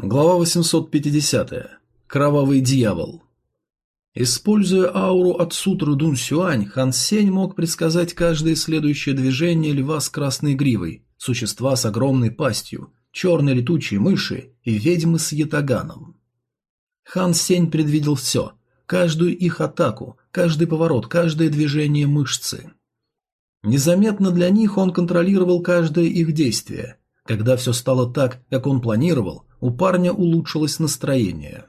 Глава 850. Кровавый дьявол. Используя ауру от сутры Дун Сюань, Хан Сень мог предсказать каждое следующее движение льва с красной гривой, существа с огромной пастью, черной летучей мыши и ведьмы с ятаганом. Хан Сень предвидел все, каждую их атаку, каждый поворот, каждое движение мышцы. Незаметно для них он контролировал каждое их действие. Когда все стало так, как он планировал, у парня улучшилось настроение.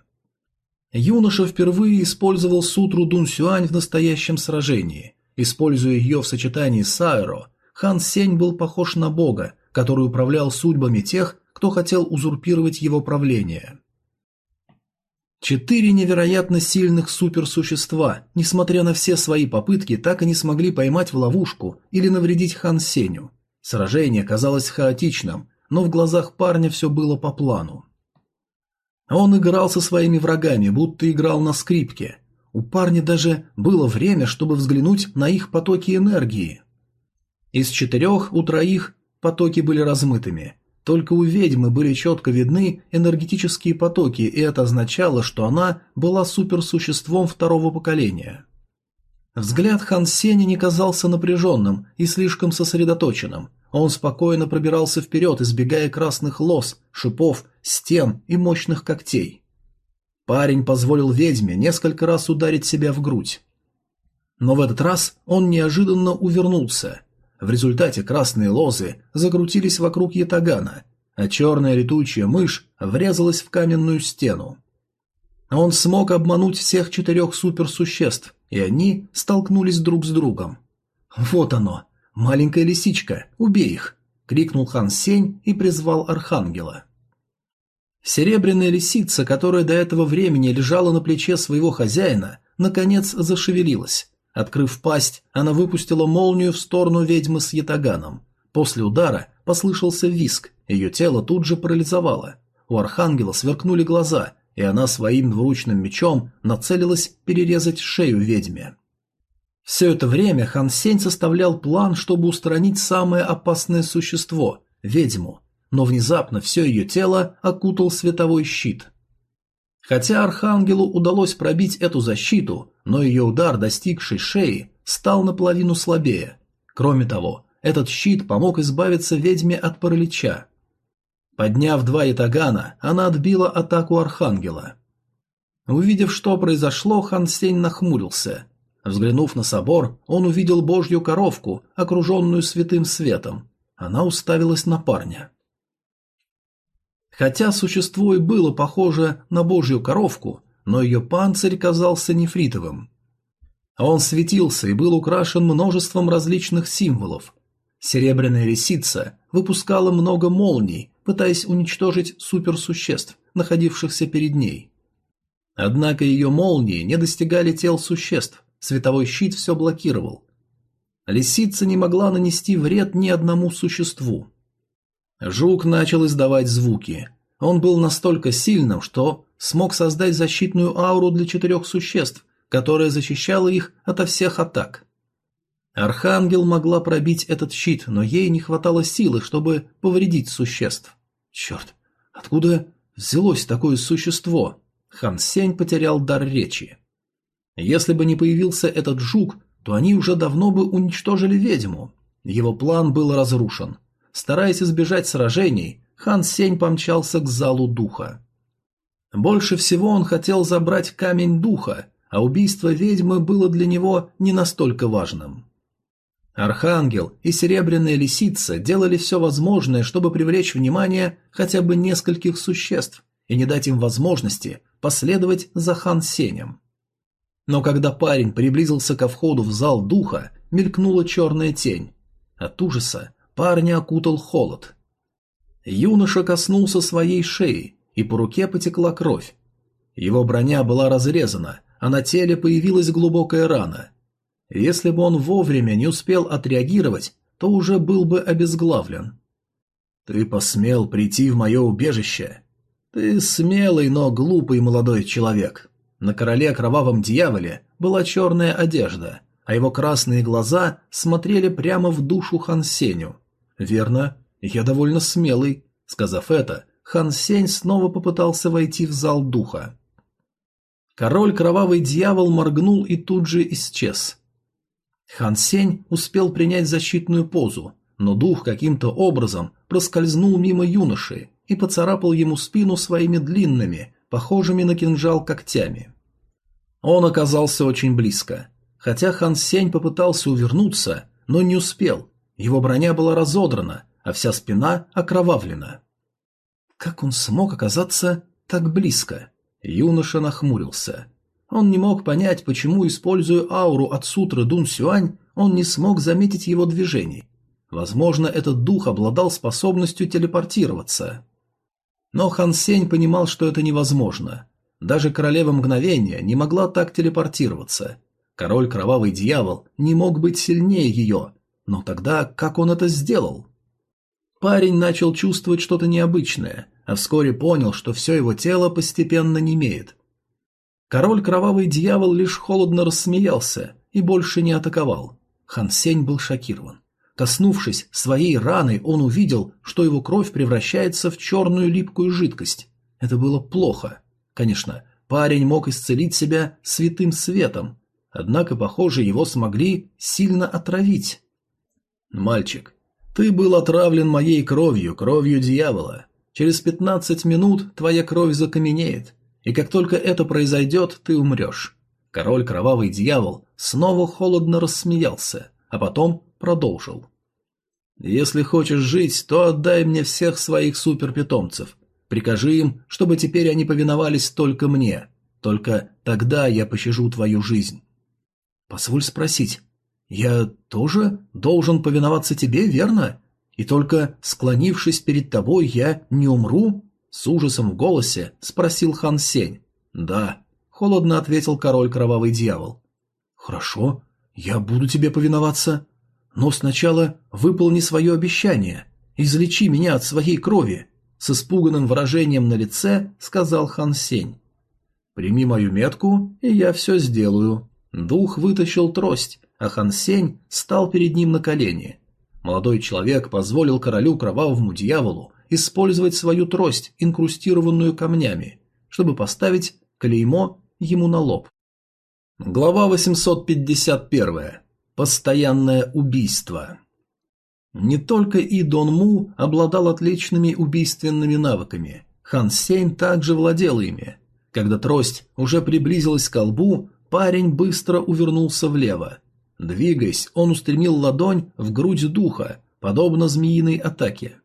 Юноша впервые использовал сутру Дун Сюань в настоящем сражении. Используя ее в сочетании с Айро, Хан Сень был похож на бога, который управлял судьбами тех, кто хотел узурпировать его правление. Четыре невероятно сильных суперсущества, несмотря на все свои попытки, так и не смогли поймать в ловушку или навредить Хан Сеню. Сражение казалось хаотичным, но в глазах парня все было по плану. Он играл со своими врагами, будто играл на скрипке. У парня даже было время, чтобы взглянуть на их потоки энергии. Из четырех у троих потоки были размытыми. Только у ведьмы были четко видны энергетические потоки, и это означало, что она была суперсуществом второго поколения. Взгляд Хан Сеня не казался напряженным и слишком сосредоточенным. Он спокойно пробирался вперед, избегая красных лос, шипов, стен и мощных когтей. Парень позволил ведьме несколько раз ударить себя в грудь. Но в этот раз он неожиданно увернулся. В результате красные лозы закрутились вокруг ятагана, а черная летучая мышь врезалась в каменную стену. Он смог обмануть всех четырех суперсуществ, и они столкнулись друг с другом. Вот оно, «Маленькая лисичка, убей их!» — крикнул хан Сень и призвал архангела. Серебряная лисица, которая до этого времени лежала на плече своего хозяина, наконец зашевелилась. Открыв пасть, она выпустила молнию в сторону ведьмы с ятаганом. После удара послышался виск, ее тело тут же парализовало. У архангела сверкнули глаза, и она своим двуручным мечом нацелилась перерезать шею ведьме. Все это время Хан Сень составлял план, чтобы устранить самое опасное существо – ведьму, но внезапно все ее тело окутал световой щит. Хотя Архангелу удалось пробить эту защиту, но ее удар, достигший шеи, стал наполовину слабее. Кроме того, этот щит помог избавиться ведьме от паралича. Подняв два ятагана, она отбила атаку Архангела. Увидев, что произошло, Хан Сень нахмурился – Взглянув на собор, он увидел божью коровку, окруженную святым светом. Она уставилась на парня. Хотя существо и было похоже на божью коровку, но ее панцирь казался нефритовым. Он светился и был украшен множеством различных символов. Серебряная лисица выпускала много молний, пытаясь уничтожить суперсуществ, находившихся перед ней. Однако ее молнии не достигали тел существ, Световой щит все блокировал. Лисица не могла нанести вред ни одному существу. Жук начал издавать звуки. Он был настолько сильным, что смог создать защитную ауру для четырех существ, которая защищала их ото всех атак. Архангел могла пробить этот щит, но ей не хватало силы, чтобы повредить существ. Черт, откуда взялось такое существо? Хан Сень потерял дар речи. Если бы не появился этот жук, то они уже давно бы уничтожили ведьму. Его план был разрушен. Стараясь избежать сражений, хан Сень помчался к залу духа. Больше всего он хотел забрать камень духа, а убийство ведьмы было для него не настолько важным. Архангел и Серебряная Лисица делали все возможное, чтобы привлечь внимание хотя бы нескольких существ и не дать им возможности последовать за хан Сенем. Но когда парень приблизился ко входу в зал духа, мелькнула черная тень. От ужаса парня окутал холод. Юноша коснулся своей шеи, и по руке потекла кровь. Его броня была разрезана, а на теле появилась глубокая рана. Если бы он вовремя не успел отреагировать, то уже был бы обезглавлен. «Ты посмел прийти в мое убежище? Ты смелый, но глупый молодой человек. На короле кровавом дьяволе была черная одежда, а его красные глаза смотрели прямо в душу Хан Сеню. «Верно, я довольно смелый». Сказав это, Хан Сень снова попытался войти в зал духа. Король Кровавый Дьявол моргнул и тут же исчез. Хан Сень успел принять защитную позу, но дух каким-то образом проскользнул мимо юноши и поцарапал ему спину своими длинными, похожими на кинжал когтями. Он оказался очень близко. Хотя Хан Сень попытался увернуться, но не успел. Его броня была разодрана, а вся спина окровавлена. Как он смог оказаться так близко? Юноша нахмурился. Он не мог понять, почему, используя ауру от сутры Дун Сюань, он не смог заметить его движений. Возможно, этот дух обладал способностью телепортироваться. Но Хан Сень понимал, что это невозможно. Даже королева мгновения не могла так телепортироваться. Король Кровавый Дьявол не мог быть сильнее ее, но тогда как он это сделал? Парень начал чувствовать что-то необычное, а вскоре понял, что все его тело постепенно немеет. Король Кровавый Дьявол лишь холодно рассмеялся и больше не атаковал. Хан Сень был шокирован. Коснувшись своей раны, он увидел, что его кровь превращается в черную липкую жидкость. Это было плохо. Конечно, парень мог исцелить себя святым светом, однако, похоже, его смогли сильно отравить. «Мальчик, ты был отравлен моей кровью, кровью дьявола. Через пятнадцать минут твоя кровь закаменеет, и как только это произойдет, ты умрешь». Король Кровавый Дьявол снова холодно рассмеялся, а потом продолжил. «Если хочешь жить, то отдай мне всех своих суперпитомцев. Прикажи им, чтобы теперь они повиновались только мне. Только тогда я пощажу твою жизнь». «Позволь спросить, я тоже должен повиноваться тебе, верно? И только склонившись перед тобой, я не умру?» С ужасом в голосе спросил Хан Сень. «Да», — холодно ответил король Кровавый Дьявол. «Хорошо, я буду тебе повиноваться. Но сначала выполни свое обещание. Излечи меня от своей крови», — с испуганным выражением на лице сказал Хан Сень. «Прими мою метку, и я все сделаю». Дух вытащил трость, а Хан Сень стал перед ним на колени. Молодой человек позволил королю Кровавому Дьяволу использовать свою трость, инкрустированную камнями, чтобы поставить клеймо ему на лоб. Глава 851. Постоянное убийство. Не только И Дон Му обладал отличными убийственными навыками. Хан Сень также владел ими. Когда трость уже приблизилась к колбу, парень быстро увернулся влево. Двигаясь, он устремил ладонь в грудь духа, подобно змеиной атаке.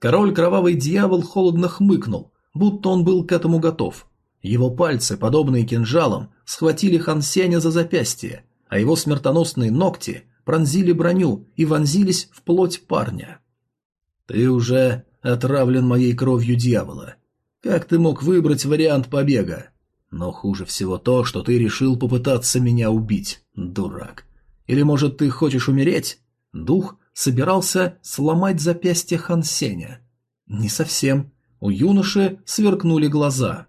Король Кровавый Дьявол холодно хмыкнул, будто он был к этому готов. Его пальцы, подобные кинжалам, схватили Хан Сеня за запястье, а его смертоносные ногти пронзили броню и вонзились в плоть парня. «Ты уже отравлен моей кровью дьявола. Как ты мог выбрать вариант побега? Но хуже всего то, что ты решил попытаться меня убить, дурак. Или, может, ты хочешь умереть?» Дух собирался сломать запястье Хан Сеня. «Не совсем». У юноши сверкнули глаза.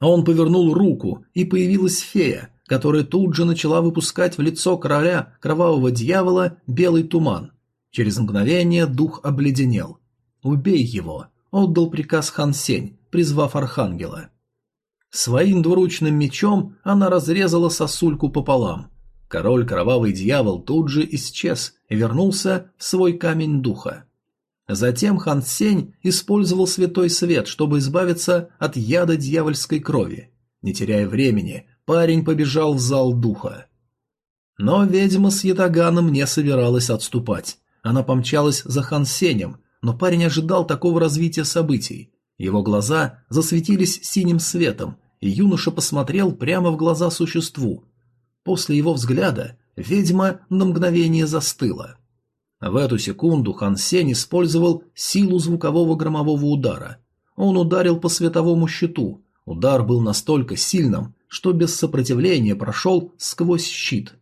Он повернул руку, и появилась фея, которая тут же начала выпускать в лицо короля кровавого дьявола белый туман. Через мгновение дух обледенел. «Убей его!» — отдал приказ Хан Сень, призвав архангела. Своим двуручным мечом она разрезала сосульку пополам. Король Кровавый Дьявол тут же исчез и вернулся в свой камень духа. Затем Хан Сень использовал святой свет, чтобы избавиться от яда дьявольской крови. Не теряя времени, парень побежал в зал духа. Но ведьма с ятаганом не собиралась отступать. Она помчалась за Хан Сенем, но парень ожидал такого развития событий. Его глаза засветились синим светом, и юноша посмотрел прямо в глаза существу. После его взгляда ведьма на мгновение застыла. В эту секунду Хан Сень использовал силу звукового громового удара. Он ударил по световому щиту. Удар был настолько сильным, что без сопротивления прошел сквозь щит.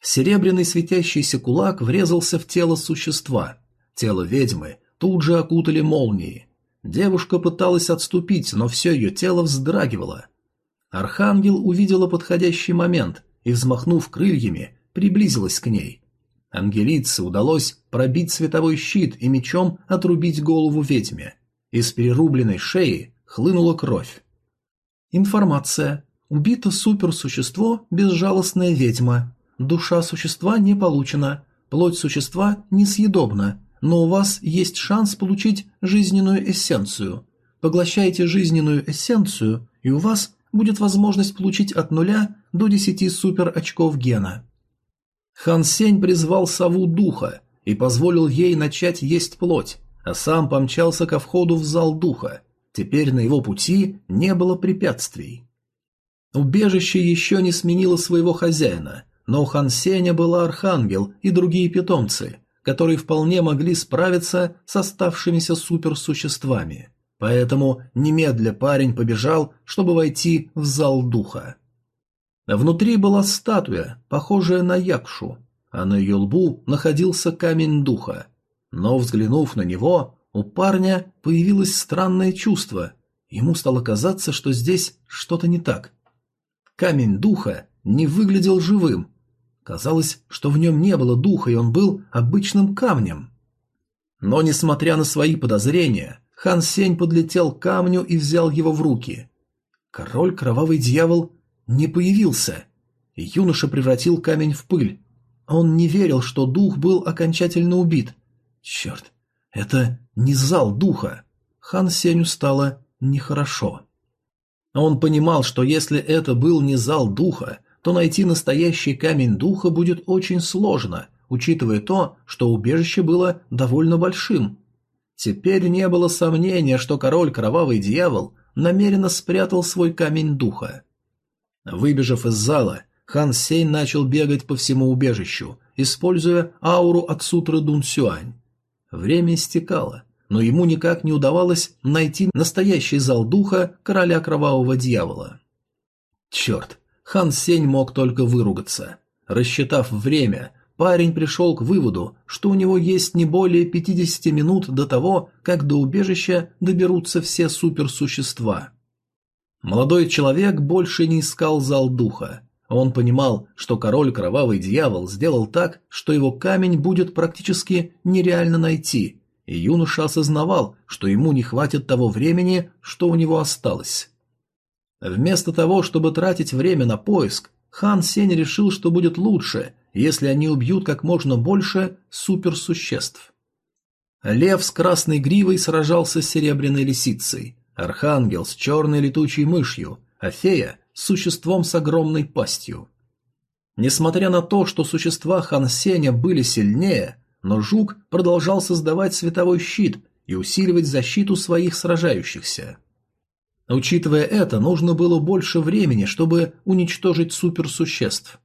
Серебряный светящийся кулак врезался в тело существа. Тело ведьмы тут же окутали молнии. Девушка пыталась отступить, но все ее тело вздрагивало. Архангел увидела подходящий момент и, взмахнув крыльями, приблизилась к ней. Ангелице удалось пробить световой щит и мечом отрубить голову ведьме. Из перерубленной шеи хлынула кровь. Информация. Убито суперсущество «Безжалостная ведьма». Душа существа не получена. Плоть существа несъедобна, но у вас есть шанс получить жизненную эссенцию. Поглощайте жизненную эссенцию, и у вас будет возможность получить от нуля до 10 супер очков гена. Хан Сень призвал сову духа и позволил ей начать есть плоть, а сам помчался ко входу в зал духа. Теперь на его пути не было препятствий. Убежище еще не сменило своего хозяина, но у Хан Сеня была архангел и другие питомцы, которые вполне могли справиться с оставшимися суперсуществами. Поэтому немедля парень побежал, чтобы войти в зал духа. Внутри была статуя, похожая на якшу, а на ее лбу находился камень духа. Но, взглянув на него, у парня появилось странное чувство. Ему стало казаться, что здесь что-то не так. Камень духа не выглядел живым. Казалось, что в нем не было духа, и он был обычным камнем. Но, несмотря на свои подозрения, Хан Сень подлетел к камню и взял его в руки. Король Кровавый Дьявол не появился. Юноша превратил камень в пыль. Он не верил, что дух был окончательно убит. Черт, это не зал духа. Хан Сеню стало нехорошо. Он понимал, что если это был не зал духа, то найти настоящий камень духа будет очень сложно, учитывая то, что убежище было довольно большим. Теперь не было сомнения, что король Кровавый Дьявол намеренно спрятал свой камень духа. Выбежав из зала, Хан Сень начал бегать по всему убежищу, используя ауру от сутры Дун Сюань. Время истекало, но ему никак не удавалось найти настоящий зал духа короля Кровавого Дьявола. Черт, Хан Сень мог только выругаться. Рассчитав время, парень пришел к выводу, что у него есть не более 50 минут до того, как до убежища доберутся все суперсущества. Молодой человек больше не искал зал духа. Он понимал, что король Кровавый Дьявол сделал так, что его камень будет практически нереально найти, и юноша осознавал, что ему не хватит того времени, что у него осталось. Вместо того, чтобы тратить время на поиск, хан Сень решил, что будет лучше, если они убьют как можно больше суперсуществ. Лев с красной гривой сражался с серебряной лисицей, архангел с черной летучей мышью, а фея с существом с огромной пастью. Несмотря на то, что существа Хан Сеня были сильнее, но жук продолжал создавать световой щит и усиливать защиту своих сражающихся. Учитывая это, нужно было больше времени, чтобы уничтожить суперсуществ.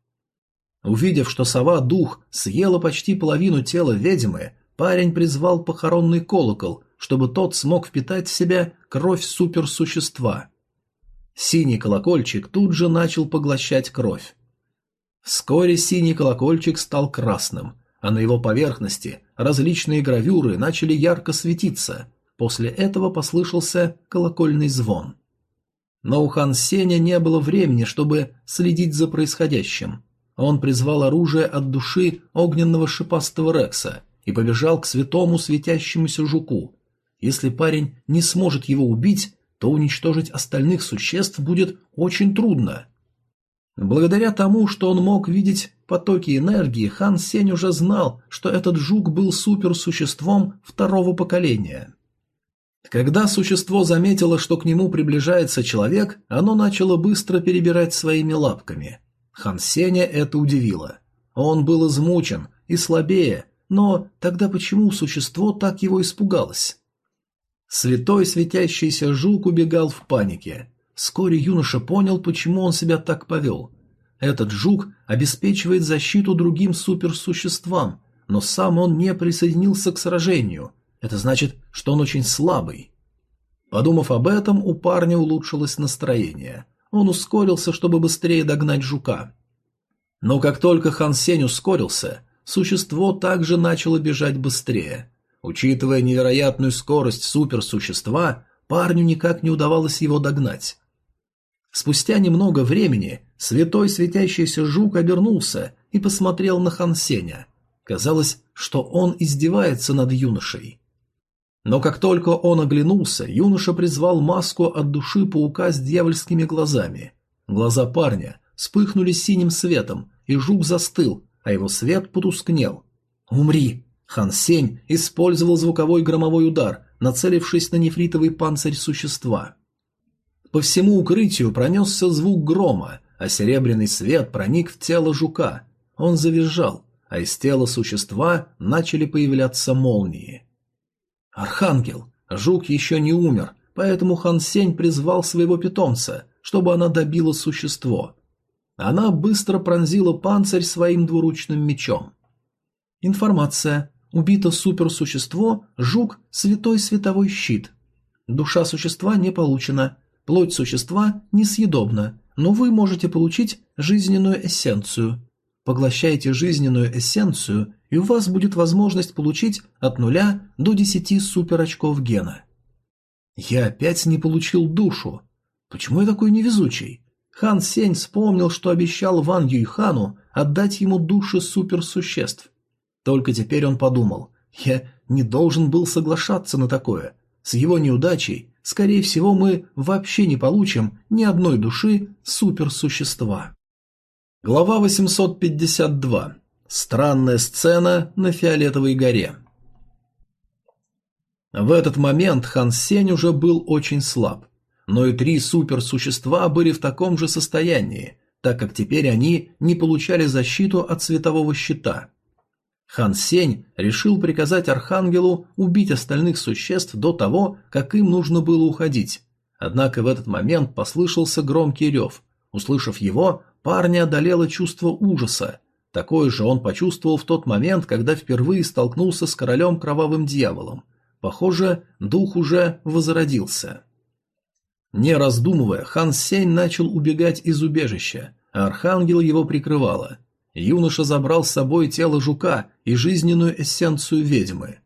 Увидев, что сова-дух съела почти половину тела ведьмы, парень призвал похоронный колокол, чтобы тот смог впитать в себя кровь суперсущества. Синий колокольчик тут же начал поглощать кровь. Вскоре синий колокольчик стал красным, а на его поверхности различные гравюры начали ярко светиться. После этого послышался колокольный звон. Но у Хан Сеня не было времени, чтобы следить за происходящим. Он призвал оружие от души огненного шипастого Рекса и побежал к святому светящемуся жуку, если парень не сможет его убить, то уничтожить остальных существ будет очень трудно. Благодаря тому, что он мог видеть потоки энергии, Хан Сень уже знал, что этот жук был суперсуществом второго поколения. Когда существо заметило, что к нему приближается человек, оно начало быстро перебирать своими лапками. Хан Сеня это удивило. Он был измучен и слабее, но тогда почему существо так его испугалось? Святой светящийся жук убегал в панике. Вскоре юноша понял, почему он себя так повел. Этот жук обеспечивает защиту другим суперсуществам, но сам он не присоединился к сражению. Это значит, что он очень слабый. Подумав об этом, у парня улучшилось настроение. Он ускорился, чтобы быстрее догнать жука. Но как только Хан Сень ускорился, существо также начало бежать быстрее. Учитывая невероятную скорость суперсущества, парню никак не удавалось его догнать. Спустя немного времени святой светящийся жук обернулся и посмотрел на Хансеня. Казалось, что он издевается над юношей. Но как только он оглянулся, юноша призвал маску от души паука с дьявольскими глазами. Глаза парня вспыхнули синим светом, и жук застыл, а его свет потускнел. «Умри!» Хан Сень использовал звуковой громовой удар, нацелившись на нефритовый панцирь существа. По всему укрытию пронесся звук грома, а серебряный свет проник в тело жука. Он завизжал, а из тела существа начали появляться молнии. «Архангел!» Жук еще не умер, поэтому Хан Сень призвал своего питомца, чтобы она добила существо. Она быстро пронзила панцирь своим двуручным мечом. Информация. Убито суперсущество, жук, святой световой щит. Душа существа не получена, плоть существа несъедобна, но вы можете получить жизненную эссенцию. Поглощайте жизненную эссенцию, и у вас будет возможность получить от нуля до 10 суперочков гена. Я опять не получил душу. Почему я такой невезучий? Хан Сень вспомнил, что обещал Ван Юйхану отдать ему души суперсуществ. Только теперь он подумал, я не должен был соглашаться на такое. С его неудачей, скорее всего, мы вообще не получим ни одной души суперсущества. Глава 852. Странная сцена на Фиолетовой горе. В этот момент Хан Сень уже был очень слаб, но и три суперсущества были в таком же состоянии, так как теперь они не получали защиту от светового щита. Хан Сень решил приказать Архангелу убить остальных существ до того, как им нужно было уходить. Однако в этот момент послышался громкий рев. Услышав его, Парня одолело чувство ужаса. Такое же он почувствовал в тот момент, когда впервые столкнулся с королем кровавым дьяволом. Похоже, дух уже возродился. Не раздумывая, Хан Сень начал убегать из убежища, а архангел его прикрывала. Юноша забрал с собой тело жука и жизненную эссенцию ведьмы.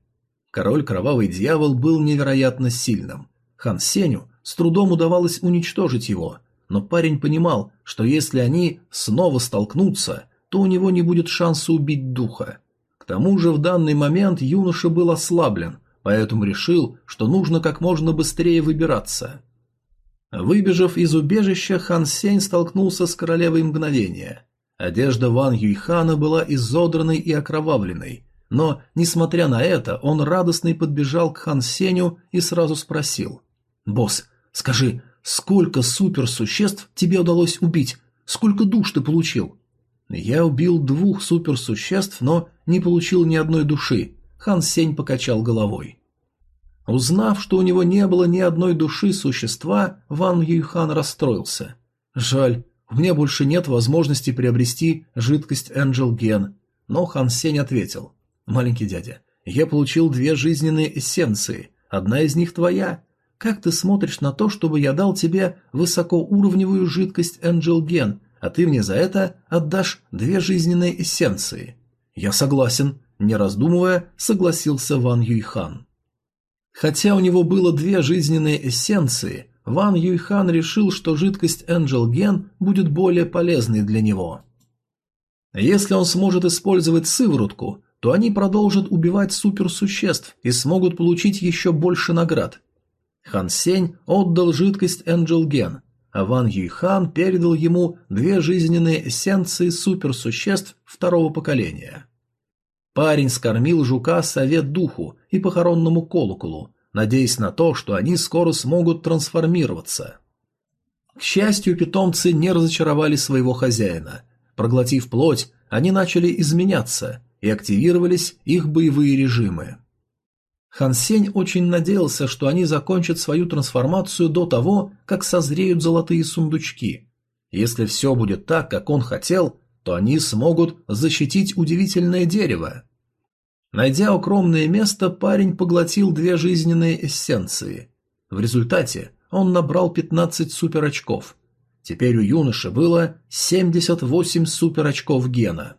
Король кровавый дьявол был невероятно сильным. Хан Сеню с трудом удавалось уничтожить его, но парень понимал, что если они снова столкнутся, то у него не будет шанса убить духа. К тому же в данный момент юноша был ослаблен, поэтому решил, что нужно как можно быстрее выбираться. Выбежав из убежища, Хан Сень столкнулся с королевой мгновения. Одежда Ван Юйхана была изодранной и окровавленной, но, несмотря на это, он радостный подбежал к Хан Сеню и сразу спросил. «Босс, скажи, Сколько суперсуществ тебе удалось убить? Сколько душ ты получил? Я убил двух суперсуществ, но не получил ни одной души. Хан Сень покачал головой. Узнав, что у него не было ни одной души существа, Ван Юйхан расстроился. Жаль, у меня больше нет возможности приобрести жидкость Angel Gen. Но Хан Сень ответил. Маленький дядя, я получил две жизненные эссенции. Одна из них твоя. Как ты смотришь на то, чтобы я дал тебе высокоуровневую жидкость Angel Gen, а ты мне за это отдашь две жизненные эссенции? Я согласен, не раздумывая, согласился Ван Юйхан. Хотя у него было две жизненные эссенции, Ван Юйхан решил, что жидкость Angel Gen будет более полезной для него. Если он сможет использовать сыворотку, то они продолжат убивать суперсуществ и смогут получить еще больше наград. Хан Сень отдал жидкость Angel Gen, а Ван Юйхан передал ему две жизненные эссенции суперсуществ второго поколения. Парень скормил жука совет духу и похоронному колоколу, надеясь на то, что они скоро смогут трансформироваться. К счастью, питомцы не разочаровали своего хозяина. Проглотив плоть, они начали изменяться, и активировались их боевые режимы. Хан Сень очень надеялся, что они закончат свою трансформацию до того, как созреют золотые сундучки. Если все будет так, как он хотел, то они смогут защитить удивительное дерево. Найдя укромное место, парень поглотил две жизненные эссенции. В результате он набрал 15 суперочков. Теперь у юноши было 78 суперочков гена.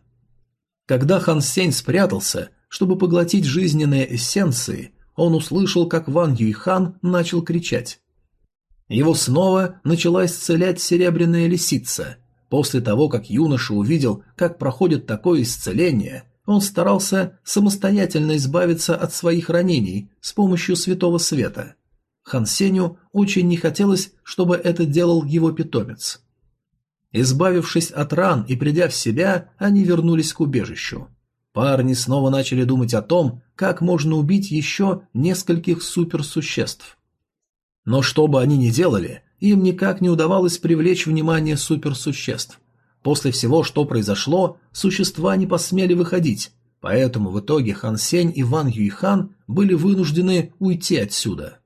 Когда Хан Сень спрятался, чтобы поглотить жизненные эссенции, он услышал, как Ван Юйхан начал кричать. Его снова начала исцелять серебряная лисица. После того, как юноша увидел, как проходит такое исцеление, Он старался самостоятельно избавиться от своих ранений с помощью святого света. Хан Сеню очень не хотелось, чтобы это делал его питомец. Избавившись от ран и придя в себя, они вернулись к убежищу. Парни снова начали думать о том, как можно убить еще нескольких суперсуществ. Но что бы они ни делали, им никак не удавалось привлечь внимание суперсуществ. После всего, что произошло, существа не посмели выходить, поэтому в итоге Хан Сень и Ван Юйхан были вынуждены уйти отсюда.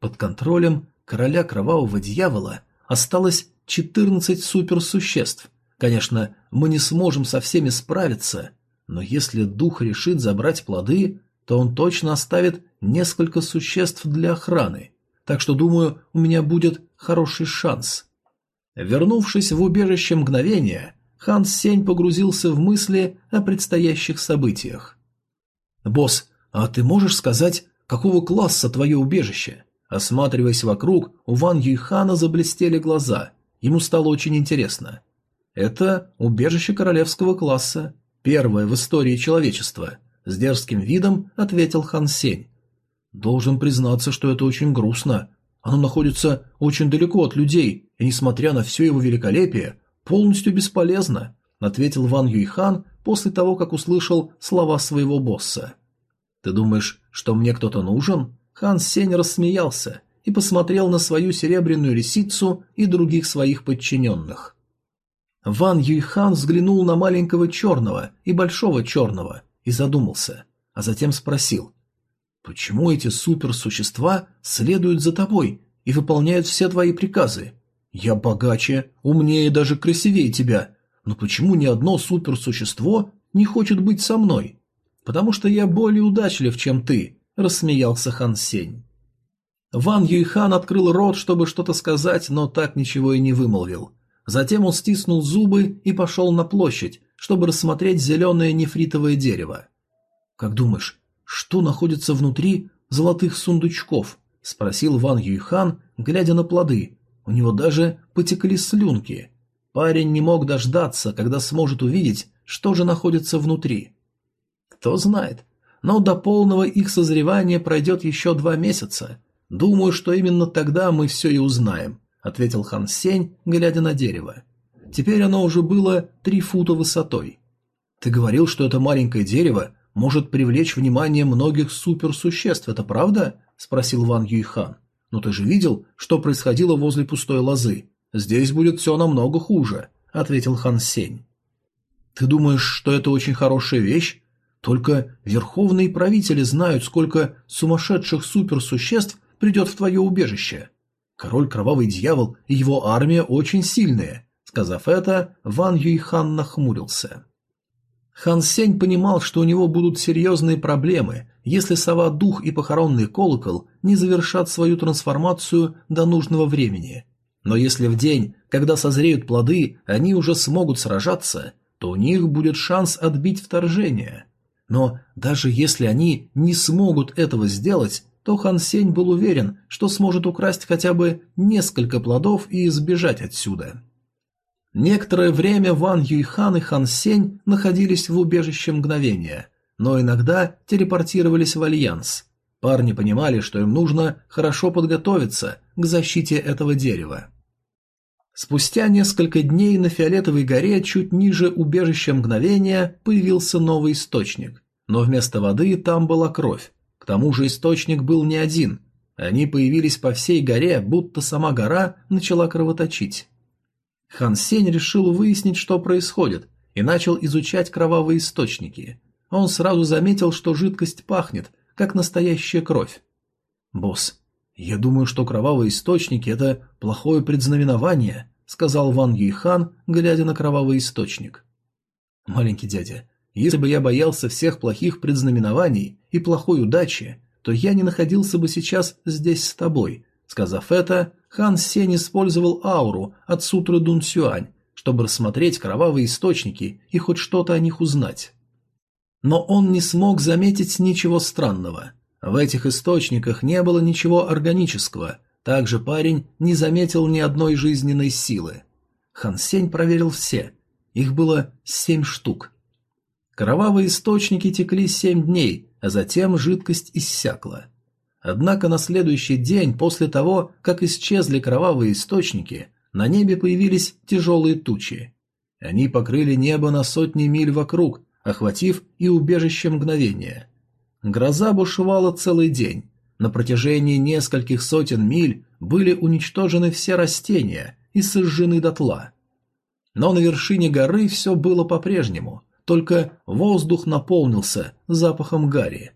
Под контролем короля кровавого дьявола осталось 14 суперсуществ. Конечно, мы не сможем со всеми справиться, но если дух решит забрать плоды, то он точно оставит несколько существ для охраны. Так что, думаю, у меня будет хороший шанс. Вернувшись в убежище мгновения, Ханс Сень погрузился в мысли о предстоящих событиях. «Босс, а ты можешь сказать, какого класса твое убежище?» Осматриваясь вокруг, у Ван Юйхана заблестели глаза. Ему стало очень интересно. «Это убежище королевского класса, первое в истории человечества», — с дерзким видом ответил Хан Сень. «Должен признаться, что это очень грустно. Оно находится очень далеко от людей, и, несмотря на все его великолепие, полностью бесполезно», — ответил Ван Юйхан после того, как услышал слова своего босса. «Ты думаешь, что мне кто-то нужен?» Хан Сень рассмеялся и посмотрел на свою серебряную лисицу и других своих подчиненных. Ван Юйхан взглянул на маленького черного и большого черного и задумался, а затем спросил, «Почему эти суперсущества следуют за тобой и выполняют все твои приказы? Я богаче, умнее и даже красивее тебя, но почему ни одно суперсущество не хочет быть со мной? Потому что я более удачлив, чем ты, рассмеялся Хан Сень. Ван Юйхан открыл рот, чтобы что-то сказать, но так ничего и не вымолвил. Затем он стиснул зубы и пошел на площадь, чтобы рассмотреть зеленое нефритовое дерево. «Как думаешь, что находится внутри золотых сундучков?» – спросил Ван Юйхан, глядя на плоды. У него даже потекли слюнки. Парень не мог дождаться, когда сможет увидеть, что же находится внутри. Кто знает, но до полного их созревания пройдет еще два месяца. Думаю, что именно тогда мы все и узнаем», — ответил Хан Сень, глядя на дерево. Теперь оно уже было три фута высотой. «Ты говорил, что это маленькое дерево может привлечь внимание многих суперсуществ, это правда?» — спросил Ван Юйхан. «Но ты же видел, что происходило возле пустой лозы? Здесь будет все намного хуже», — ответил Хан Сень. «Ты думаешь, что это очень хорошая вещь?» Только верховные правители знают, сколько сумасшедших суперсуществ придет в твое убежище. Король Кровавый Дьявол и его армия очень сильные. Сказав это, Ван Юйхан нахмурился. Хан Сень понимал, что у него будут серьезные проблемы, если сова-дух и похоронный колокол не завершат свою трансформацию до нужного времени. Но если в день, когда созреют плоды, они уже смогут сражаться, то у них будет шанс отбить вторжение. Но даже если они не смогут этого сделать, то Хан Сень был уверен, что сможет украсть хотя бы несколько плодов и сбежать отсюда. Некоторое время Ван Юйхан и Хан Сень находились в убежище мгновения, но иногда телепортировались в Альянс. Парни понимали, что им нужно хорошо подготовиться к защите этого дерева. Спустя несколько дней на Фиолетовой горе, чуть ниже убежища мгновения, появился новый источник. Но вместо воды там была кровь. Тому же источник был не один. Они появились по всей горе, будто сама гора начала кровоточить. Хан Сень решил выяснить, что происходит, и начал изучать кровавые источники. Он сразу заметил, что жидкость пахнет, как настоящая кровь. «Босс, я думаю, что кровавые источники – это плохое предзнаменование», – сказал Ван Юйхан, глядя на кровавый источник. «Маленький дядя, если бы я боялся всех плохих предзнаменований и плохой удачи, то я не находился бы сейчас здесь с тобой. Сказав это, Хан Сень использовал ауру от сутры Дун Сюань, чтобы рассмотреть кровавые источники и хоть что-то о них узнать. Но он не смог заметить ничего странного. В этих источниках не было ничего органического, также парень не заметил ни одной жизненной силы. Хан Сень проверил все. Их было семь штук. Кровавые источники текли семь дней, а затем жидкость иссякла. Однако на следующий день после того, как исчезли кровавые источники, на небе появились тяжелые тучи. Они покрыли небо на сотни миль вокруг, охватив и убежище мгновения. Гроза бушевала целый день. На протяжении нескольких сотен миль были уничтожены все растения и сожжены дотла. Но на вершине горы все было по-прежнему только воздух наполнился запахом гари.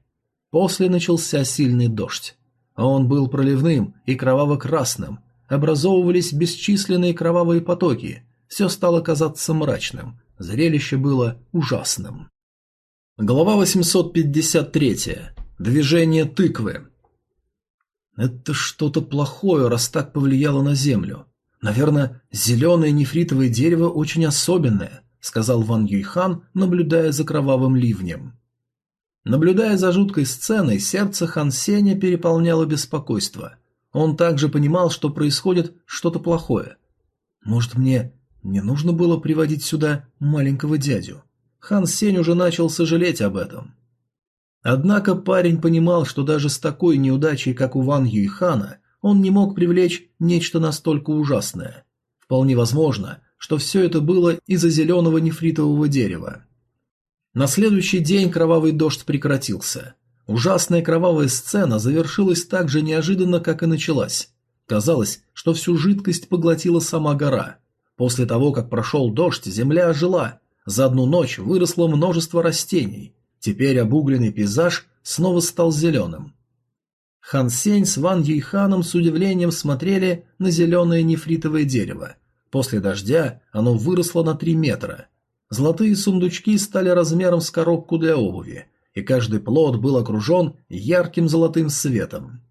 После начался сильный дождь. Он был проливным и кроваво-красным, образовывались бесчисленные кровавые потоки, все стало казаться мрачным, зрелище было ужасным. Глава 853. Движение тыквы. Это что-то плохое, раз так повлияло на землю. Наверное, зеленое нефритовое дерево очень особенное сказал Ван Юйхан, наблюдая за кровавым ливнем. Наблюдая за жуткой сценой, сердце Хан Сеня переполняло беспокойство. Он также понимал, что происходит что-то плохое. Может, мне не нужно было приводить сюда маленького дядю? Хан Сень уже начал сожалеть об этом. Однако парень понимал, что даже с такой неудачей, как у Ван Юйхана, он не мог привлечь нечто настолько ужасное. Вполне возможно, что все это было из-за зеленого нефритового дерева. На следующий день кровавый дождь прекратился. Ужасная кровавая сцена завершилась так же неожиданно, как и началась. Казалось, что всю жидкость поглотила сама гора. После того, как прошел дождь, земля ожила. За одну ночь выросло множество растений. Теперь обугленный пейзаж снова стал зеленым. Хан Сень с Ван Юйханом с удивлением смотрели на зеленое нефритовое дерево. После дождя оно выросло на 3 метра. Золотые сундучки стали размером с коробку для обуви, и каждый плод был окружен ярким золотым светом.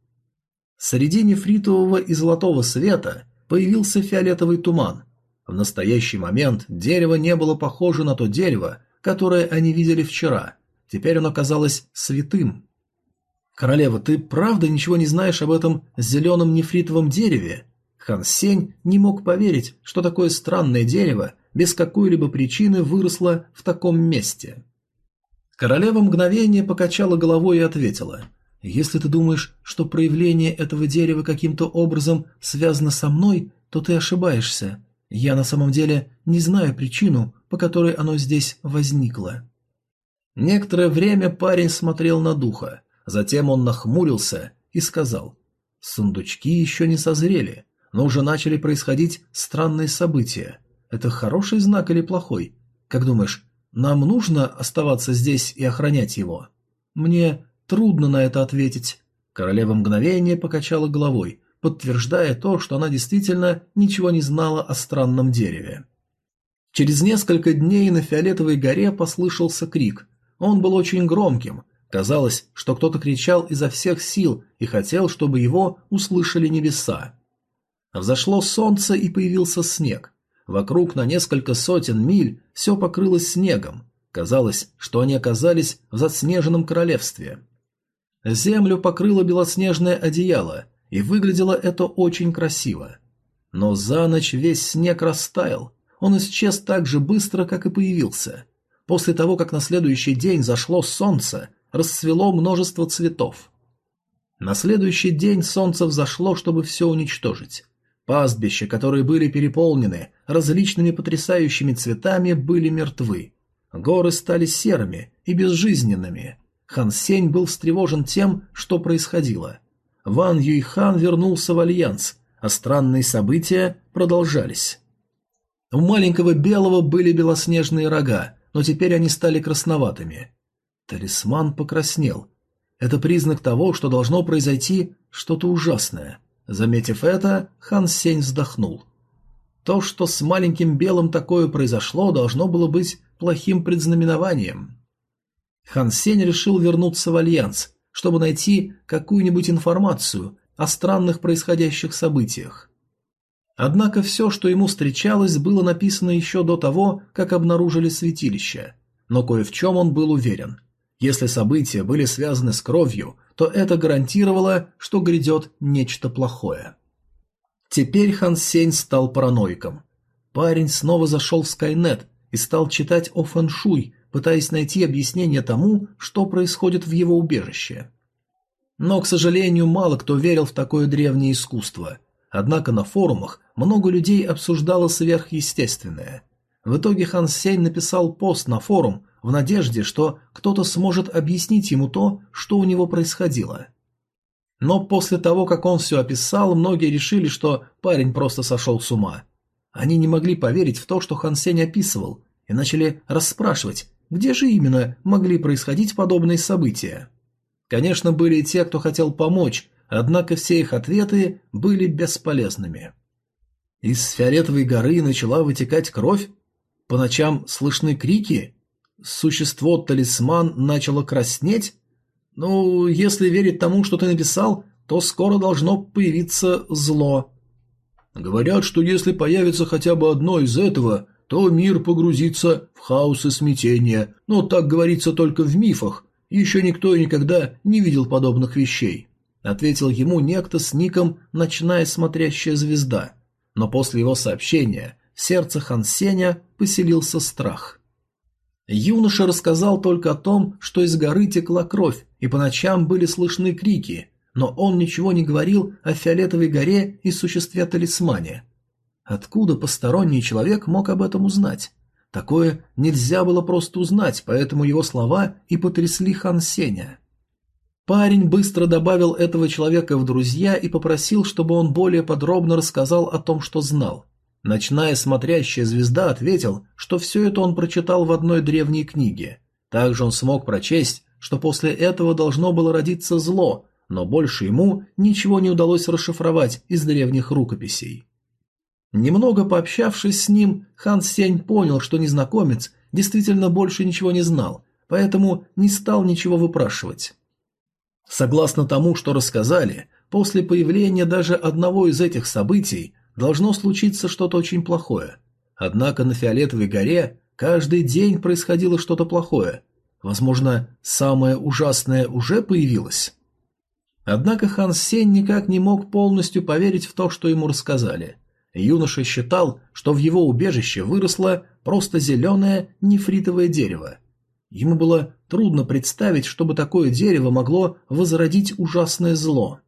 Среди нефритового и золотого света появился фиолетовый туман. В настоящий момент дерево не было похоже на то дерево, которое они видели вчера. Теперь оно казалось святым. «Королева, ты правда ничего не знаешь об этом зеленом нефритовом дереве?» Хан Сень не мог поверить, что такое странное дерево без какой-либо причины выросло в таком месте. Королева мгновение покачала головой и ответила: "Если ты думаешь, что проявление этого дерева каким-то образом связано со мной, то ты ошибаешься. Я на самом деле не знаю причину, по которой оно здесь возникло". Некоторое время парень смотрел на духа, затем он нахмурился и сказал: "Сундучки еще не созрели но уже начали происходить странные события. Это хороший знак или плохой? Как думаешь, нам нужно оставаться здесь и охранять его? Мне трудно на это ответить. Королева мгновение покачала головой, подтверждая то, что она действительно ничего не знала о странном дереве. Через несколько дней на Фиолетовой горе послышался крик. Он был очень громким. Казалось, что кто-то кричал изо всех сил и хотел, чтобы его услышали небеса. Взошло солнце и появился снег. Вокруг на несколько сотен миль все покрылось снегом. Казалось, что они оказались в заснеженном королевстве. Землю покрыло белоснежное одеяло, и выглядело это очень красиво. Но за ночь весь снег растаял, он исчез так же быстро, как и появился. После того, как на следующий день зашло солнце, расцвело множество цветов. На следующий день солнце взошло, чтобы все уничтожить. Пастбища, которые были переполнены различными потрясающими цветами, были мертвы. Горы стали серыми и безжизненными. Хан Сень был встревожен тем, что происходило. Ван Юйхан вернулся в Альянс, а странные события продолжались. У маленького белого были белоснежные рога, но теперь они стали красноватыми. Талисман покраснел. Это признак того, что должно произойти что-то ужасное – Заметив это, Хан Сень вздохнул. То, что с маленьким белым такое произошло, должно было быть плохим предзнаменованием. Хан Сень решил вернуться в Альянс, чтобы найти какую-нибудь информацию о странных происходящих событиях. Однако все, что ему встречалось, было написано еще до того, как обнаружили святилище. Но кое в чем он был уверен. Если события были связаны с кровью, то это гарантировало, что грядет нечто плохое. Теперь Хан Сень стал параноиком. Парень снова зашел в Скайнет и стал читать о фэншуй, пытаясь найти объяснение тому, что происходит в его убежище. Но, к сожалению, мало кто верил в такое древнее искусство. Однако на форумах много людей обсуждало сверхъестественное. В итоге Хан Сень написал пост на форум в надежде, что кто-то сможет объяснить ему то, что у него происходило. Но после того, как он все описал, многие решили, что парень просто сошел с ума. Они не могли поверить в то, что Хан Сень описывал, и начали расспрашивать, где же именно могли происходить подобные события. Конечно, были и те, кто хотел помочь, однако все их ответы были бесполезными. Из фиолетовой горы начала вытекать кровь? По ночам слышны крики? Существо-талисман начало краснеть? Ну, если верить тому, что ты написал, то скоро должно появиться зло. Говорят, что если появится хотя бы одно из этого, то мир погрузится в хаос и смятение, но так говорится только в мифах, еще никто и никогда не видел подобных вещей. Ответил ему некто с ником «Ночная смотрящая звезда», но после его сообщения в сердце Хан Сеня поселился страх. Юноша рассказал только о том, что из горы текла кровь, и по ночам были слышны крики, но он ничего не говорил о фиолетовой горе и существе-талисмане. Откуда посторонний человек мог об этом узнать? Такое нельзя было просто узнать, поэтому его слова и потрясли Хан Сеня. Парень быстро добавил этого человека в друзья и попросил, чтобы он более подробно рассказал о том, что знал. Ночная смотрящая звезда ответил, что все это он прочитал в одной древней книге. Также он смог прочесть, что после этого должно было родиться зло, но больше ему ничего не удалось расшифровать из древних рукописей. Немного пообщавшись с ним, Хан Сень понял, что незнакомец действительно больше ничего не знал, поэтому не стал ничего выпрашивать. Согласно тому, что рассказали, после появления даже одного из этих событий должно случиться что-то очень плохое. Однако на Фиолетовой горе каждый день происходило что-то плохое. Возможно, самое ужасное уже появилось? Однако Хан Сень никак не мог полностью поверить в то, что ему рассказали. Юноша считал, что в его убежище выросло просто зеленое нефритовое дерево. Ему было трудно представить, чтобы такое дерево могло возродить ужасное зло.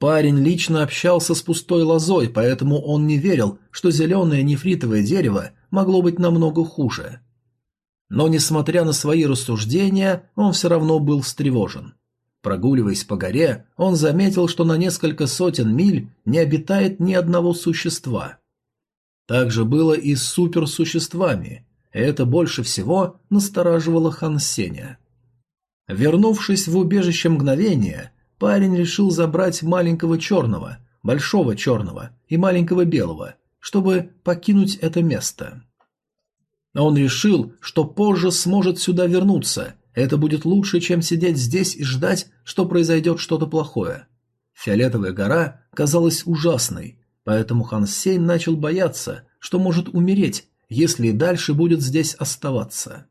Парень лично общался с пустой лозой, поэтому он не верил, что зеленое нефритовое дерево могло быть намного хуже. Но, несмотря на свои рассуждения, он все равно был встревожен. Прогуливаясь по горе, он заметил, что на несколько сотен миль не обитает ни одного существа. Так же было и с суперсуществами, это больше всего настораживало Хан Сеня. Вернувшись в убежище мгновения, парень решил забрать маленького черного, большого черного и маленького белого, чтобы покинуть это место. Он решил, что позже сможет сюда вернуться это будет лучше, чем сидеть здесь и ждать, что произойдет что-то плохое. Фиолетовая гора казалась ужасной, поэтому Хан Сень начал бояться, что может умереть, если и дальше будет здесь оставаться.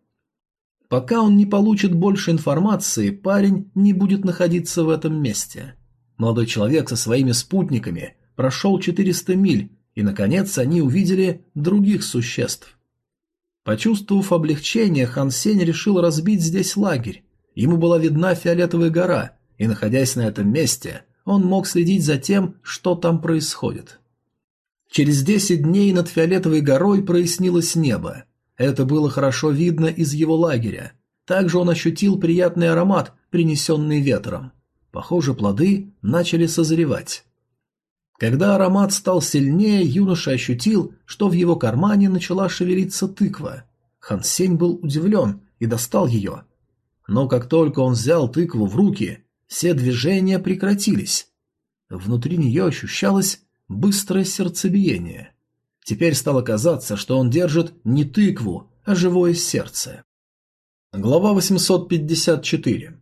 Пока он не получит больше информации, парень не будет находиться в этом месте. Молодой человек со своими спутниками прошел 400 миль, и, наконец, они увидели других существ. Почувствовав облегчение, Хан Сень решил разбить здесь лагерь. Ему была видна фиолетовая гора, и, находясь на этом месте, он мог следить за тем, что там происходит. Через десять дней над фиолетовой горой прояснилось небо. Это было хорошо видно из его лагеря. Также он ощутил приятный аромат, принесенный ветром. Похоже, плоды начали созревать. Когда аромат стал сильнее, юноша ощутил, что в его кармане начала шевелиться тыква. Хан Сень был удивлен и достал ее. Но как только он взял тыкву в руки, все движения прекратились. Внутри нее ощущалось быстрое сердцебиение. Теперь стало казаться, что он держит не тыкву, а живое сердце. Глава 854.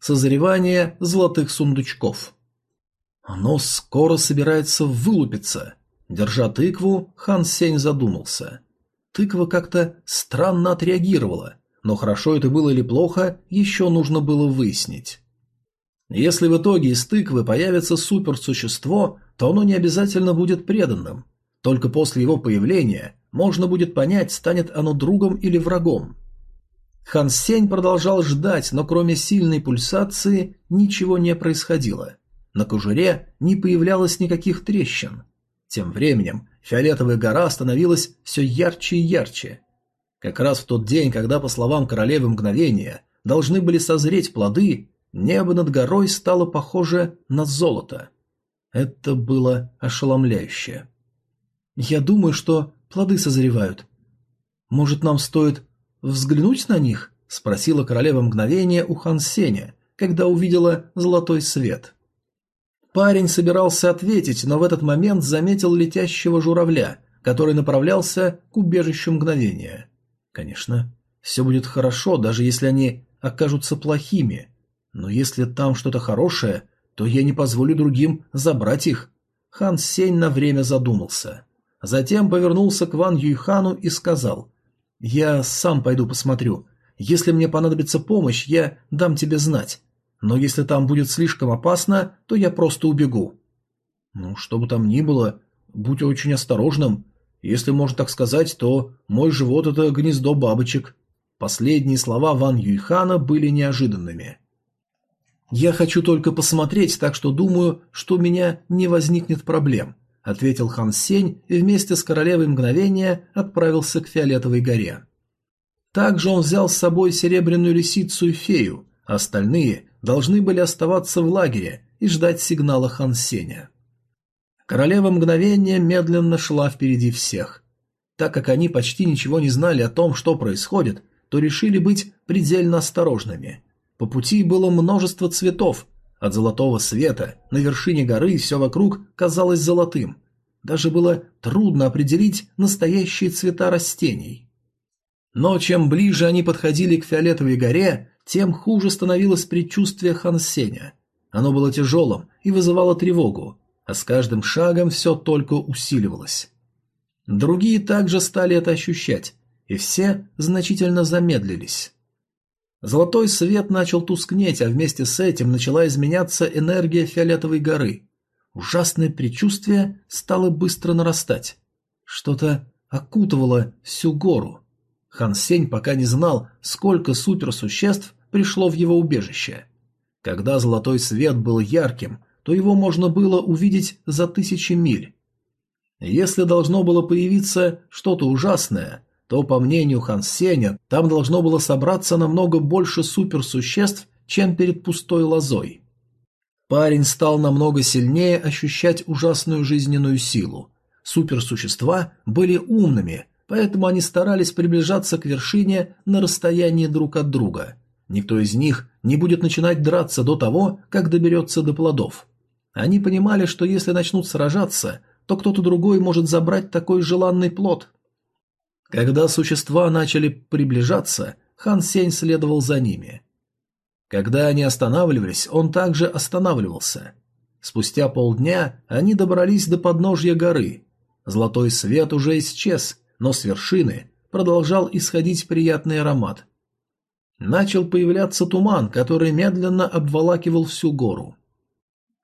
Созревание золотых сундучков. Оно скоро собирается вылупиться. Держа тыкву, Хан Сень задумался. Тыква как-то странно отреагировала, но хорошо это было или плохо, еще нужно было выяснить. Если в итоге из тыквы появится суперсущество, то оно не обязательно будет преданным. Только после его появления можно будет понять, станет оно другом или врагом. Хан Сень продолжал ждать, но кроме сильной пульсации ничего не происходило. На кожуре не появлялось никаких трещин. Тем временем фиолетовая гора становилась все ярче и ярче. Как раз в тот день, когда, по словам королевы мгновения, должны были созреть плоды, небо над горой стало похоже на золото. Это было ошеломляюще. «Я думаю, что плоды созревают. Может, нам стоит взглянуть на них?» – спросила королева мгновения у Хан Сеня, когда увидела золотой свет. Парень собирался ответить, но в этот момент заметил летящего журавля, который направлялся к убежищу мгновения. Конечно, все будет хорошо, даже если они окажутся плохими. Но если там что-то хорошее, то я не позволю другим забрать их. Хан на время задумался. Затем повернулся к Ван Юйхану и сказал, «Я сам пойду посмотрю. Если мне понадобится помощь, я дам тебе знать. Но если там будет слишком опасно, то я просто убегу. Ну, что бы там ни было, будь очень осторожным. Если можно так сказать, то мой живот – это гнездо бабочек. Последние слова Ван Юйхана были неожиданными. «Я хочу только посмотреть, так что думаю, что у меня не возникнет проблем», – ответил Хан Сень и вместе с королевой мгновения отправился к Фиолетовой горе. Также он взял с собой серебряную лисицу и фею, остальные должны были оставаться в лагере и ждать сигнала Хан Сеня. Королева мгновения медленно шла впереди всех. Так как они почти ничего не знали о том, что происходит, то решили быть предельно осторожными. По пути было множество цветов. От золотого света на вершине горы все вокруг казалось золотым. Даже было трудно определить настоящие цвета растений. Но чем ближе они подходили к Фиолетовой горе, тем хуже становилось предчувствие Хан Сеня. Оно было тяжелым и вызывало тревогу, а с каждым шагом все только усиливалось. Другие также стали это ощущать, и все значительно замедлились. Золотой свет начал тускнеть, а вместе с этим начала изменяться энергия фиолетовой горы. Ужасное предчувствие стало быстро нарастать. Что-то окутывало всю гору. Хан Сень пока не знал, сколько суперсуществ пришло в его убежище. Когда золотой свет был ярким, то его можно было увидеть за тысячи миль. Если должно было появиться что-то ужасное, то, по мнению Хан Сеня, там должно было собраться намного больше суперсуществ, чем перед пустой лозой. Парень стал намного сильнее ощущать ужасную жизненную силу. Суперсущества были умными, поэтому они старались приближаться к вершине на расстоянии друг от друга. Никто из них не будет начинать драться до того, как доберется до плодов. Они понимали, что если начнут сражаться, то кто-то другой может забрать такой желанный плод. Когда существа начали приближаться, Хан Сень следовал за ними. Когда они останавливались, он также останавливался. Спустя полдня они добрались до подножья горы. Золотой свет уже исчез, но с вершины продолжал исходить приятный аромат. Начал появляться туман, который медленно обволакивал всю гору.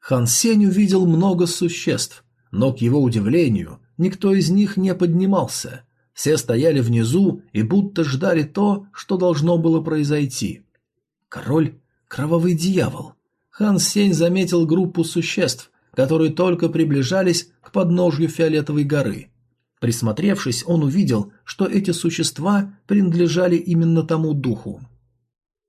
Хан Сень увидел много существ, но, к его удивлению, никто из них не поднимался. Все стояли внизу и будто ждали то, что должно было произойти. Король – кровавый дьявол. Хан Сень заметил группу существ, которые только приближались к подножью Фиолетовой горы. Присмотревшись, он увидел, что эти существа принадлежали именно тому духу.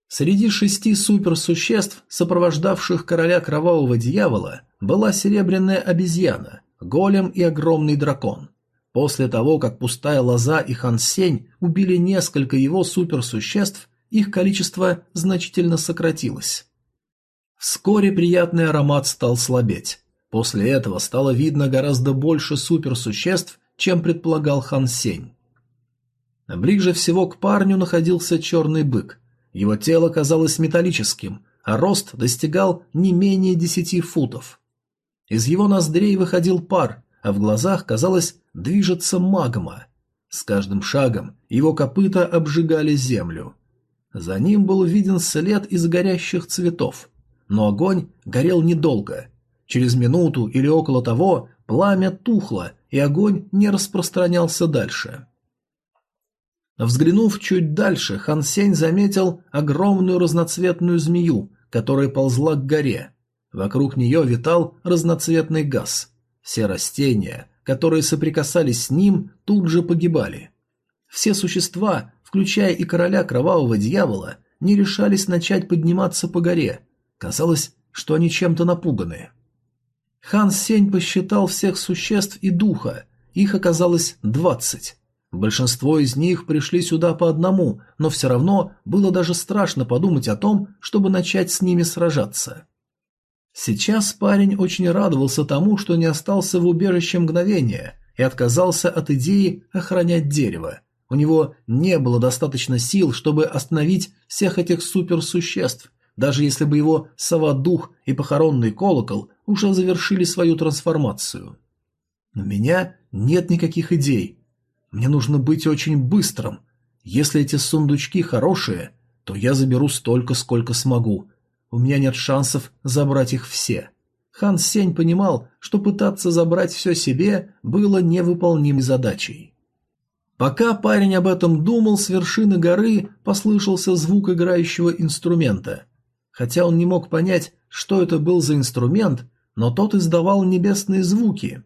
Среди шести суперсуществ, сопровождавших короля кровавого дьявола, была серебряная обезьяна, голем и огромный дракон. После того, как пустая лоза и Хансень убили несколько его суперсуществ, их количество значительно сократилось. Вскоре приятный аромат стал слабеть. После этого стало видно гораздо больше суперсуществ, чем предполагал Хан Сень. Ближе всего к парню находился черный бык. Его тело казалось металлическим, а рост достигал не менее десяти футов. Из его ноздрей выходил пар, а в глазах, казалось, движется магма. С каждым шагом его копыта обжигали землю. За ним был виден след из горящих цветов. Но огонь горел недолго. Через минуту или около того пламя тухло, и огонь не распространялся дальше. Взглянув чуть дальше, Хан Сень заметил огромную разноцветную змею, которая ползла к горе. Вокруг нее витал разноцветный газ. Все растения, которые соприкасались с ним, тут же погибали. Все существа, включая и короля кровавого дьявола, не решались начать подниматься по горе. Казалось, что они чем-то напуганы. Хан Сень посчитал всех существ и духа, их оказалось двадцать. Большинство из них пришли сюда по одному, но все равно было даже страшно подумать о том, чтобы начать с ними сражаться. Сейчас парень очень радовался тому, что не остался в убежище мгновения и отказался от идеи охранять дерево. У него не было достаточно сил, чтобы остановить всех этих суперсуществ, даже если бы его сова-дух и похоронный колокол уже завершили свою трансформацию. У меня нет никаких идей, мне нужно быть очень быстрым. Если эти сундучки хорошие, то я заберу столько, сколько смогу. У меня нет шансов забрать их все. Хан Сень понимал, что пытаться забрать все себе было невыполнимой задачей. Пока парень об этом думал, с вершины горы послышался звук играющего инструмента. Хотя он не мог понять, что это был за инструмент, но тот издавал небесные звуки,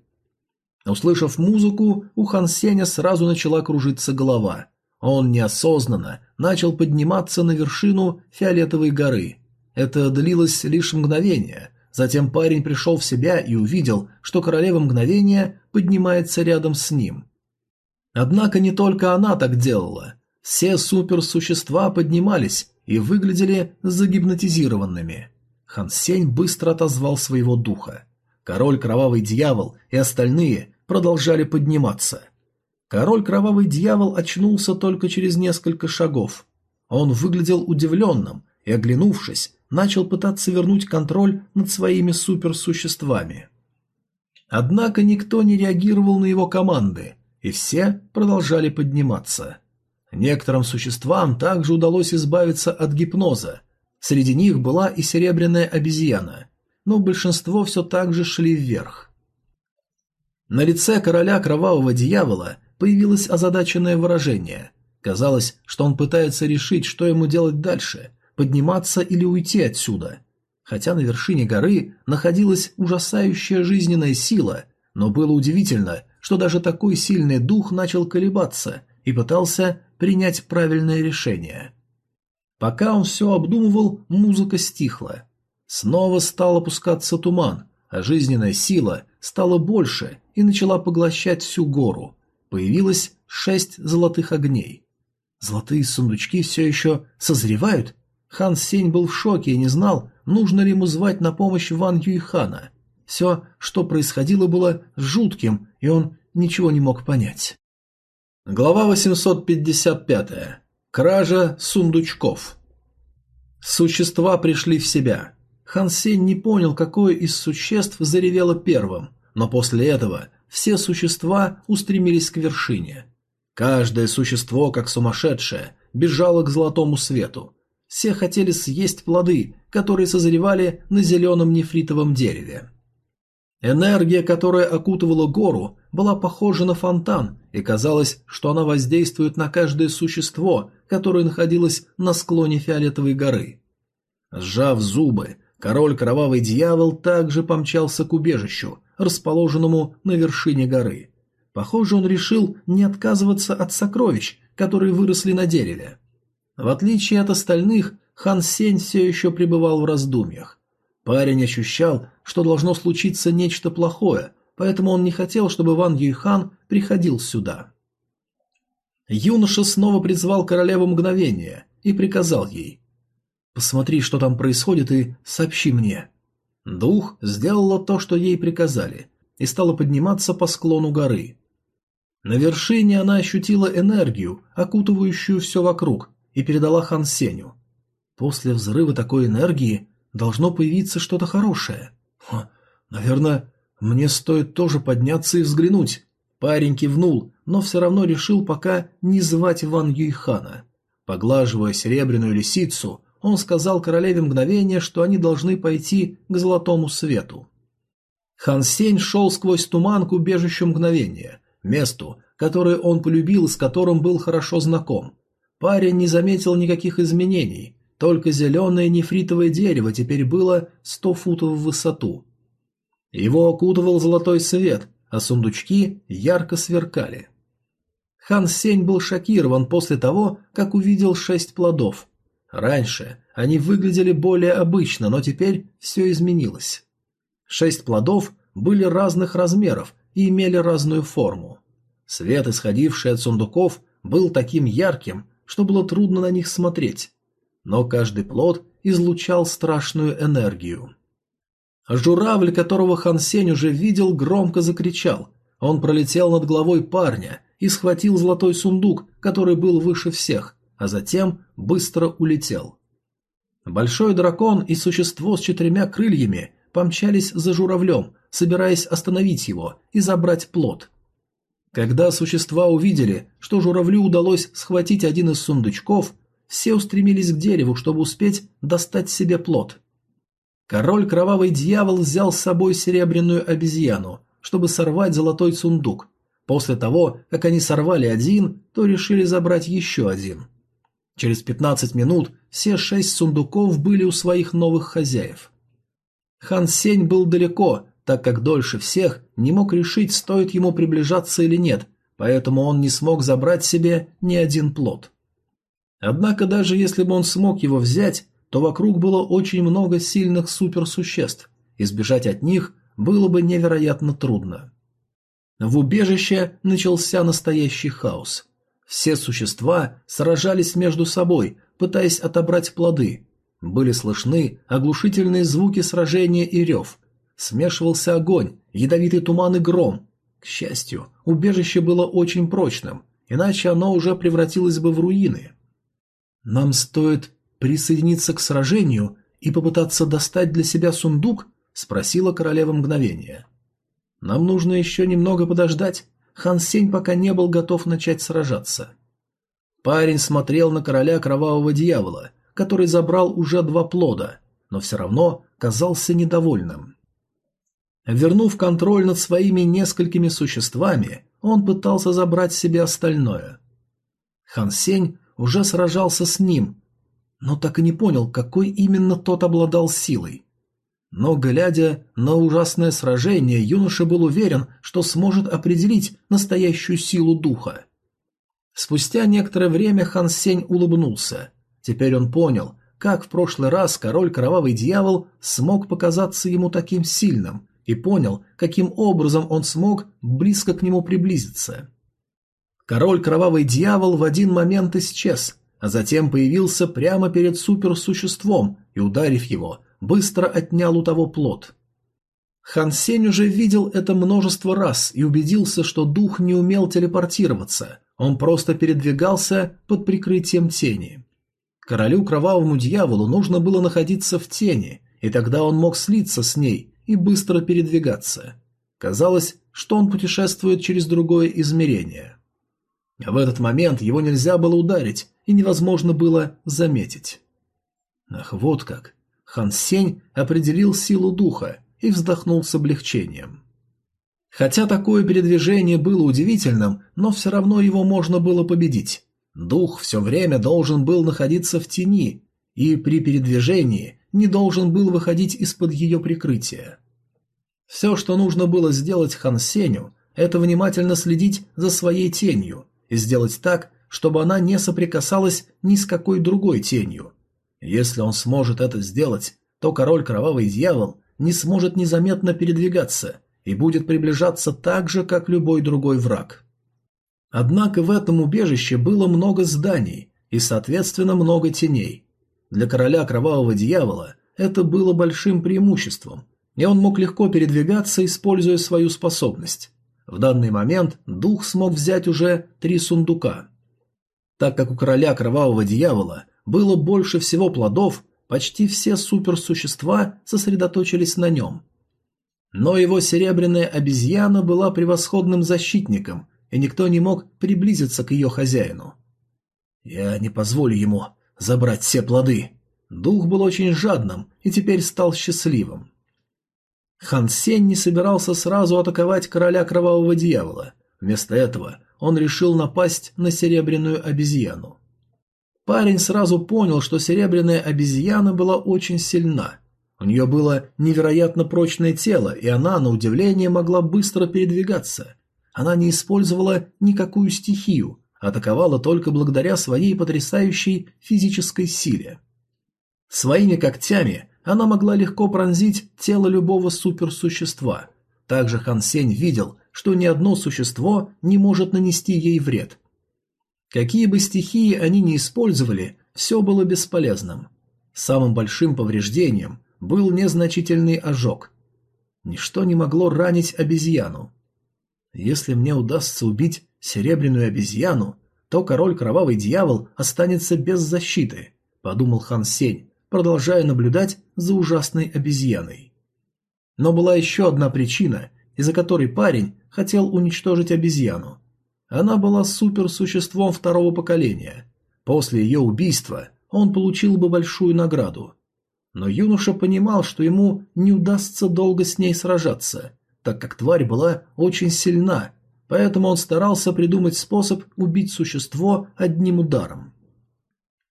Услышав музыку, у Хан Сеня сразу начала кружиться голова. Он неосознанно начал подниматься на вершину фиолетовой горы. Это длилось лишь мгновение. Затем парень пришел в себя и увидел, что королева мгновения поднимается рядом с ним. Однако не только она так делала. Все суперсущества поднимались и выглядели загипнотизированными. Хан Сень быстро отозвал своего духа. Король Кровавый Дьявол и остальные продолжали подниматься. Король Кровавый Дьявол очнулся только через несколько шагов. Он выглядел удивленным и, оглянувшись, начал пытаться вернуть контроль над своими суперсуществами. Однако никто не реагировал на его команды, и все продолжали подниматься. Некоторым существам также удалось избавиться от гипноза. Среди них была и серебряная обезьяна, но большинство все так же шли вверх. На лице короля кровавого дьявола появилось озадаченное выражение. Казалось, что он пытается решить, что ему делать дальше – подниматься или уйти отсюда. Хотя на вершине горы находилась ужасающая жизненная сила, но было удивительно, что даже такой сильный дух начал колебаться и пытался принять правильное решение. Пока он все обдумывал, музыка стихла. Снова стал опускаться туман, а жизненная сила стала больше и начала поглощать всю гору. Появилось шесть золотых огней. Золотые сундучки все еще созревают? Хан Сень был в шоке и не знал, нужно ли ему звать на помощь Ван Юйхана. Все, что происходило, было жутким, и он ничего не мог понять. Глава 855. Кража сундучков. Существа пришли в себя. Хан Сень не понял, какое из существ заревело первым, но после этого все существа устремились к вершине. Каждое существо, как сумасшедшее, бежало к золотому свету. Все хотели съесть плоды, которые созревали на зеленом нефритовом дереве. Энергия, которая окутывала гору, была похожа на фонтан, и казалось, что она воздействует на каждое существо, которое находилось на склоне фиолетовой горы. Сжав зубы, король Кровавый Дьявол также помчался к убежищу, расположенному на вершине горы. Похоже, он решил не отказываться от сокровищ, которые выросли на дереве. В отличие от остальных, Хан Сень все еще пребывал в раздумьях. Парень ощущал, что должно случиться нечто плохое, поэтому он не хотел, чтобы Ван Юйхан приходил сюда. Юноша снова призвал королеву мгновения и приказал ей «Посмотри, что там происходит, и сообщи мне». Дух сделала то, что ей приказали, и стала подниматься по склону горы. На вершине она ощутила энергию, окутывающую все вокруг, и передала Хан Сеню. После взрыва такой энергии должно появиться что-то хорошее. Ха, наверное, мне стоит тоже подняться и взглянуть. Парень кивнул, но все равно решил пока не звать Ван Юйхана. Поглаживая серебряную лисицу, он сказал королеве мгновение, что они должны пойти к золотому свету. Хан Сень шел сквозь туман к убежищу мгновения, месту, которое он полюбил и с которым был хорошо знаком. Парень не заметил никаких изменений, только зеленое нефритовое дерево теперь было сто футов в высоту. Его окутывал золотой свет, а сундучки ярко сверкали. Хан Сень был шокирован после того, как увидел шесть плодов. Раньше они выглядели более обычно, но теперь все изменилось. Шесть плодов были разных размеров и имели разную форму. Свет, исходивший от сундуков, был таким ярким, что было трудно на них смотреть. Но каждый плод излучал страшную энергию. Журавль, которого Хан Сень уже видел, громко закричал. Он пролетел над головой парня и схватил золотой сундук, который был выше всех, а затем быстро улетел. Большой дракон и существо с четырьмя крыльями помчались за журавлем, собираясь остановить его и забрать плод. Когда существа увидели, что журавлю удалось схватить один из сундучков, все устремились к дереву, чтобы успеть достать себе плод. Король Кровавый Дьявол взял с собой серебряную обезьяну, чтобы сорвать золотой сундук. После того, как они сорвали один, то решили забрать еще один. Через 15 минут все шесть сундуков были у своих новых хозяев. Хан Сень был далеко, так как дольше всех не мог решить, стоит ему приближаться или нет, поэтому он не смог забрать себе ни один плод. Однако даже если бы он смог его взять, то вокруг было очень много сильных суперсуществ, избежать от них было бы невероятно трудно. В убежище начался настоящий хаос. Все существа сражались между собой, пытаясь отобрать плоды. Были слышны оглушительные звуки сражения и рев. Смешивался огонь, ядовитый туман и гром. К счастью, убежище было очень прочным, иначе оно уже превратилось бы в руины. «Нам стоит присоединиться к сражению и попытаться достать для себя сундук?» – спросила королева мгновения. «Нам нужно еще немного подождать. Хан Сень пока не был готов начать сражаться». Парень смотрел на короля кровавого дьявола, который забрал уже два плода, но все равно казался недовольным. Вернув контроль над своими несколькими существами, он пытался забрать себе остальное. Хан Сень уже сражался с ним, но так и не понял, какой именно тот обладал силой. Но, глядя на ужасное сражение, юноша был уверен, что сможет определить настоящую силу духа. Спустя некоторое время Хан Сень улыбнулся. Теперь он понял, как в прошлый раз король Кровавый Дьявол смог показаться ему таким сильным, и понял, каким образом он смог близко к нему приблизиться. Король Кровавый Дьявол в один момент исчез, а затем появился прямо перед суперсуществом и, ударив его, быстро отнял у того плод. Хан Сень уже видел это множество раз и убедился, что дух не умел телепортироваться, он просто передвигался под прикрытием тени. Королю Кровавому Дьяволу нужно было находиться в тени, и тогда он мог слиться с ней и быстро передвигаться. Казалось, что он путешествует через другое измерение. В этот момент его нельзя было ударить, и невозможно было заметить. Ах, вот как. Хан Сень определил силу духа и вздохнул с облегчением. Хотя такое передвижение было удивительным, но все равно его можно было победить. Дух все время должен был находиться в тени, и при передвижении не должен был выходить из-под ее прикрытия. Все, что нужно было сделать Хан Сеню, это внимательно следить за своей тенью и сделать так, чтобы она не соприкасалась ни с какой другой тенью. Если он сможет это сделать, то король Кровавый Дьявол не сможет незаметно передвигаться и будет приближаться так же, как любой другой враг. Однако в этом убежище было много зданий и, соответственно, много теней. Для короля Кровавого Дьявола это было большим преимуществом, и он мог легко передвигаться, используя свою способность. В данный момент дух смог взять уже три сундука. Так как у короля кровавого дьявола было больше всего плодов, почти все суперсущества сосредоточились на нем. Но его серебряная обезьяна была превосходным защитником, и никто не мог приблизиться к ее хозяину. «Я не позволю ему забрать все плоды». Дух был очень жадным и теперь стал счастливым. Хан Сень не собирался сразу атаковать короля кровавого дьявола. Вместо этого он решил напасть на серебряную обезьяну. Парень сразу понял, что серебряная обезьяна была очень сильна. У нее было невероятно прочное тело, и она, на удивление, могла быстро передвигаться. Она не использовала никакую стихию, атаковала только благодаря своей потрясающей физической силе. Своими когтями она могла легко пронзить тело любого суперсущества. Также Хан Сень видел, что ни одно существо не может нанести ей вред. Какие бы стихии они ни использовали, все было бесполезным. Самым большим повреждением был незначительный ожог. Ничто не могло ранить обезьяну. Если мне удастся убить серебряную обезьяну, то король Кровавый Дьявол останется без защиты, подумал Хан Сень, продолжая наблюдать за ужасной обезьяной. Но была еще одна причина, из-за которой парень хотел уничтожить обезьяну. Она была суперсуществом второго поколения. После ее убийства он получил бы большую награду. Но юноша понимал, что ему не удастся долго с ней сражаться, так как тварь была очень сильна, поэтому он старался придумать способ убить существо одним ударом.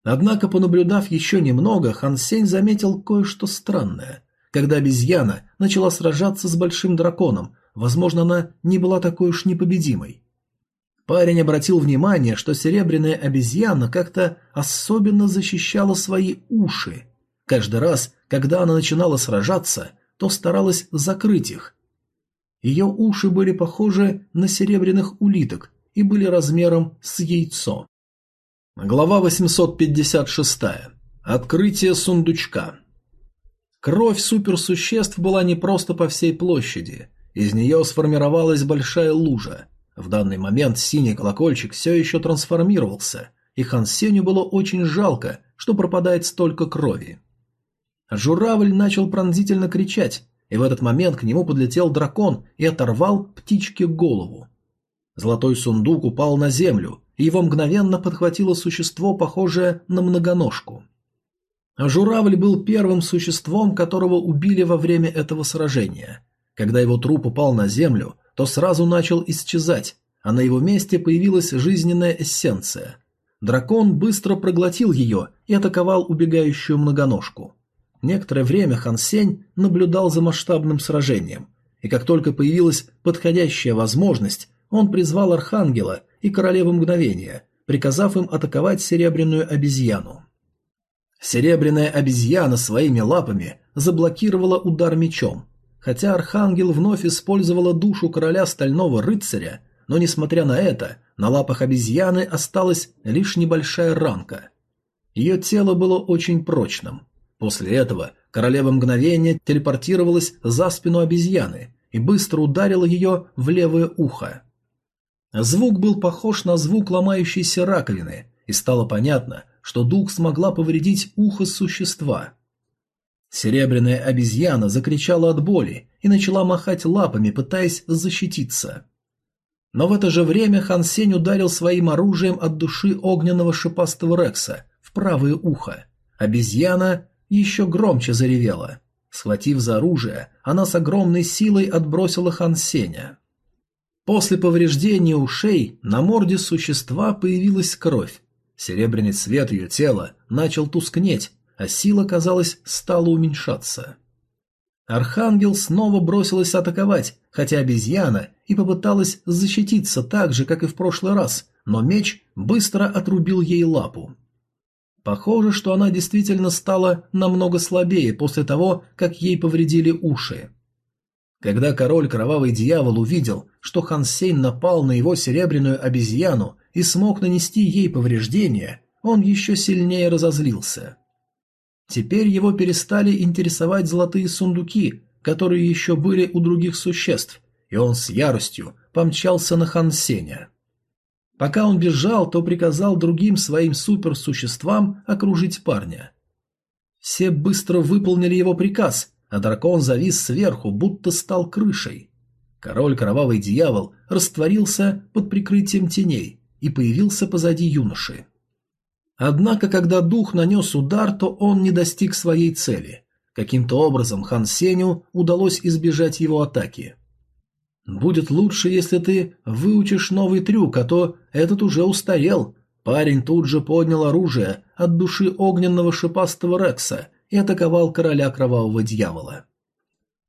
Однако, понаблюдав еще немного, Хан Сень заметил кое-что странное. Когда обезьяна начала сражаться с большим драконом, Возможно, она не была такой уж непобедимой. Парень обратил внимание, что серебряная обезьяна как-то особенно защищала свои уши. Каждый раз, когда она начинала сражаться, то старалась закрыть их. Ее уши были похожи на серебряных улиток и были размером с яйцо. Глава 856. Открытие сундучка. Кровь суперсуществ была не просто по всей площади. Из нее сформировалась большая лужа. В данный момент синий колокольчик все еще трансформировался, и Хан Сеню было очень жалко, что пропадает столько крови. Журавль начал пронзительно кричать, и в этот момент к нему подлетел дракон и оторвал птичке голову. Золотой сундук упал на землю, и его мгновенно подхватило существо, похожее на многоножку. Журавль был первым существом, которого убили во время этого сражения – когда его труп упал на землю, то сразу начал исчезать, а на его месте появилась жизненная эссенция. Дракон быстро проглотил ее и атаковал убегающую многоножку. Некоторое время Хан Сень наблюдал за масштабным сражением, и как только появилась подходящая возможность, он призвал Архангела и Королеву Мгновения, приказав им атаковать Серебряную обезьяну. Серебряная обезьяна своими лапами заблокировала удар мечом, Хотя Архангел вновь использовала душу короля Стального Рыцаря, но, несмотря на это, на лапах обезьяны осталась лишь небольшая ранка. Ее тело было очень прочным. После этого королева мгновения телепортировалась за спину обезьяны и быстро ударила ее в левое ухо. Звук был похож на звук ломающейся раковины, и стало понятно, что дух смогла повредить ухо существа – Серебряная обезьяна закричала от боли и начала махать лапами, пытаясь защититься. Но в это же время Хан Сень ударил своим оружием от души огненного шипастого Рекса в правое ухо. Обезьяна еще громче заревела. Схватив за оружие, она с огромной силой отбросила Хан Сеня. После повреждения ушей на морде существа появилась кровь. Серебряный цвет ее тела начал тускнеть, а сила, казалось, стала уменьшаться. Архангел снова бросилась атаковать, хотя обезьяна и попыталась защититься так же, как и в прошлый раз, но меч быстро отрубил ей лапу. Похоже, что она действительно стала намного слабее после того, как ей повредили уши. Когда король Кровавый Дьявол увидел, что Хансейн напал на его серебряную обезьяну и смог нанести ей повреждения, он еще сильнее разозлился. Теперь его перестали интересовать золотые сундуки, которые еще были у других существ, и он с яростью помчался на Хансеня. Пока он бежал, то приказал другим своим суперсуществам окружить парня. Все быстро выполнили его приказ, а дракон завис сверху, будто стал крышей. Король Кровавый Дьявол растворился под прикрытием теней и появился позади юноши. Однако, когда дух нанес удар, то он не достиг своей цели. Каким-то образом Хан Сеню удалось избежать его атаки. «Будет лучше, если ты выучишь новый трюк, а то этот уже устарел». Парень тут же поднял оружие от души огненного шипастого Рекса и атаковал короля кровавого дьявола.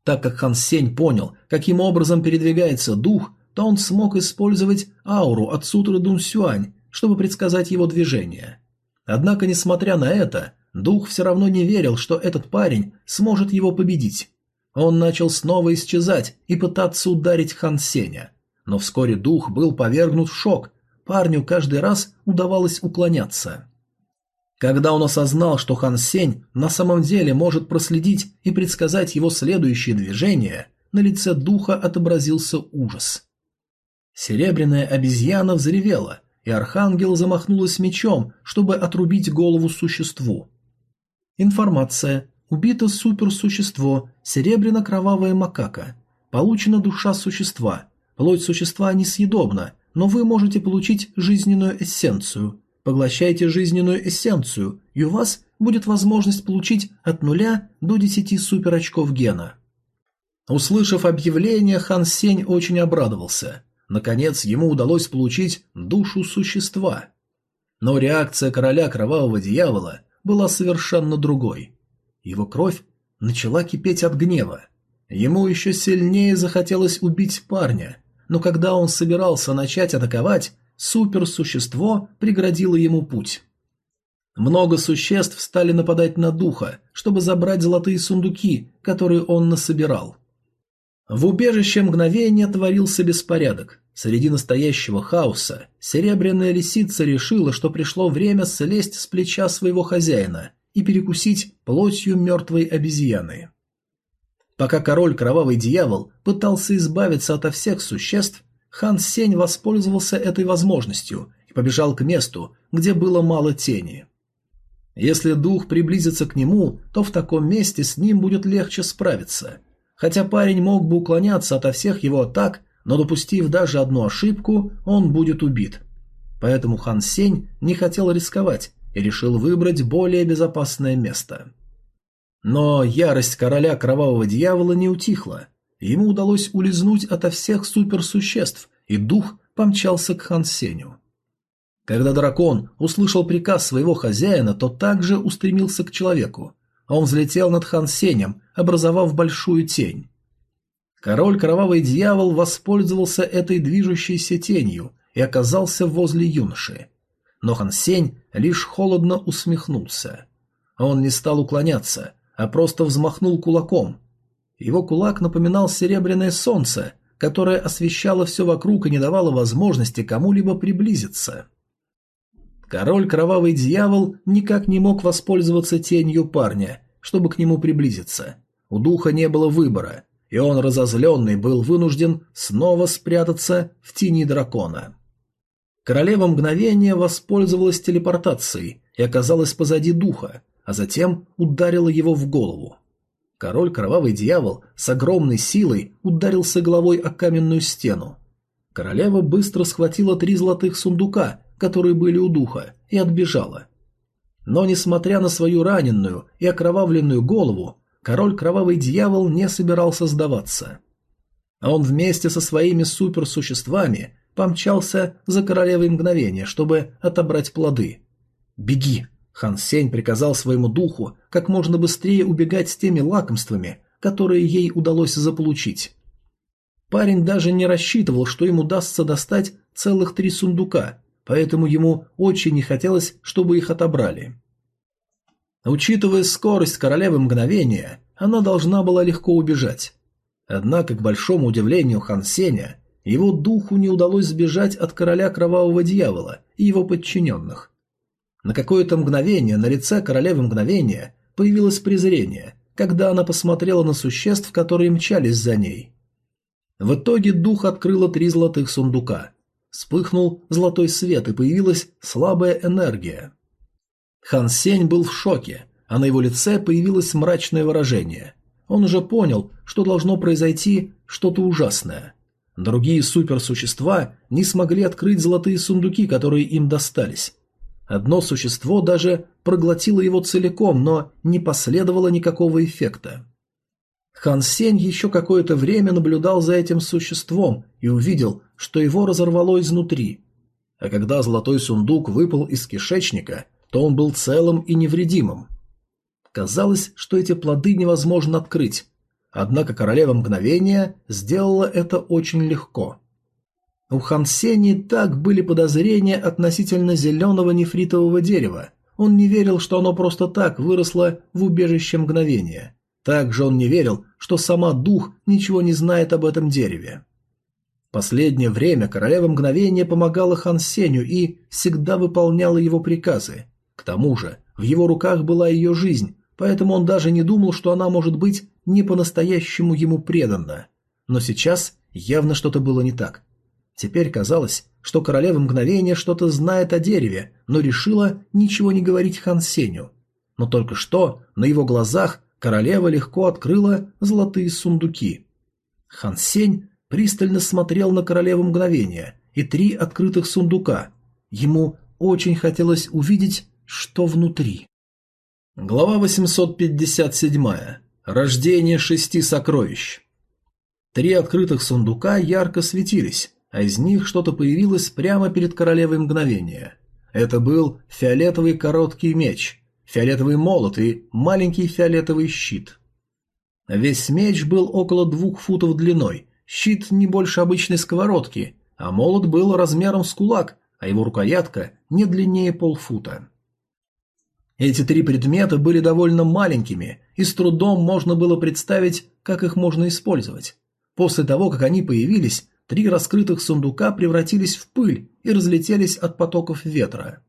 Так как Хан Сень понял, каким образом передвигается дух, то он смог использовать ауру от сутры Дун Сюань, чтобы предсказать его движение. Однако, несмотря на это, дух все равно не верил, что этот парень сможет его победить. Он начал снова исчезать и пытаться ударить Хан Сеня. Но вскоре дух был повергнут в шок, парню каждый раз удавалось уклоняться. Когда он осознал, что Хан Сень на самом деле может проследить и предсказать его следующие движения, на лице духа отобразился ужас. Серебряная обезьяна взревела, и архангел замахнулась мечом, чтобы отрубить голову существу. Информация. Убито суперсущество, серебряно-кровавая макака. Получена душа существа. Плоть существа несъедобна, но вы можете получить жизненную эссенцию. Поглощайте жизненную эссенцию, и у вас будет возможность получить от нуля до 10 суперочков гена. Услышав объявление, Хан Сень очень обрадовался. Наконец, ему удалось получить душу существа. Но реакция короля кровавого дьявола была совершенно другой. Его кровь начала кипеть от гнева. Ему еще сильнее захотелось убить парня, но когда он собирался начать атаковать, суперсущество преградило ему путь. Много существ стали нападать на духа, чтобы забрать золотые сундуки, которые он насобирал. В убежище мгновения творился беспорядок. Среди настоящего хаоса серебряная лисица решила, что пришло время слезть с плеча своего хозяина и перекусить плотью мертвой обезьяны. Пока король Кровавый Дьявол пытался избавиться ото всех существ, хан Сень воспользовался этой возможностью и побежал к месту, где было мало тени. Если дух приблизится к нему, то в таком месте с ним будет легче справиться. Хотя парень мог бы уклоняться ото всех его атак, но допустив даже одну ошибку, он будет убит. Поэтому Хан Сень не хотел рисковать и решил выбрать более безопасное место. Но ярость короля кровавого дьявола не утихла. Ему удалось улизнуть ото всех суперсуществ, и дух помчался к Хан Сеню. Когда дракон услышал приказ своего хозяина, то также устремился к человеку. Он взлетел над Хан Сенем, образовав большую тень. Король Кровавый Дьявол воспользовался этой движущейся тенью и оказался возле юноши. Но Хан Сень лишь холодно усмехнулся. Он не стал уклоняться, а просто взмахнул кулаком. Его кулак напоминал серебряное солнце, которое освещало все вокруг и не давало возможности кому-либо приблизиться. Король Кровавый Дьявол никак не мог воспользоваться тенью парня, чтобы к нему приблизиться. У духа не было выбора, и он, разозленный, был вынужден снова спрятаться в тени дракона. Королева мгновения воспользовалась телепортацией и оказалась позади духа, а затем ударила его в голову. Король Кровавый Дьявол с огромной силой ударился головой о каменную стену. Королева быстро схватила три золотых сундука, которые были у духа, и отбежала. Но, несмотря на свою раненую и окровавленную голову, король Кровавый Дьявол не собирался сдаваться. А он вместе со своими суперсуществами помчался за королевой мгновения, чтобы отобрать плоды. «Беги!» Хан Сень приказал своему духу как можно быстрее убегать с теми лакомствами, которые ей удалось заполучить. Парень даже не рассчитывал, что им удастся достать целых три сундука, поэтому ему очень не хотелось, чтобы их отобрали. Учитывая скорость королевы мгновения, она должна была легко убежать. Однако, к большому удивлению Хан Сеня, его духу не удалось сбежать от короля кровавого дьявола и его подчиненных. На какое-то мгновение на лице королевы мгновения появилось презрение, когда она посмотрела на существ, которые мчались за ней. В итоге дух открыла три золотых сундука. Вспыхнул золотой свет и появилась слабая энергия. Хан Сень был в шоке, а на его лице появилось мрачное выражение. Он уже понял, что должно произойти что-то ужасное. Другие суперсущества не смогли открыть золотые сундуки, которые им достались. Одно существо даже проглотило его целиком, но не последовало никакого эффекта. Хан Сень еще какое-то время наблюдал за этим существом и увидел, что его разорвало изнутри. А когда золотой сундук выпал из кишечника, то он был целым и невредимым. Казалось, что эти плоды невозможно открыть. Однако королева мгновения сделала это очень легко. У Хан Сени так были подозрения относительно зеленого нефритового дерева. Он не верил, что оно просто так выросло в убежище мгновения. Также он не верил, что сама дух ничего не знает об этом дереве. Последнее время королева мгновения помогала Хан Сеню и всегда выполняла его приказы. К тому же в его руках была ее жизнь, поэтому он даже не думал, что она может быть не по-настоящему ему преданна. Но сейчас явно что-то было не так. Теперь казалось, что королева мгновения что-то знает о дереве, но решила ничего не говорить Хан Сеню. Но только что на его глазах королева легко открыла золотые сундуки. Хан Сень пристально смотрел на королеву мгновения и три открытых сундука. Ему очень хотелось увидеть, что внутри. Глава 857. Рождение шести сокровищ. Три открытых сундука ярко светились, а из них что-то появилось прямо перед королевой мгновения. Это был фиолетовый короткий меч, фиолетовый молот и маленький фиолетовый щит. Весь меч был около двух футов длиной Щит не больше обычной сковородки, а молот был размером с кулак, а его рукоятка не длиннее полфута. Эти три предмета были довольно маленькими, и с трудом можно было представить, как их можно использовать. После того, как они появились, три раскрытых сундука превратились в пыль и разлетелись от потоков ветра.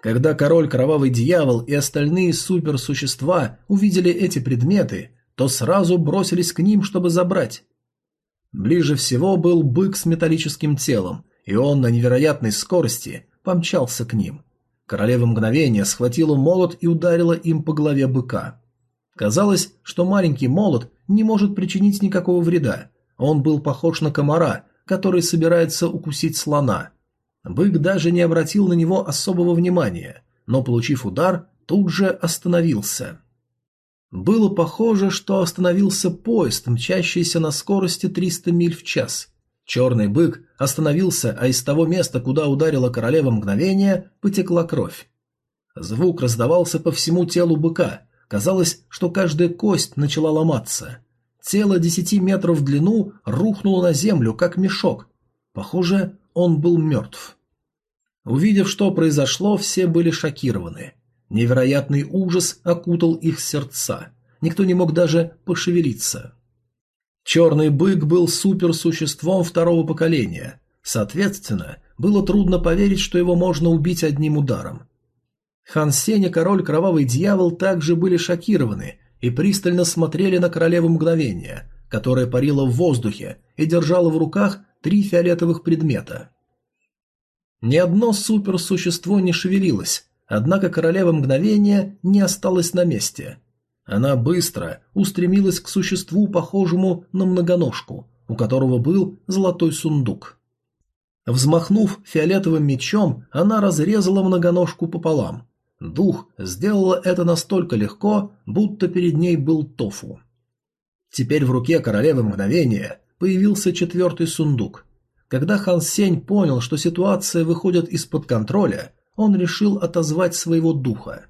Когда король Кровавый Дьявол и остальные суперсущества увидели эти предметы, то сразу бросились к ним, чтобы забрать. Ближе всего был бык с металлическим телом, и он на невероятной скорости помчался к ним. Королева мгновения схватила молот и ударила им по голове быка. Казалось, что маленький молот не может причинить никакого вреда. Он был похож на комара, который собирается укусить слона. Бык даже не обратил на него особого внимания, но, получив удар, тут же остановился. Было похоже, что остановился поезд, мчащийся на скорости 300 миль в час. Черный бык остановился, а из того места, куда ударила королева мгновения, потекла кровь. Звук раздавался по всему телу быка. Казалось, что каждая кость начала ломаться. Тело десяти метров в длину рухнуло на землю, как мешок. Похоже, он был мертв. Увидев, что произошло, все были шокированы. Невероятный ужас окутал их сердца. Никто не мог даже пошевелиться. Черный бык был суперсуществом второго поколения. Соответственно, было трудно поверить, что его можно убить одним ударом. Хан Сень и король Кровавый Дьявол также были шокированы и пристально смотрели на королеву мгновения, которая парила в воздухе и держала в руках три фиолетовых предмета. Ни одно суперсущество не шевелилось, Однако королева мгновения не осталась на месте. Она быстро устремилась к существу, похожему на многоножку, у которого был золотой сундук. Взмахнув фиолетовым мечом, она разрезала многоножку пополам. Дух сделала это настолько легко, будто перед ней был тофу. Теперь в руке королевы мгновения появился четвертый сундук. Когда Хан Сень понял, что ситуация выходит из-под контроля, он решил отозвать своего духа.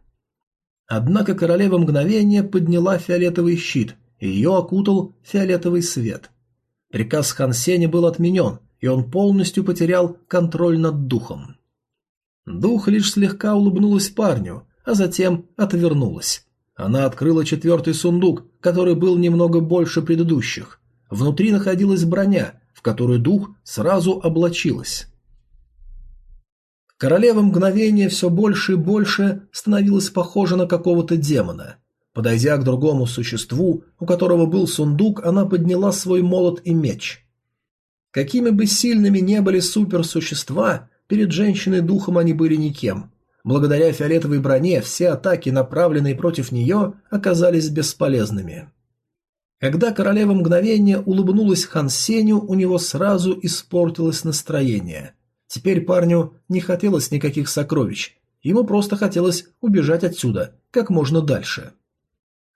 Однако королева мгновения подняла фиолетовый щит, и ее окутал фиолетовый свет. Приказ Хан Сеня был отменен, и он полностью потерял контроль над духом. Дух лишь слегка улыбнулась парню, а затем отвернулась. Она открыла четвертый сундук, который был немного больше предыдущих. Внутри находилась броня, в которую дух сразу облачилась. Королева мгновения все больше и больше становилась похожа на какого-то демона. Подойдя к другому существу, у которого был сундук, она подняла свой молот и меч. Какими бы сильными не были суперсущества, перед женщиной духом они были никем. Благодаря фиолетовой броне все атаки, направленные против нее, оказались бесполезными. Когда королева мгновения улыбнулась Хан Сеню, у него сразу испортилось настроение – Теперь парню не хотелось никаких сокровищ, ему просто хотелось убежать отсюда как можно дальше.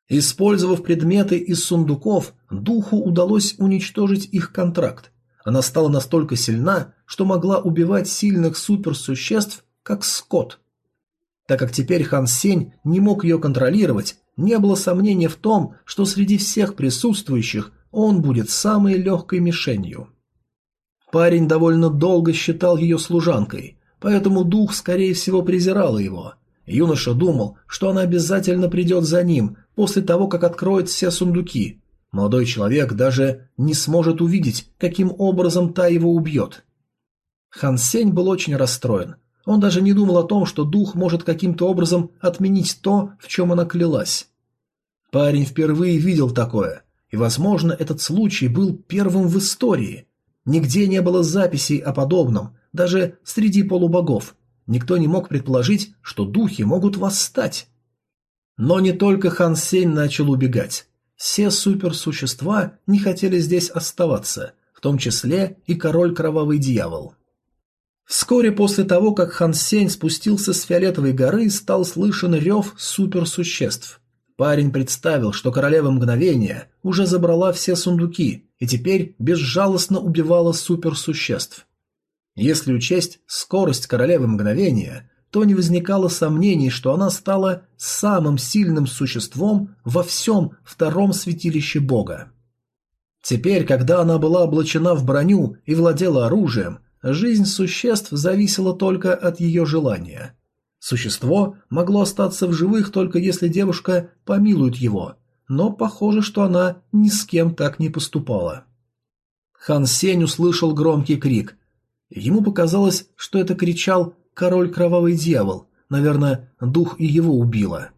Использовав предметы из сундуков, духу удалось уничтожить их контракт. Она стала настолько сильна, что могла убивать сильных суперсуществ, как скот. Так как теперь Хан Сень не мог ее контролировать, не было сомнения в том, что среди всех присутствующих он будет самой легкой мишенью. Парень довольно долго считал ее служанкой, поэтому дух, скорее всего, презирал его. Юноша думал, что она обязательно придет за ним после того, как откроет все сундуки. Молодой человек даже не сможет увидеть, каким образом та его убьет. Хан Сень был очень расстроен. Он даже не думал о том, что дух может каким-то образом отменить то, в чем она клялась. Парень впервые видел такое, и, возможно, этот случай был первым в истории. Нигде не было записей о подобном, даже среди полубогов. Никто не мог предположить, что духи могут восстать. Но не только Хан Сень начал убегать. Все суперсущества не хотели здесь оставаться, в том числе и король Кровавый Дьявол. Вскоре после того, как Хан Сень спустился с Фиолетовой горы, стал слышен рев суперсуществ. Парень представил, что королева мгновения уже забрала все сундуки и теперь безжалостно убивала суперсуществ. Если учесть скорость королевы мгновения, то не возникало сомнений, что она стала самым сильным существом во всем втором святилище бога. Теперь, когда она была облачена в броню и владела оружием, Жизнь существ зависела только от ее желания. Существо могло остаться в живых только если девушка помилует его, но похоже, что она ни с кем так не поступала. Хан Сень услышал громкий крик. Ему показалось, что это кричал король Кровавый Дьявол, наверное, дух и его убило.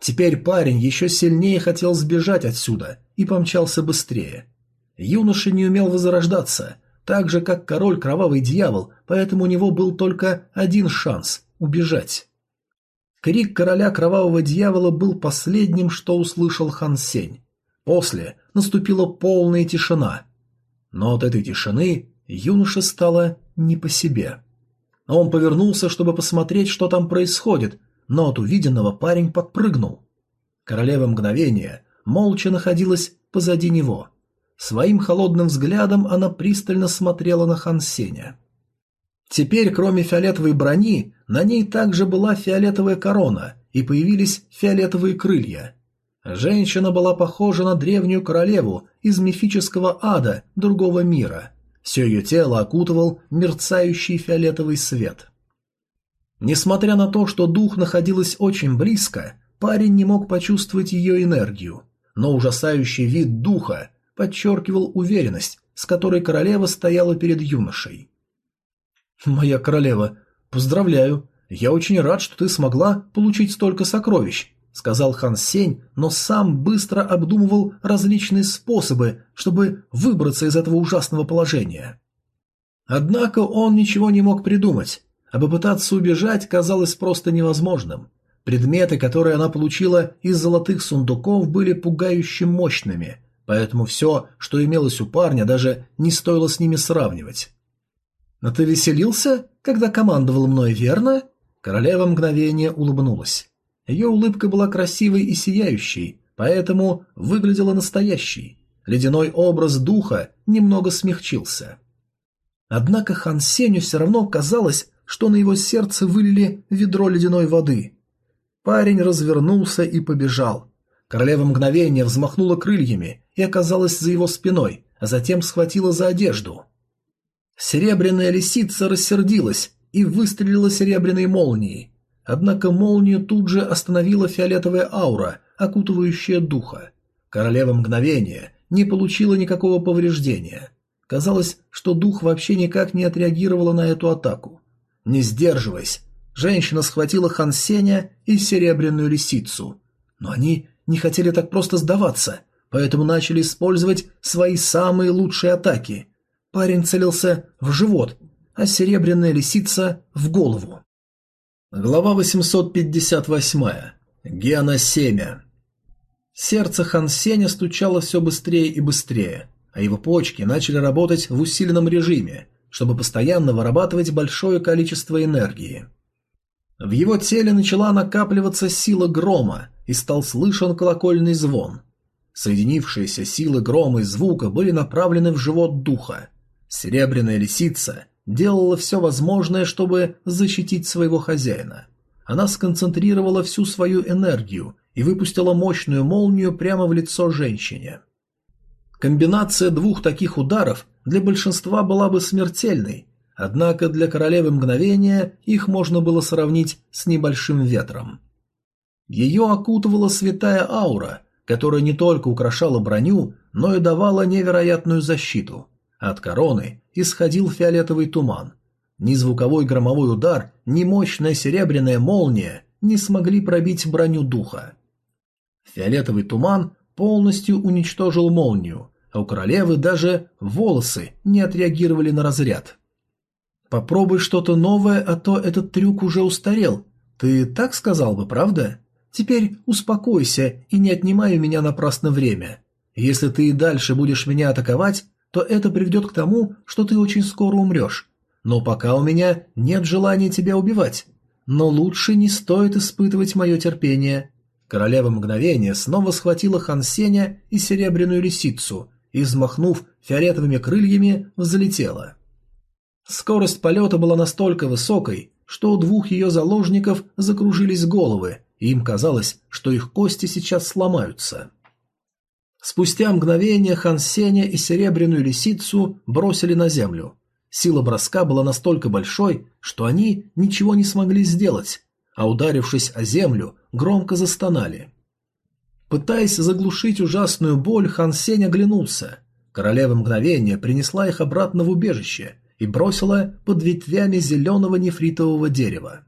Теперь парень еще сильнее хотел сбежать отсюда и помчался быстрее. Юноша не умел возрождаться – так же, как король Кровавый Дьявол, поэтому у него был только один шанс – убежать. Крик короля Кровавого Дьявола был последним, что услышал Хан Сень. После наступила полная тишина. Но от этой тишины юноше стало не по себе. Он повернулся, чтобы посмотреть, что там происходит, но от увиденного парень подпрыгнул. Королева мгновения молча находилась позади него – Своим холодным взглядом она пристально смотрела на Хан Сеня. Теперь, кроме фиолетовой брони, на ней также была фиолетовая корона, и появились фиолетовые крылья. Женщина была похожа на древнюю королеву из мифического ада другого мира. Все ее тело окутывал мерцающий фиолетовый свет. Несмотря на то, что дух находилась очень близко, парень не мог почувствовать ее энергию, но ужасающий вид духа подчеркивал уверенность, с которой королева стояла перед юношей. «Моя королева, поздравляю, я очень рад, что ты смогла получить столько сокровищ», сказал хан Сень, но сам быстро обдумывал различные способы, чтобы выбраться из этого ужасного положения. Однако он ничего не мог придумать, а попытаться убежать казалось просто невозможным. Предметы, которые она получила из золотых сундуков, были пугающе мощными, поэтому все, что имелось у парня, даже не стоило с ними сравнивать. «Но ты веселился, когда командовал мной, верно?» Королева мгновение улыбнулась. Ее улыбка была красивой и сияющей, поэтому выглядела настоящей. Ледяной образ духа немного смягчился. Однако Хан Сеню все равно казалось, что на его сердце вылили ведро ледяной воды. Парень развернулся и побежал. Королева мгновения взмахнула крыльями и оказалась за его спиной, а затем схватила за одежду. Серебряная лисица рассердилась и выстрелила серебряной молнией. Однако молнию тут же остановила фиолетовая аура, окутывающая духа. Королева мгновения не получила никакого повреждения. Казалось, что дух вообще никак не отреагировала на эту атаку. Не сдерживаясь, женщина схватила Хансеня и серебряную лисицу. Но они не хотели так просто сдаваться, поэтому начали использовать свои самые лучшие атаки. Парень целился в живот, а серебряная лисица – в голову. Глава 858. Гена Семя. Сердце Хан Сеня стучало все быстрее и быстрее, а его почки начали работать в усиленном режиме, чтобы постоянно вырабатывать большое количество энергии. В его теле начала накапливаться сила грома, и стал слышен колокольный звон. Соединившиеся силы грома и звука были направлены в живот духа. Серебряная лисица делала все возможное, чтобы защитить своего хозяина. Она сконцентрировала всю свою энергию и выпустила мощную молнию прямо в лицо женщине. Комбинация двух таких ударов для большинства была бы смертельной, однако для королевы мгновения их можно было сравнить с небольшим ветром. Ее окутывала святая аура, которая не только украшала броню, но и давала невероятную защиту. От короны исходил фиолетовый туман. Ни звуковой громовой удар, ни мощная серебряная молния не смогли пробить броню духа. Фиолетовый туман полностью уничтожил молнию, а у королевы даже волосы не отреагировали на разряд. «Попробуй что-то новое, а то этот трюк уже устарел. Ты так сказал бы, правда? Теперь успокойся и не отнимай у меня напрасно время. Если ты и дальше будешь меня атаковать, то это приведет к тому, что ты очень скоро умрешь. Но пока у меня нет желания тебя убивать. Но лучше не стоит испытывать мое терпение». Королева мгновения снова схватила Хан Сеня и серебряную лисицу и, взмахнув фиолетовыми крыльями, взлетела. Скорость полета была настолько высокой, что у двух ее заложников закружились головы, и им казалось, что их кости сейчас сломаются. Спустя мгновение Хан Сеня и Серебряную Лисицу бросили на землю. Сила броска была настолько большой, что они ничего не смогли сделать, а ударившись о землю, громко застонали. Пытаясь заглушить ужасную боль, Хан Сень оглянулся. Королева мгновения принесла их обратно в убежище и бросила под ветвями зеленого нефритового дерева.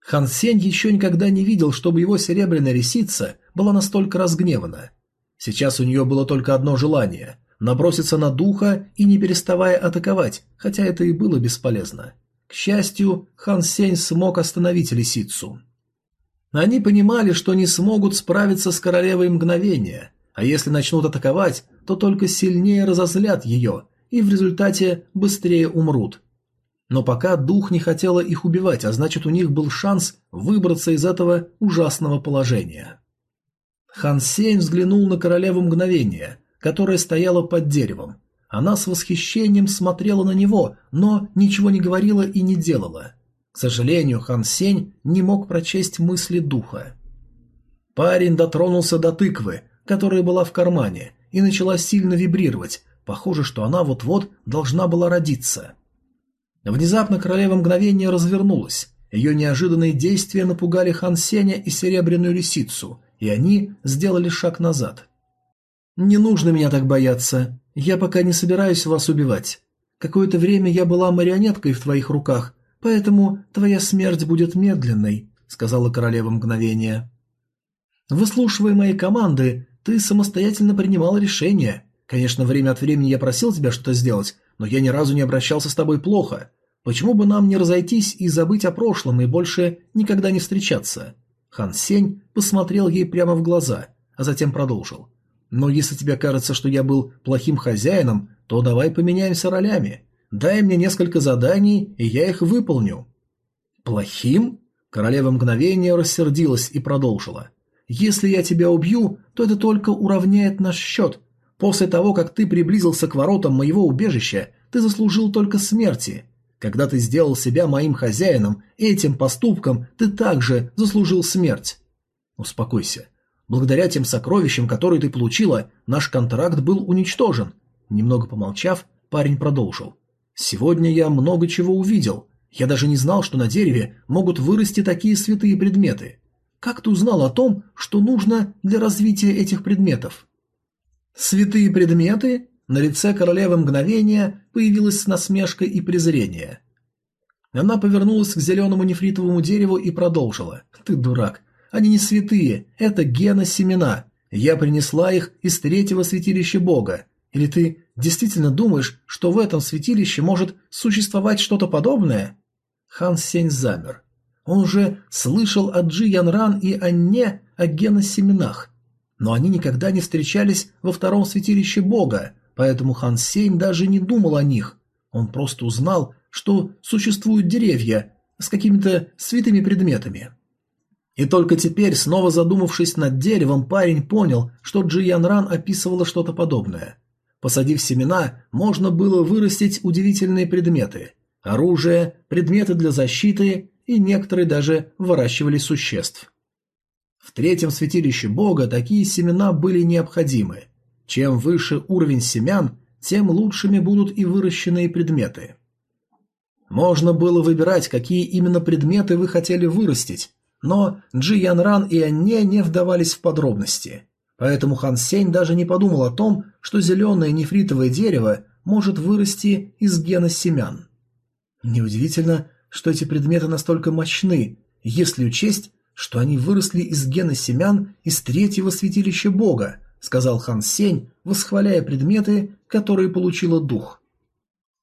Хан Сень еще никогда не видел, чтобы его серебряная лисица была настолько разгневана. Сейчас у нее было только одно желание – наброситься на духа и не переставая атаковать, хотя это и было бесполезно. К счастью, Хан Сень смог остановить лисицу. Они понимали, что не смогут справиться с королевой мгновения, а если начнут атаковать, то только сильнее разозлят ее и в результате быстрее умрут. Но пока дух не хотела их убивать, а значит у них был шанс выбраться из этого ужасного положения. Хан Сень взглянул на королеву мгновения, которая стояла под деревом. Она с восхищением смотрела на него, но ничего не говорила и не делала. К сожалению, Хан Сень не мог прочесть мысли духа. Парень дотронулся до тыквы, которая была в кармане, и начала сильно вибрировать. Похоже, что она вот-вот должна была родиться. Внезапно королева мгновения развернулась. Ее неожиданные действия напугали Хан Сеня и Серебряную Лисицу, и они сделали шаг назад. «Не нужно меня так бояться. Я пока не собираюсь вас убивать. Какое-то время я была марионеткой в твоих руках, поэтому твоя смерть будет медленной», — сказала королева мгновения. «Выслушивая мои команды, ты самостоятельно принимал решения. Конечно, время от времени я просил тебя что-то сделать, но я ни разу не обращался с тобой плохо. Почему бы нам не разойтись и забыть о прошлом и больше никогда не встречаться?» Хан Сень посмотрел ей прямо в глаза, а затем продолжил. «Но если тебе кажется, что я был плохим хозяином, то давай поменяемся ролями. Дай мне несколько заданий, и я их выполню». «Плохим?» Королева мгновения рассердилась и продолжила. «Если я тебя убью, то это только уравняет наш счет. После того, как ты приблизился к воротам моего убежища, ты заслужил только смерти. Когда ты сделал себя моим хозяином, этим поступком ты также заслужил смерть. Успокойся. Благодаря тем сокровищам, которые ты получила, наш контракт был уничтожен. Немного помолчав, парень продолжил. Сегодня я много чего увидел. Я даже не знал, что на дереве могут вырасти такие святые предметы. Как ты узнал о том, что нужно для развития этих предметов? Святые предметы? На лице королевы мгновения появилась насмешка и презрение. Она повернулась к зеленому нефритовому дереву и продолжила. «Ты дурак. Они не святые. Это гена-семена. Я принесла их из третьего святилища Бога. Или ты действительно думаешь, что в этом святилище может существовать что-то подобное? Хан Сень замер. Он уже слышал от Джи Янран и Анне о геносеменах, но они никогда не встречались во втором святилище Бога, поэтому Хан Сень даже не думал о них. Он просто узнал, что существуют деревья, с какими-то святыми предметами. И только теперь, снова задумавшись над деревом, парень понял, что Джиян Ран описывала что-то подобное. Посадив семена, можно было вырастить удивительные предметы – оружие, предметы для защиты и некоторые даже выращивали существ. В третьем святилище бога такие семена были необходимы. Чем выше уровень семян, тем лучшими будут и выращенные предметы. Можно было выбирать, какие именно предметы вы хотели вырастить, но Джи Ян Ран и Анне не вдавались в подробности. Поэтому Хан Сень даже не подумал о том, что зеленое нефритовое дерево может вырасти из гена семян. Неудивительно, что эти предметы настолько мощны, если учесть, что они выросли из гена семян из третьего святилища бога, сказал Хан Сень, восхваляя предметы, которые получила дух.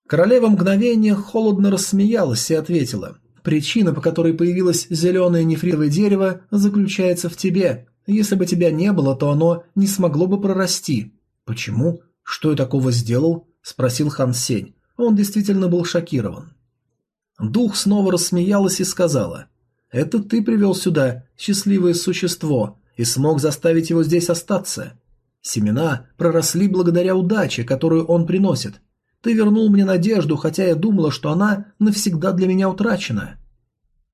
Королева мгновение холодно рассмеялась и ответила: "Причина, по которой появилось зеленое нефритовое дерево, заключается в тебе. Если бы тебя не было, то оно не смогло бы прорасти". "Почему? Что я такого сделал?" спросил Хан Сень. Он действительно был шокирован. Дух снова рассмеялась и сказала: "Это ты привел сюда счастливое существо и смог заставить его здесь остаться. Семена проросли благодаря удаче, которую он приносит. Ты вернул мне надежду, хотя я думала, что она навсегда для меня утрачена.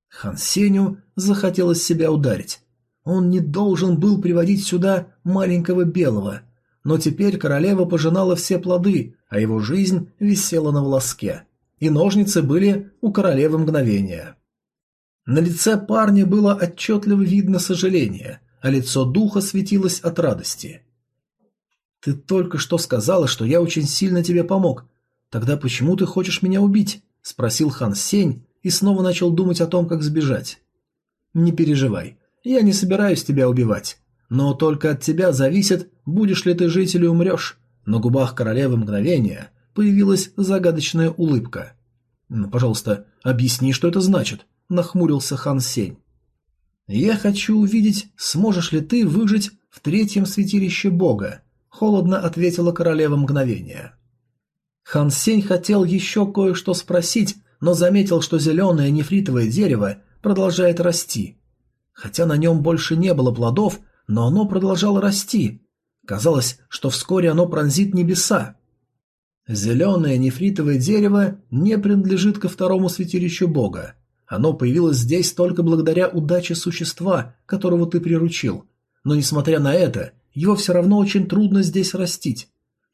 Хан Сеню захотелось себя ударить. Он не должен был приводить сюда маленького белого, но теперь королева пожинала все плоды, а его жизнь висела на волоске. И ножницы были у королевы мгновения. На лице парня было отчетливо видно сожаление, а лицо духа светилось от радости. «Ты только что сказала, что я очень сильно тебе помог. Тогда почему ты хочешь меня убить?» – спросил Хан Сень и снова начал думать о том, как сбежать. «Не переживай, я не собираюсь тебя убивать. Но только от тебя зависит, будешь ли ты жить или умрешь». На губах королевы мгновения появилась загадочная улыбка. «Ну, пожалуйста, объясни, что это значит», – нахмурился Хан Сень. «Я хочу увидеть, сможешь ли ты выжить в третьем святилище Бога», холодно ответила королева мгновения. Хан Сень хотел еще кое-что спросить, но заметил, что зеленое нефритовое дерево продолжает расти. Хотя на нем больше не было плодов, но оно продолжало расти. Казалось, что вскоре оно пронзит небеса. Зеленое нефритовое дерево не принадлежит ко второму святилищу бога. Оно появилось здесь только благодаря удаче существа, которого ты приручил. Но несмотря на это, его все равно очень трудно здесь растить.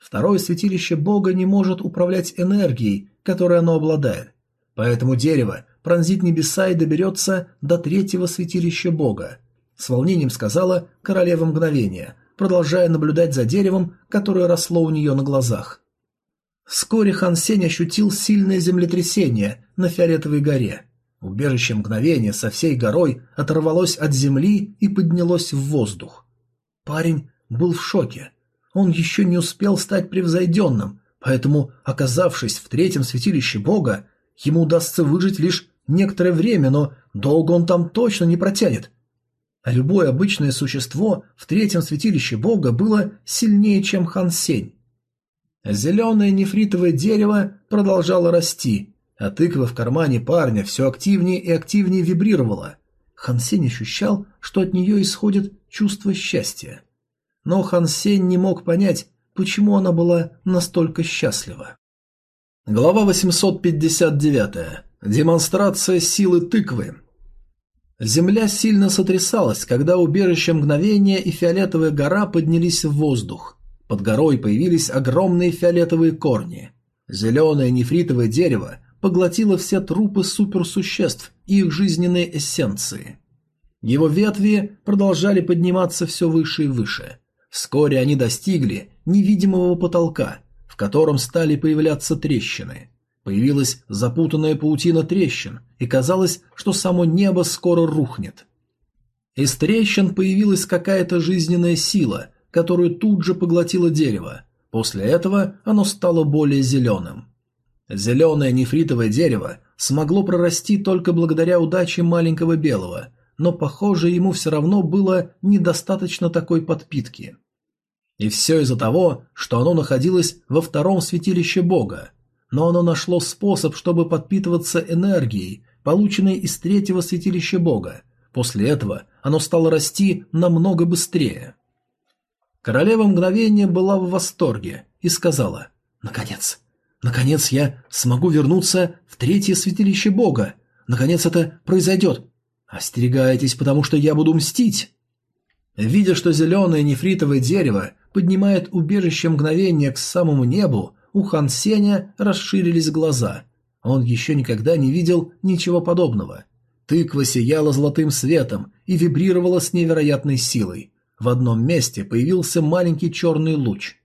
Второе святилище Бога не может управлять энергией, которой оно обладает. Поэтому дерево пронзит небеса и доберется до третьего святилища Бога. С волнением сказала королева мгновения, продолжая наблюдать за деревом, которое росло у нее на глазах. Вскоре Хан Сень ощутил сильное землетрясение на Фиолетовой горе. Убежище мгновения со всей горой оторвалось от земли и поднялось в воздух. Парень был в шоке. Он еще не успел стать превзойденным, поэтому, оказавшись в третьем святилище Бога, ему удастся выжить лишь некоторое время, но долго он там точно не протянет. А любое обычное существо в третьем святилище Бога было сильнее, чем Хан Сень. Зеленое нефритовое дерево продолжало расти, а тыква в кармане парня все активнее и активнее вибрировала. Хан Сень ощущал, что от нее исходит чувство счастья. Но Хан Сень не мог понять, почему она была настолько счастлива. Глава 859. Демонстрация силы тыквы. Земля сильно сотрясалась, когда убежище мгновения и фиолетовая гора поднялись в воздух. Под горой появились огромные фиолетовые корни. Зеленое нефритовое дерево поглотило все трупы суперсуществ и их жизненные эссенции. Его ветви продолжали подниматься все выше и выше. Вскоре они достигли невидимого потолка, в котором стали появляться трещины. Появилась запутанная паутина трещин, и казалось, что само небо скоро рухнет. Из трещин появилась какая-то жизненная сила, которую тут же поглотило дерево. После этого оно стало более зеленым. Зеленое нефритовое дерево смогло прорасти только благодаря удаче маленького белого, но, похоже, ему все равно было недостаточно такой подпитки. И все из-за того, что оно находилось во втором святилище Бога. Но оно нашло способ, чтобы подпитываться энергией, полученной из третьего святилища бога. После этого оно стало расти намного быстрее. Королева мгновение была в восторге и сказала «Наконец, наконец я смогу вернуться в третье святилище бога. Наконец это произойдет. Остерегайтесь, потому что я буду мстить». Видя, что зеленое нефритовое дерево поднимает убежище мгновения к самому небу, у Хан Сеня расширились глаза. Он еще никогда не видел ничего подобного. Тыква сияла золотым светом и вибрировала с невероятной силой. В одном месте появился маленький черный луч.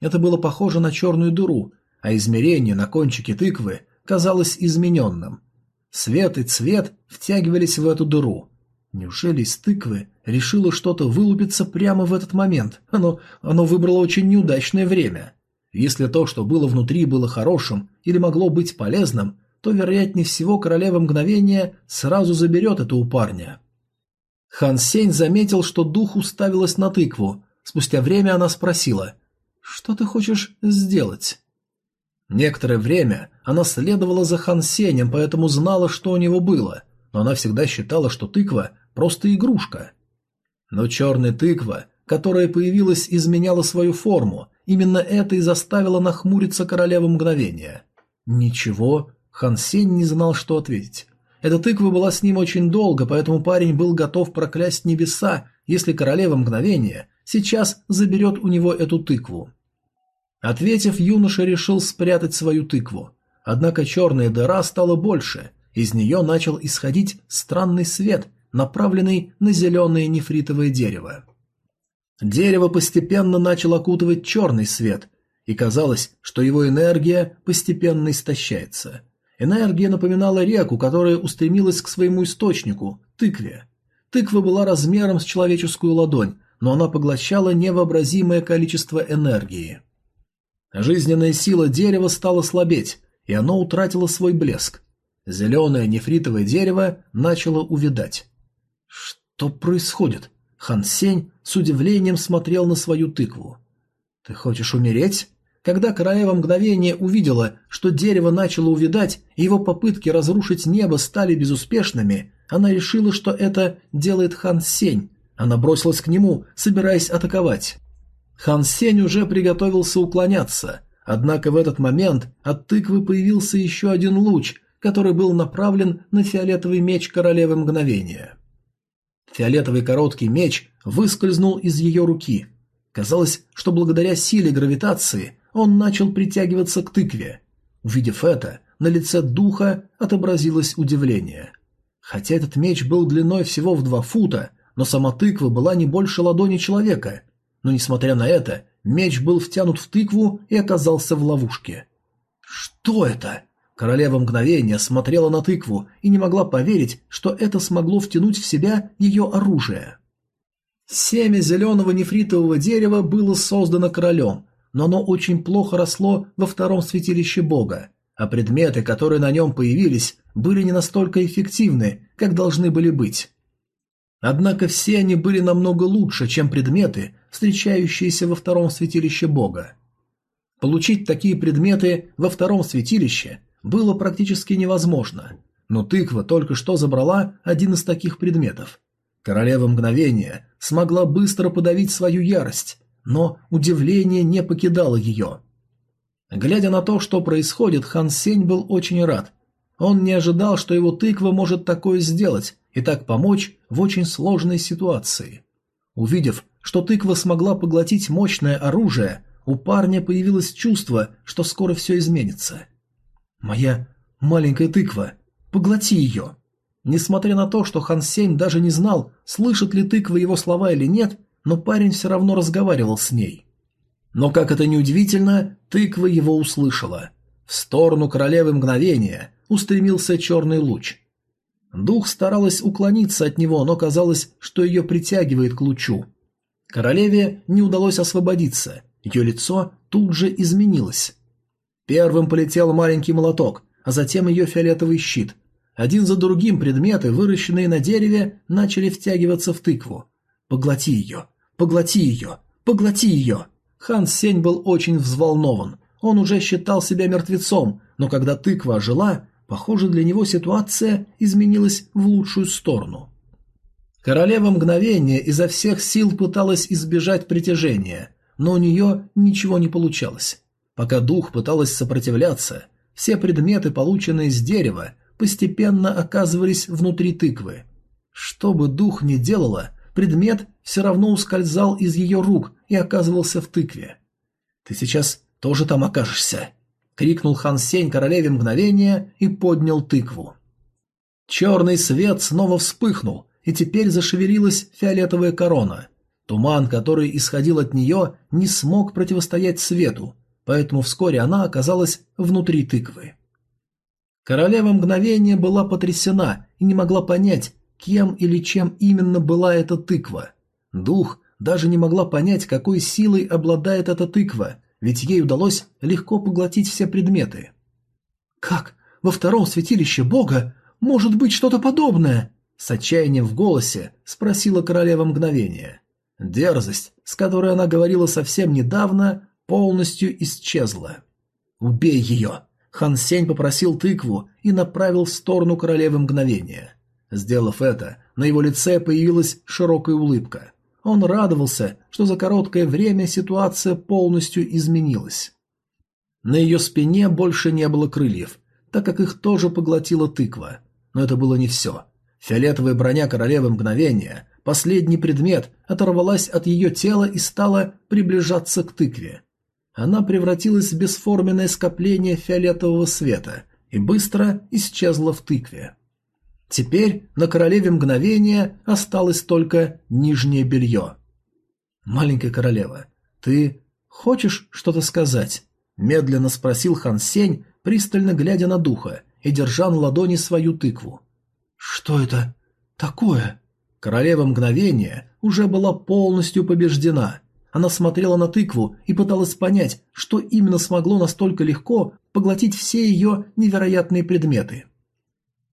Это было похоже на черную дыру, а измерение на кончике тыквы казалось измененным. Свет и цвет втягивались в эту дыру. Неужели из тыквы решило что-то вылупиться прямо в этот момент? Оно, оно выбрало очень неудачное время. Если то, что было внутри, было хорошим или могло быть полезным, то, вероятнее всего, королева мгновения сразу заберет это у парня. Хан Сень заметил, что дух уставилась на тыкву. Спустя время она спросила, «Что ты хочешь сделать?» Некоторое время она следовала за Хан Сенем, поэтому знала, что у него было, но она всегда считала, что тыква – просто игрушка. Но черная тыква, которая появилась, изменяла свою форму, именно это и заставило нахмуриться королеву мгновения. Ничего, Хан Сень не знал, что ответить. Эта тыква была с ним очень долго, поэтому парень был готов проклясть небеса, если королева мгновения сейчас заберет у него эту тыкву. Ответив, юноша решил спрятать свою тыкву. Однако черная дыра стала больше, из нее начал исходить странный свет, направленный на зеленое нефритовое дерево. Дерево постепенно начало окутывать черный свет, и казалось, что его энергия постепенно истощается. Энергия напоминала реку, которая устремилась к своему источнику – тыкве. Тыква была размером с человеческую ладонь, но она поглощала невообразимое количество энергии. Жизненная сила дерева стала слабеть, и оно утратило свой блеск. Зеленое нефритовое дерево начало увядать. Что происходит? Хан Сень с удивлением смотрел на свою тыкву. «Ты хочешь умереть?» Когда королева мгновение увидела, что дерево начало увядать, и его попытки разрушить небо стали безуспешными, она решила, что это делает Хан Сень. Она бросилась к нему, собираясь атаковать. Хан Сень уже приготовился уклоняться, однако в этот момент от тыквы появился еще один луч, который был направлен на фиолетовый меч королевы мгновения. Фиолетовый короткий меч выскользнул из ее руки. Казалось, что благодаря силе гравитации он начал притягиваться к тыкве. Увидев это, на лице духа отобразилось удивление. Хотя этот меч был длиной всего в два фута, но сама тыква была не больше ладони человека. Но несмотря на это, меч был втянут в тыкву и оказался в ловушке. «Что это?» Королева мгновения смотрела на тыкву и не могла поверить, что это смогло втянуть в себя ее оружие. Семя зеленого нефритового дерева было создано королем, но оно очень плохо росло во втором святилище бога, а предметы, которые на нем появились, были не настолько эффективны, как должны были быть. Однако все они были намного лучше, чем предметы, встречающиеся во втором святилище бога. Получить такие предметы во втором святилище было практически невозможно, но тыква только что забрала один из таких предметов. Королева мгновения смогла быстро подавить свою ярость, но удивление не покидало ее. Глядя на то, что происходит, Хан Сень был очень рад. Он не ожидал, что его тыква может такое сделать и так помочь в очень сложной ситуации. Увидев, что тыква смогла поглотить мощное оружие, у парня появилось чувство, что скоро все изменится. «Моя маленькая тыква, поглоти ее!» Несмотря на то, что Хан Сень даже не знал, слышит ли тыква его слова или нет, но парень все равно разговаривал с ней. Но, как это ни удивительно, тыква его услышала. В сторону королевы мгновения устремился черный луч. Дух старалась уклониться от него, но казалось, что ее притягивает к лучу. Королеве не удалось освободиться, ее лицо тут же изменилось. Первым полетел маленький молоток, а затем ее фиолетовый щит. Один за другим предметы, выращенные на дереве, начали втягиваться в тыкву. «Поглоти ее! Поглоти ее! Поглоти ее!» Хан Сень был очень взволнован. Он уже считал себя мертвецом, но когда тыква ожила, Похоже, для него ситуация изменилась в лучшую сторону. Королева мгновения изо всех сил пыталась избежать притяжения, но у нее ничего не получалось. Пока дух пыталась сопротивляться, все предметы, полученные с дерева, постепенно оказывались внутри тыквы. Что бы дух ни делала, предмет все равно ускользал из ее рук и оказывался в тыкве. «Ты сейчас тоже там окажешься!» — крикнул Хан Сень королеве мгновения и поднял тыкву. Черный свет снова вспыхнул, и теперь зашевелилась фиолетовая корона. Туман, который исходил от нее, не смог противостоять свету, поэтому вскоре она оказалась внутри тыквы. Королева мгновения была потрясена и не могла понять, кем или чем именно была эта тыква. Дух даже не могла понять, какой силой обладает эта тыква, ведь ей удалось легко поглотить все предметы. «Как? Во втором святилище Бога может быть что-то подобное?» С отчаянием в голосе спросила королева мгновения. Дерзость, с которой она говорила совсем недавно, полностью исчезла. «Убей ее!» Хан Сень попросил тыкву и направил в сторону королевы мгновения. Сделав это, на его лице появилась широкая улыбка. Он радовался, что за короткое время ситуация полностью изменилась. На ее спине больше не было крыльев, так как их тоже поглотила тыква. Но это было не все. Фиолетовая броня королевы мгновения, последний предмет, оторвалась от ее тела и стала приближаться к тыкве она превратилась в бесформенное скопление фиолетового света и быстро исчезла в тыкве. Теперь на королеве мгновения осталось только нижнее белье. «Маленькая королева, ты хочешь что-то сказать?» – медленно спросил Хан Сень, пристально глядя на духа и держа на ладони свою тыкву. «Что это такое?» Королева мгновения уже была полностью побеждена – она смотрела на тыкву и пыталась понять, что именно смогло настолько легко поглотить все ее невероятные предметы.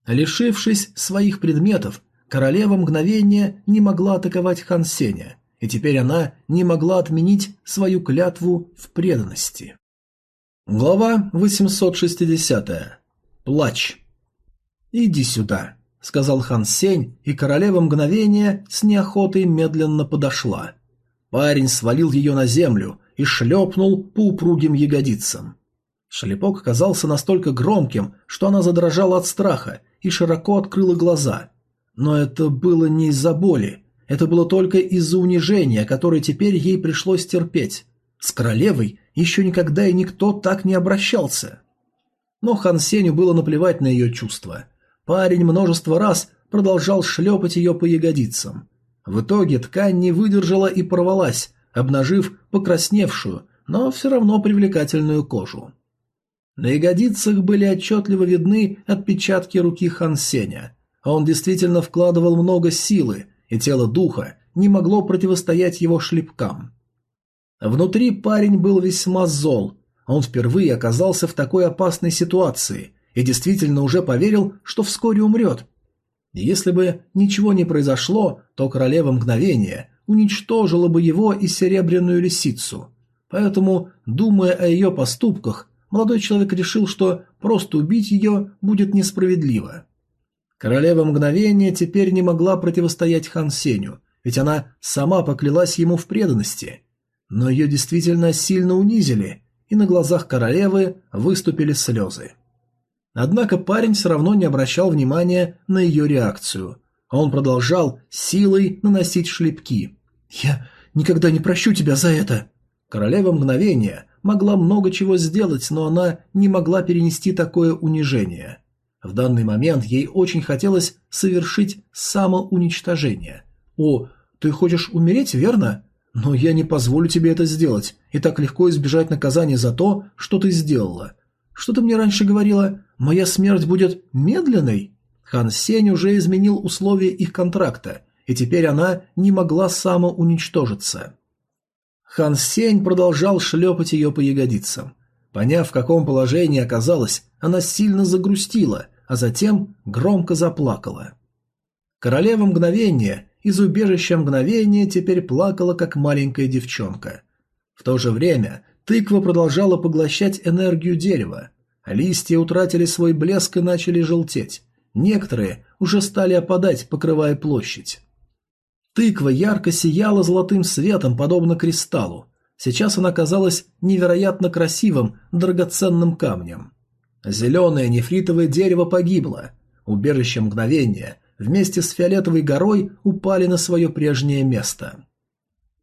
Лишившись своих предметов, королева мгновения не могла атаковать Хан Сеня, и теперь она не могла отменить свою клятву в преданности. Глава 860. Плач. «Иди сюда», — сказал Хан Сень, и королева мгновения с неохотой медленно подошла. Парень свалил ее на землю и шлепнул по упругим ягодицам. Шлепок казался настолько громким, что она задрожала от страха и широко открыла глаза. Но это было не из-за боли, это было только из-за унижения, которое теперь ей пришлось терпеть. С королевой еще никогда и никто так не обращался. Но Хан Сеню было наплевать на ее чувства. Парень множество раз продолжал шлепать ее по ягодицам. В итоге ткань не выдержала и порвалась, обнажив покрасневшую, но все равно привлекательную кожу. На ягодицах были отчетливо видны отпечатки руки Хан Сеня. Он действительно вкладывал много силы, и тело духа не могло противостоять его шлепкам. Внутри парень был весьма зол. Он впервые оказался в такой опасной ситуации и действительно уже поверил, что вскоре умрет, если бы ничего не произошло, то королева мгновения уничтожила бы его и серебряную лисицу. Поэтому, думая о ее поступках, молодой человек решил, что просто убить ее будет несправедливо. Королева мгновения теперь не могла противостоять Хан Сеню, ведь она сама поклялась ему в преданности. Но ее действительно сильно унизили, и на глазах королевы выступили слезы. Однако парень все равно не обращал внимания на ее реакцию. А он продолжал силой наносить шлепки. «Я никогда не прощу тебя за это!» Королева мгновения могла много чего сделать, но она не могла перенести такое унижение. В данный момент ей очень хотелось совершить самоуничтожение. «О, ты хочешь умереть, верно? Но я не позволю тебе это сделать и так легко избежать наказания за то, что ты сделала. Что ты мне раньше говорила? Моя смерть будет медленной? Хан Сень уже изменил условия их контракта, и теперь она не могла самоуничтожиться. Хан Сень продолжал шлепать ее по ягодицам. Поняв, в каком положении оказалась, она сильно загрустила, а затем громко заплакала. Королева мгновения из убежища мгновения теперь плакала, как маленькая девчонка. В то же время Тыква продолжала поглощать энергию дерева. Листья утратили свой блеск и начали желтеть. Некоторые уже стали опадать, покрывая площадь. Тыква ярко сияла золотым светом, подобно кристаллу. Сейчас она казалась невероятно красивым, драгоценным камнем. Зеленое нефритовое дерево погибло. Убежище мгновения вместе с фиолетовой горой упали на свое прежнее место.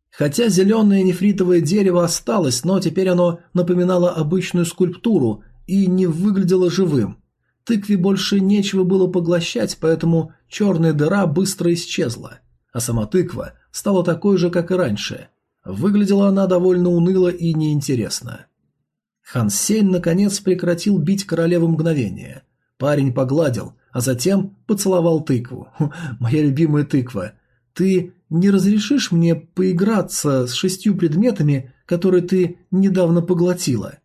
Хотя зеленое нефритовое дерево осталось, но теперь оно напоминало обычную скульптуру и не выглядело живым. Тыкве больше нечего было поглощать, поэтому черная дыра быстро исчезла, а сама тыква стала такой же, как и раньше. Выглядела она довольно уныло и неинтересно. Хан Сень наконец прекратил бить королеву мгновения. Парень погладил, а затем поцеловал тыкву. «Моя любимая тыква, ты не разрешишь мне поиграться с шестью предметами, которые ты недавно поглотила?»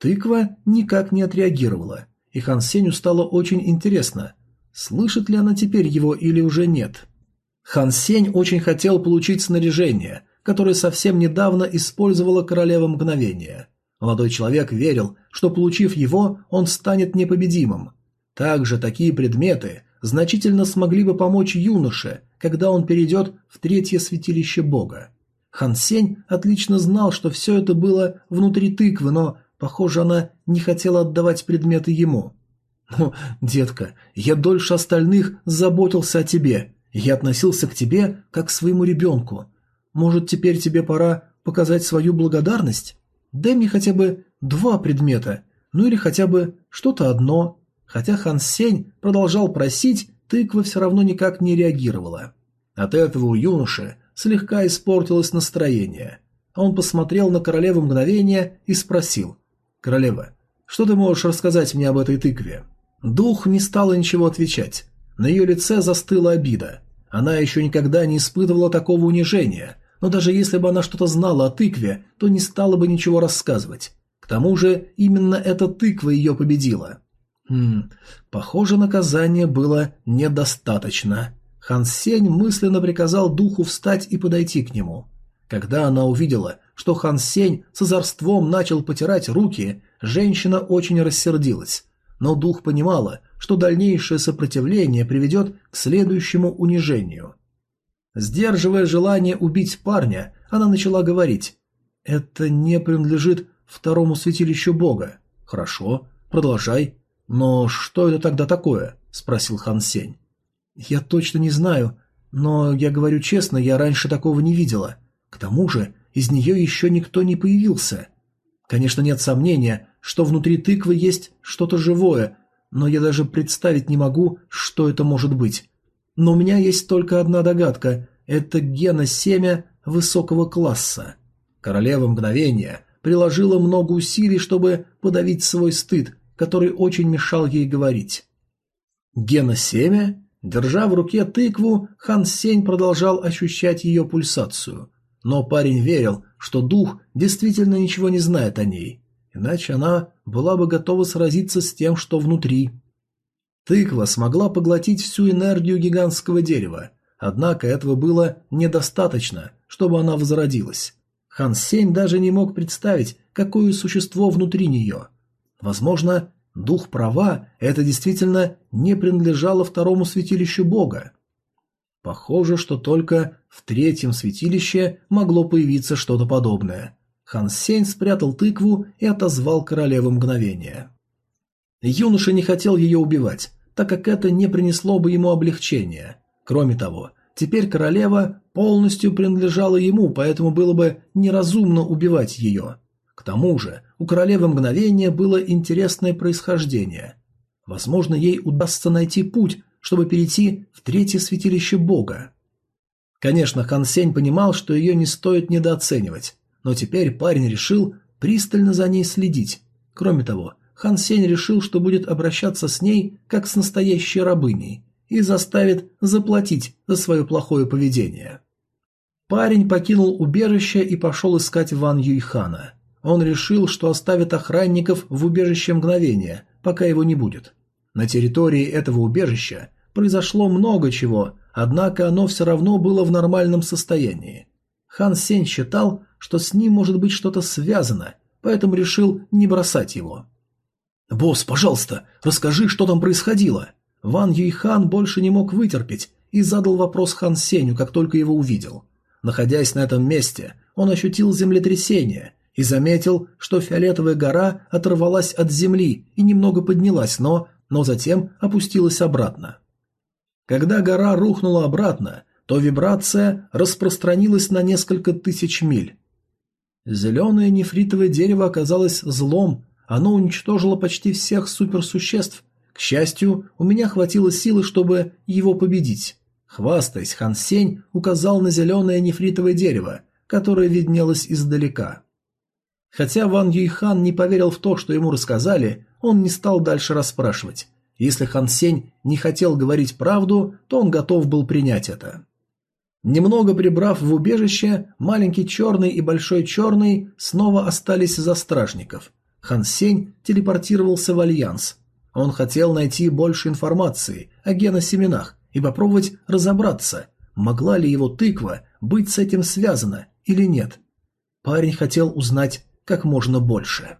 Тыква никак не отреагировала, и Хан Сенью стало очень интересно, слышит ли она теперь его или уже нет. Хан Сень очень хотел получить снаряжение, которое совсем недавно использовала королева мгновения. Молодой человек верил, что получив его, он станет непобедимым. Также такие предметы значительно смогли бы помочь юноше, когда он перейдет в третье святилище бога. Хан Сень отлично знал, что все это было внутри тыквы, но Похоже, она не хотела отдавать предметы ему. «Ну, детка, я дольше остальных заботился о тебе. Я относился к тебе как к своему ребенку. Может, теперь тебе пора показать свою благодарность? Дай мне хотя бы два предмета, ну или хотя бы что-то одно». Хотя Хан Сень продолжал просить, тыква все равно никак не реагировала. От этого у юноши слегка испортилось настроение. Он посмотрел на королеву мгновения и спросил, «Королева, что ты можешь рассказать мне об этой тыкве?» Дух не стала ничего отвечать. На ее лице застыла обида. Она еще никогда не испытывала такого унижения, но даже если бы она что-то знала о тыкве, то не стала бы ничего рассказывать. К тому же именно эта тыква ее победила. Хм, похоже, наказание было недостаточно. Хан Сень мысленно приказал духу встать и подойти к нему. Когда она увидела, что Хан Сень с озорством начал потирать руки, женщина очень рассердилась. Но дух понимала, что дальнейшее сопротивление приведет к следующему унижению. Сдерживая желание убить парня, она начала говорить «Это не принадлежит второму святилищу бога». «Хорошо, продолжай». «Но что это тогда такое?» – спросил Хан Сень. «Я точно не знаю, но я говорю честно, я раньше такого не видела. К тому же из нее еще никто не появился. Конечно, нет сомнения, что внутри тыквы есть что-то живое, но я даже представить не могу, что это может быть. Но у меня есть только одна догадка – это гена-семя высокого класса. Королева мгновения приложила много усилий, чтобы подавить свой стыд, который очень мешал ей говорить. Гена-семя? Держа в руке тыкву, Хан Сень продолжал ощущать ее пульсацию – но парень верил, что дух действительно ничего не знает о ней, иначе она была бы готова сразиться с тем, что внутри. Тыква смогла поглотить всю энергию гигантского дерева, однако этого было недостаточно, чтобы она возродилась. Хан Сень даже не мог представить, какое существо внутри нее. Возможно, дух права, это действительно не принадлежало второму святилищу бога. Похоже, что только в третьем святилище могло появиться что-то подобное. Хан Сень спрятал тыкву и отозвал королеву мгновения. Юноша не хотел ее убивать, так как это не принесло бы ему облегчения. Кроме того, теперь королева полностью принадлежала ему, поэтому было бы неразумно убивать ее. К тому же, у королевы мгновения было интересное происхождение. Возможно, ей удастся найти путь, чтобы перейти в третье святилище бога. Конечно, Хан Сень понимал, что ее не стоит недооценивать, но теперь парень решил пристально за ней следить. Кроме того, Хан Сень решил, что будет обращаться с ней как с настоящей рабыней и заставит заплатить за свое плохое поведение. Парень покинул убежище и пошел искать Ван Юйхана. Он решил, что оставит охранников в убежище мгновения, пока его не будет. На территории этого убежища произошло много чего, однако оно все равно было в нормальном состоянии. Хан Сень считал, что с ним может быть что-то связано, поэтому решил не бросать его. «Босс, пожалуйста, расскажи, что там происходило!» Ван Юйхан больше не мог вытерпеть и задал вопрос Хан Сеню, как только его увидел. Находясь на этом месте, он ощутил землетрясение и заметил, что фиолетовая гора оторвалась от земли и немного поднялась, но, но затем опустилась обратно. Когда гора рухнула обратно, то вибрация распространилась на несколько тысяч миль. Зеленое нефритовое дерево оказалось злом, оно уничтожило почти всех суперсуществ. К счастью, у меня хватило силы, чтобы его победить. Хвастаясь, Хан Сень указал на зеленое нефритовое дерево, которое виднелось издалека. Хотя Ван Юйхан не поверил в то, что ему рассказали, он не стал дальше расспрашивать. Если Хан Сень не хотел говорить правду, то он готов был принять это. Немного прибрав в убежище, маленький черный и большой черный снова остались за стражников. Хан Сень телепортировался в Альянс. Он хотел найти больше информации о геносеменах и попробовать разобраться, могла ли его тыква быть с этим связана или нет. Парень хотел узнать как можно больше.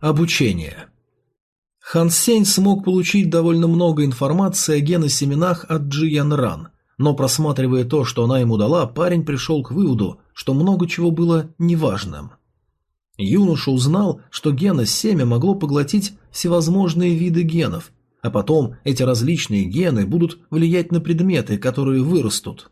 Обучение. Хан Сень смог получить довольно много информации о геносеменах от Джи Ян Ран, но просматривая то, что она ему дала, парень пришел к выводу, что много чего было неважным. Юноша узнал, что геносемя могло поглотить всевозможные виды генов, а потом эти различные гены будут влиять на предметы, которые вырастут.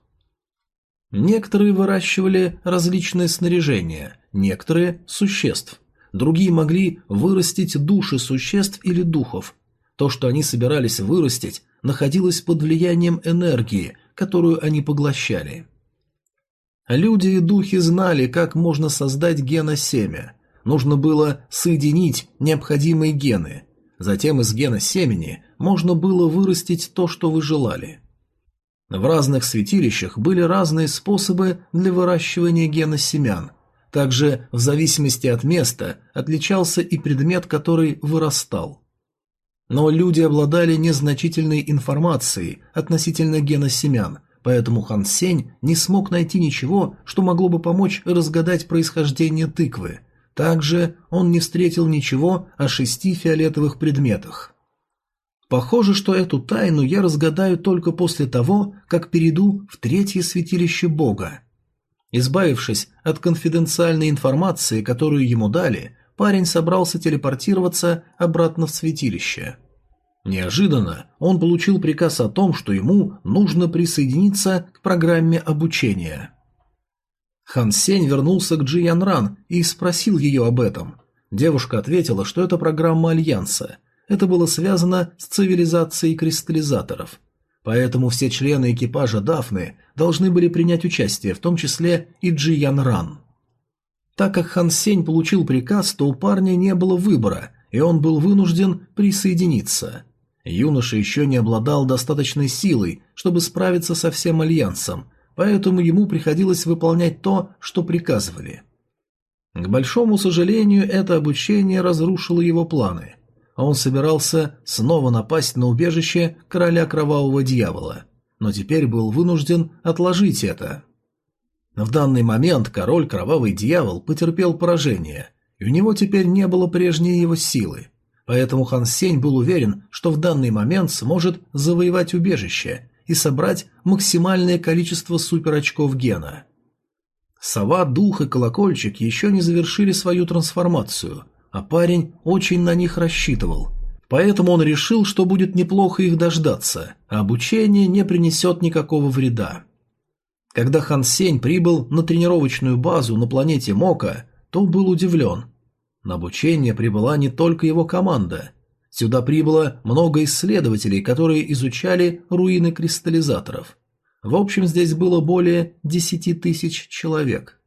Некоторые выращивали различное снаряжение, некоторые – существ. Другие могли вырастить души существ или духов. То, что они собирались вырастить, находилось под влиянием энергии, которую они поглощали. Люди и духи знали, как можно создать геносемя. Нужно было соединить необходимые гены. Затем из гена семени можно было вырастить то, что вы желали. В разных святилищах были разные способы для выращивания гена семян – также в зависимости от места отличался и предмет, который вырастал. Но люди обладали незначительной информацией относительно гена семян, поэтому Хан Сень не смог найти ничего, что могло бы помочь разгадать происхождение тыквы. Также он не встретил ничего о шести фиолетовых предметах. Похоже, что эту тайну я разгадаю только после того, как перейду в третье святилище Бога. Избавившись от конфиденциальной информации, которую ему дали, парень собрался телепортироваться обратно в святилище. Неожиданно он получил приказ о том, что ему нужно присоединиться к программе обучения. Хан Сень вернулся к Джи Ян Ран и спросил ее об этом. Девушка ответила, что это программа Альянса. Это было связано с цивилизацией кристаллизаторов. Поэтому все члены экипажа Дафны должны были принять участие, в том числе и Джи Ян Ран. Так как Хан Сень получил приказ, то у парня не было выбора, и он был вынужден присоединиться. Юноша еще не обладал достаточной силой, чтобы справиться со всем Альянсом, поэтому ему приходилось выполнять то, что приказывали. К большому сожалению, это обучение разрушило его планы – а он собирался снова напасть на убежище короля кровавого дьявола, но теперь был вынужден отложить это. В данный момент король кровавый дьявол потерпел поражение, и у него теперь не было прежней его силы, поэтому Хан Сень был уверен, что в данный момент сможет завоевать убежище и собрать максимальное количество суперочков гена. Сова, дух и колокольчик еще не завершили свою трансформацию – а парень очень на них рассчитывал. Поэтому он решил, что будет неплохо их дождаться, а обучение не принесет никакого вреда. Когда Хан Сень прибыл на тренировочную базу на планете Мока, то был удивлен. На обучение прибыла не только его команда. Сюда прибыло много исследователей, которые изучали руины кристаллизаторов. В общем, здесь было более десяти тысяч человек.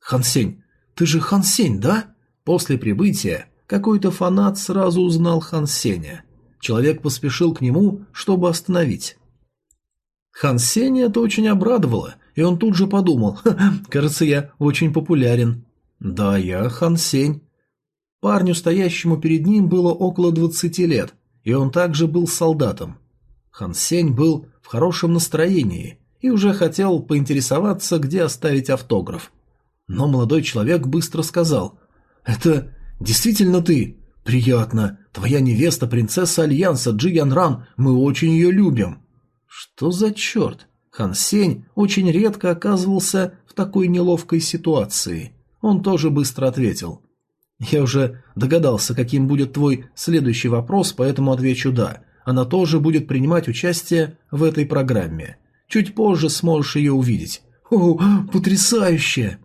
«Хан Сень, ты же Хан Сень, да?» После прибытия какой-то фанат сразу узнал Хан Сеня. Человек поспешил к нему, чтобы остановить. Хан Сеня это очень обрадовало, и он тут же подумал, кажется, я очень популярен. Да, я Хан Сень. Парню, стоящему перед ним, было около двадцати лет, и он также был солдатом. Хан Сень был в хорошем настроении и уже хотел поинтересоваться, где оставить автограф. Но молодой человек быстро сказал «Это действительно ты? Приятно. Твоя невеста принцесса Альянса Джи Ян мы очень ее любим». Что за черт? Хан Сень очень редко оказывался в такой неловкой ситуации. Он тоже быстро ответил. «Я уже догадался, каким будет твой следующий вопрос, поэтому отвечу «да». Она тоже будет принимать участие в этой программе. Чуть позже сможешь ее увидеть. О, потрясающе!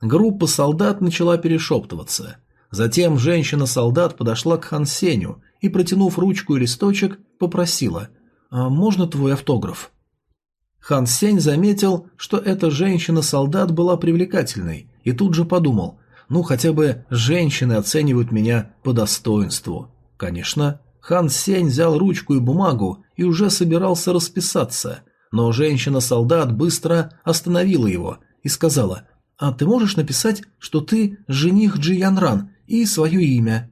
Группа солдат начала перешептываться. Затем женщина-солдат подошла к Хан Сеню и, протянув ручку и листочек, попросила «А можно твой автограф?» Хан Сень заметил, что эта женщина-солдат была привлекательной, и тут же подумал «Ну, хотя бы женщины оценивают меня по достоинству». Конечно, Хан Сень взял ручку и бумагу и уже собирался расписаться, но женщина-солдат быстро остановила его и сказала «А ты можешь написать, что ты жених Джи Ян Ран и свое имя?»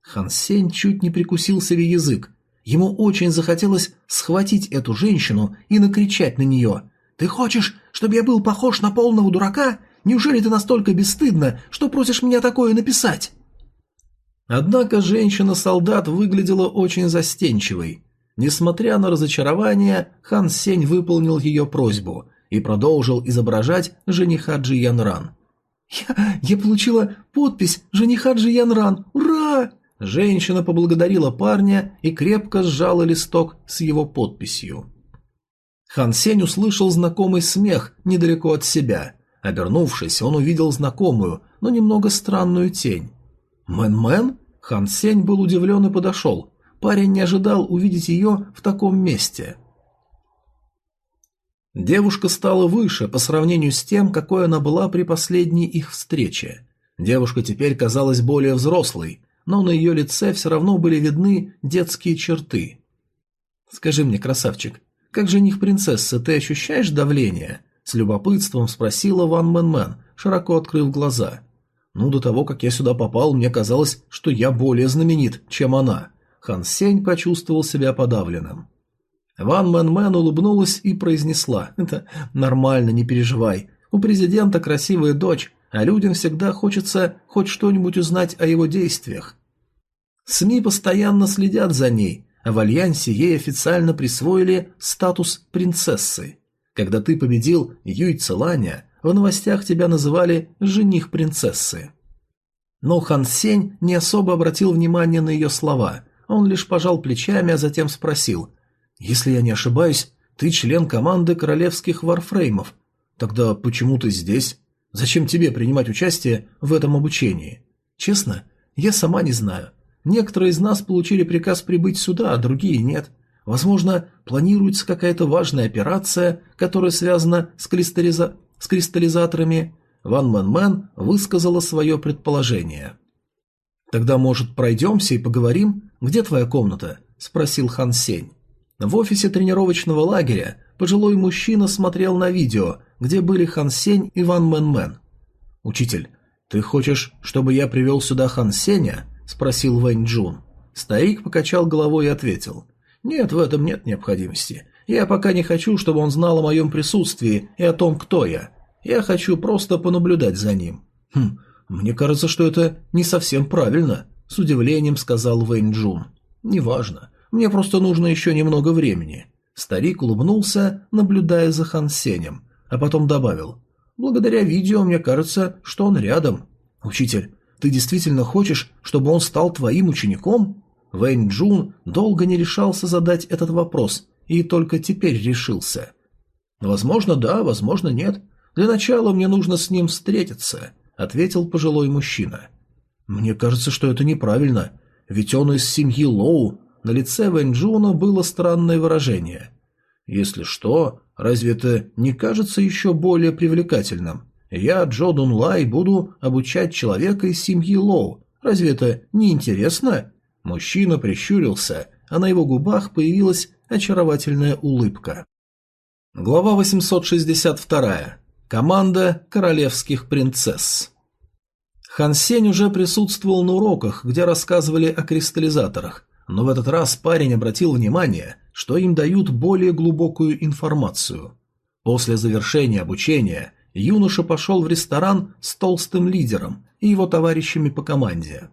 Хан Сень чуть не прикусил себе язык. Ему очень захотелось схватить эту женщину и накричать на нее. «Ты хочешь, чтобы я был похож на полного дурака? Неужели ты настолько бесстыдна, что просишь меня такое написать?» Однако женщина-солдат выглядела очень застенчивой. Несмотря на разочарование, Хан Сень выполнил ее просьбу и продолжил изображать жениха Джи Янран. «Я, я получила подпись жениха Джи Янран! Ура!» Женщина поблагодарила парня и крепко сжала листок с его подписью. Хан Сень услышал знакомый смех недалеко от себя. Обернувшись, он увидел знакомую, но немного странную тень. «Мэн-мэн?» Хан Сень был удивлен и подошел. Парень не ожидал увидеть ее в таком месте. Девушка стала выше по сравнению с тем, какой она была при последней их встрече. Девушка теперь казалась более взрослой, но на ее лице все равно были видны детские черты. «Скажи мне, красавчик, как жених принцессы, ты ощущаешь давление?» С любопытством спросила Ван Мэн Мэн, широко открыв глаза. «Ну, до того, как я сюда попал, мне казалось, что я более знаменит, чем она. Хан Сень почувствовал себя подавленным. Ван Мэн Мэн улыбнулась и произнесла «Это нормально, не переживай. У президента красивая дочь, а людям всегда хочется хоть что-нибудь узнать о его действиях. СМИ постоянно следят за ней, а в Альянсе ей официально присвоили статус принцессы. Когда ты победил Юй Целаня, в новостях тебя называли «жених принцессы». Но Хан Сень не особо обратил внимание на ее слова, он лишь пожал плечами, а затем спросил. «Если я не ошибаюсь, ты член команды королевских варфреймов. Тогда почему ты здесь? Зачем тебе принимать участие в этом обучении? Честно, я сама не знаю. Некоторые из нас получили приказ прибыть сюда, а другие нет. Возможно, планируется какая-то важная операция, которая связана с, кристаллиза... с кристаллизаторами. Ван Мэн Мэн высказала свое предположение. «Тогда, может, пройдемся и поговорим? Где твоя комната?» – спросил Хан Сень. В офисе тренировочного лагеря пожилой мужчина смотрел на видео, где были Хан Сень и Ван Мэн Мэн. «Учитель, ты хочешь, чтобы я привел сюда Хан Сеня?» – спросил Вэнь Джун. Старик покачал головой и ответил. «Нет, в этом нет необходимости. Я пока не хочу, чтобы он знал о моем присутствии и о том, кто я. Я хочу просто понаблюдать за ним». «Хм, «Мне кажется, что это не совсем правильно», — с удивлением сказал Вэнь Джун. «Неважно. Мне просто нужно еще немного времени». Старик улыбнулся, наблюдая за Хан Сенем, а потом добавил. «Благодаря видео мне кажется, что он рядом». «Учитель, ты действительно хочешь, чтобы он стал твоим учеником?» Вэнь Джун долго не решался задать этот вопрос и только теперь решился. «Возможно, да, возможно, нет. Для начала мне нужно с ним встретиться ответил пожилой мужчина. Мне кажется, что это неправильно, ведь он из семьи Лоу. На лице Вэньчжуна было странное выражение. Если что, разве это не кажется еще более привлекательным? Я, Джо Дун Лай, буду обучать человека из семьи Лоу, Разве это не интересно?» Мужчина прищурился, а на его губах появилась очаровательная улыбка. Глава 862. Команда королевских принцесс. Хан Сень уже присутствовал на уроках, где рассказывали о кристаллизаторах, но в этот раз парень обратил внимание, что им дают более глубокую информацию. После завершения обучения юноша пошел в ресторан с толстым лидером и его товарищами по команде.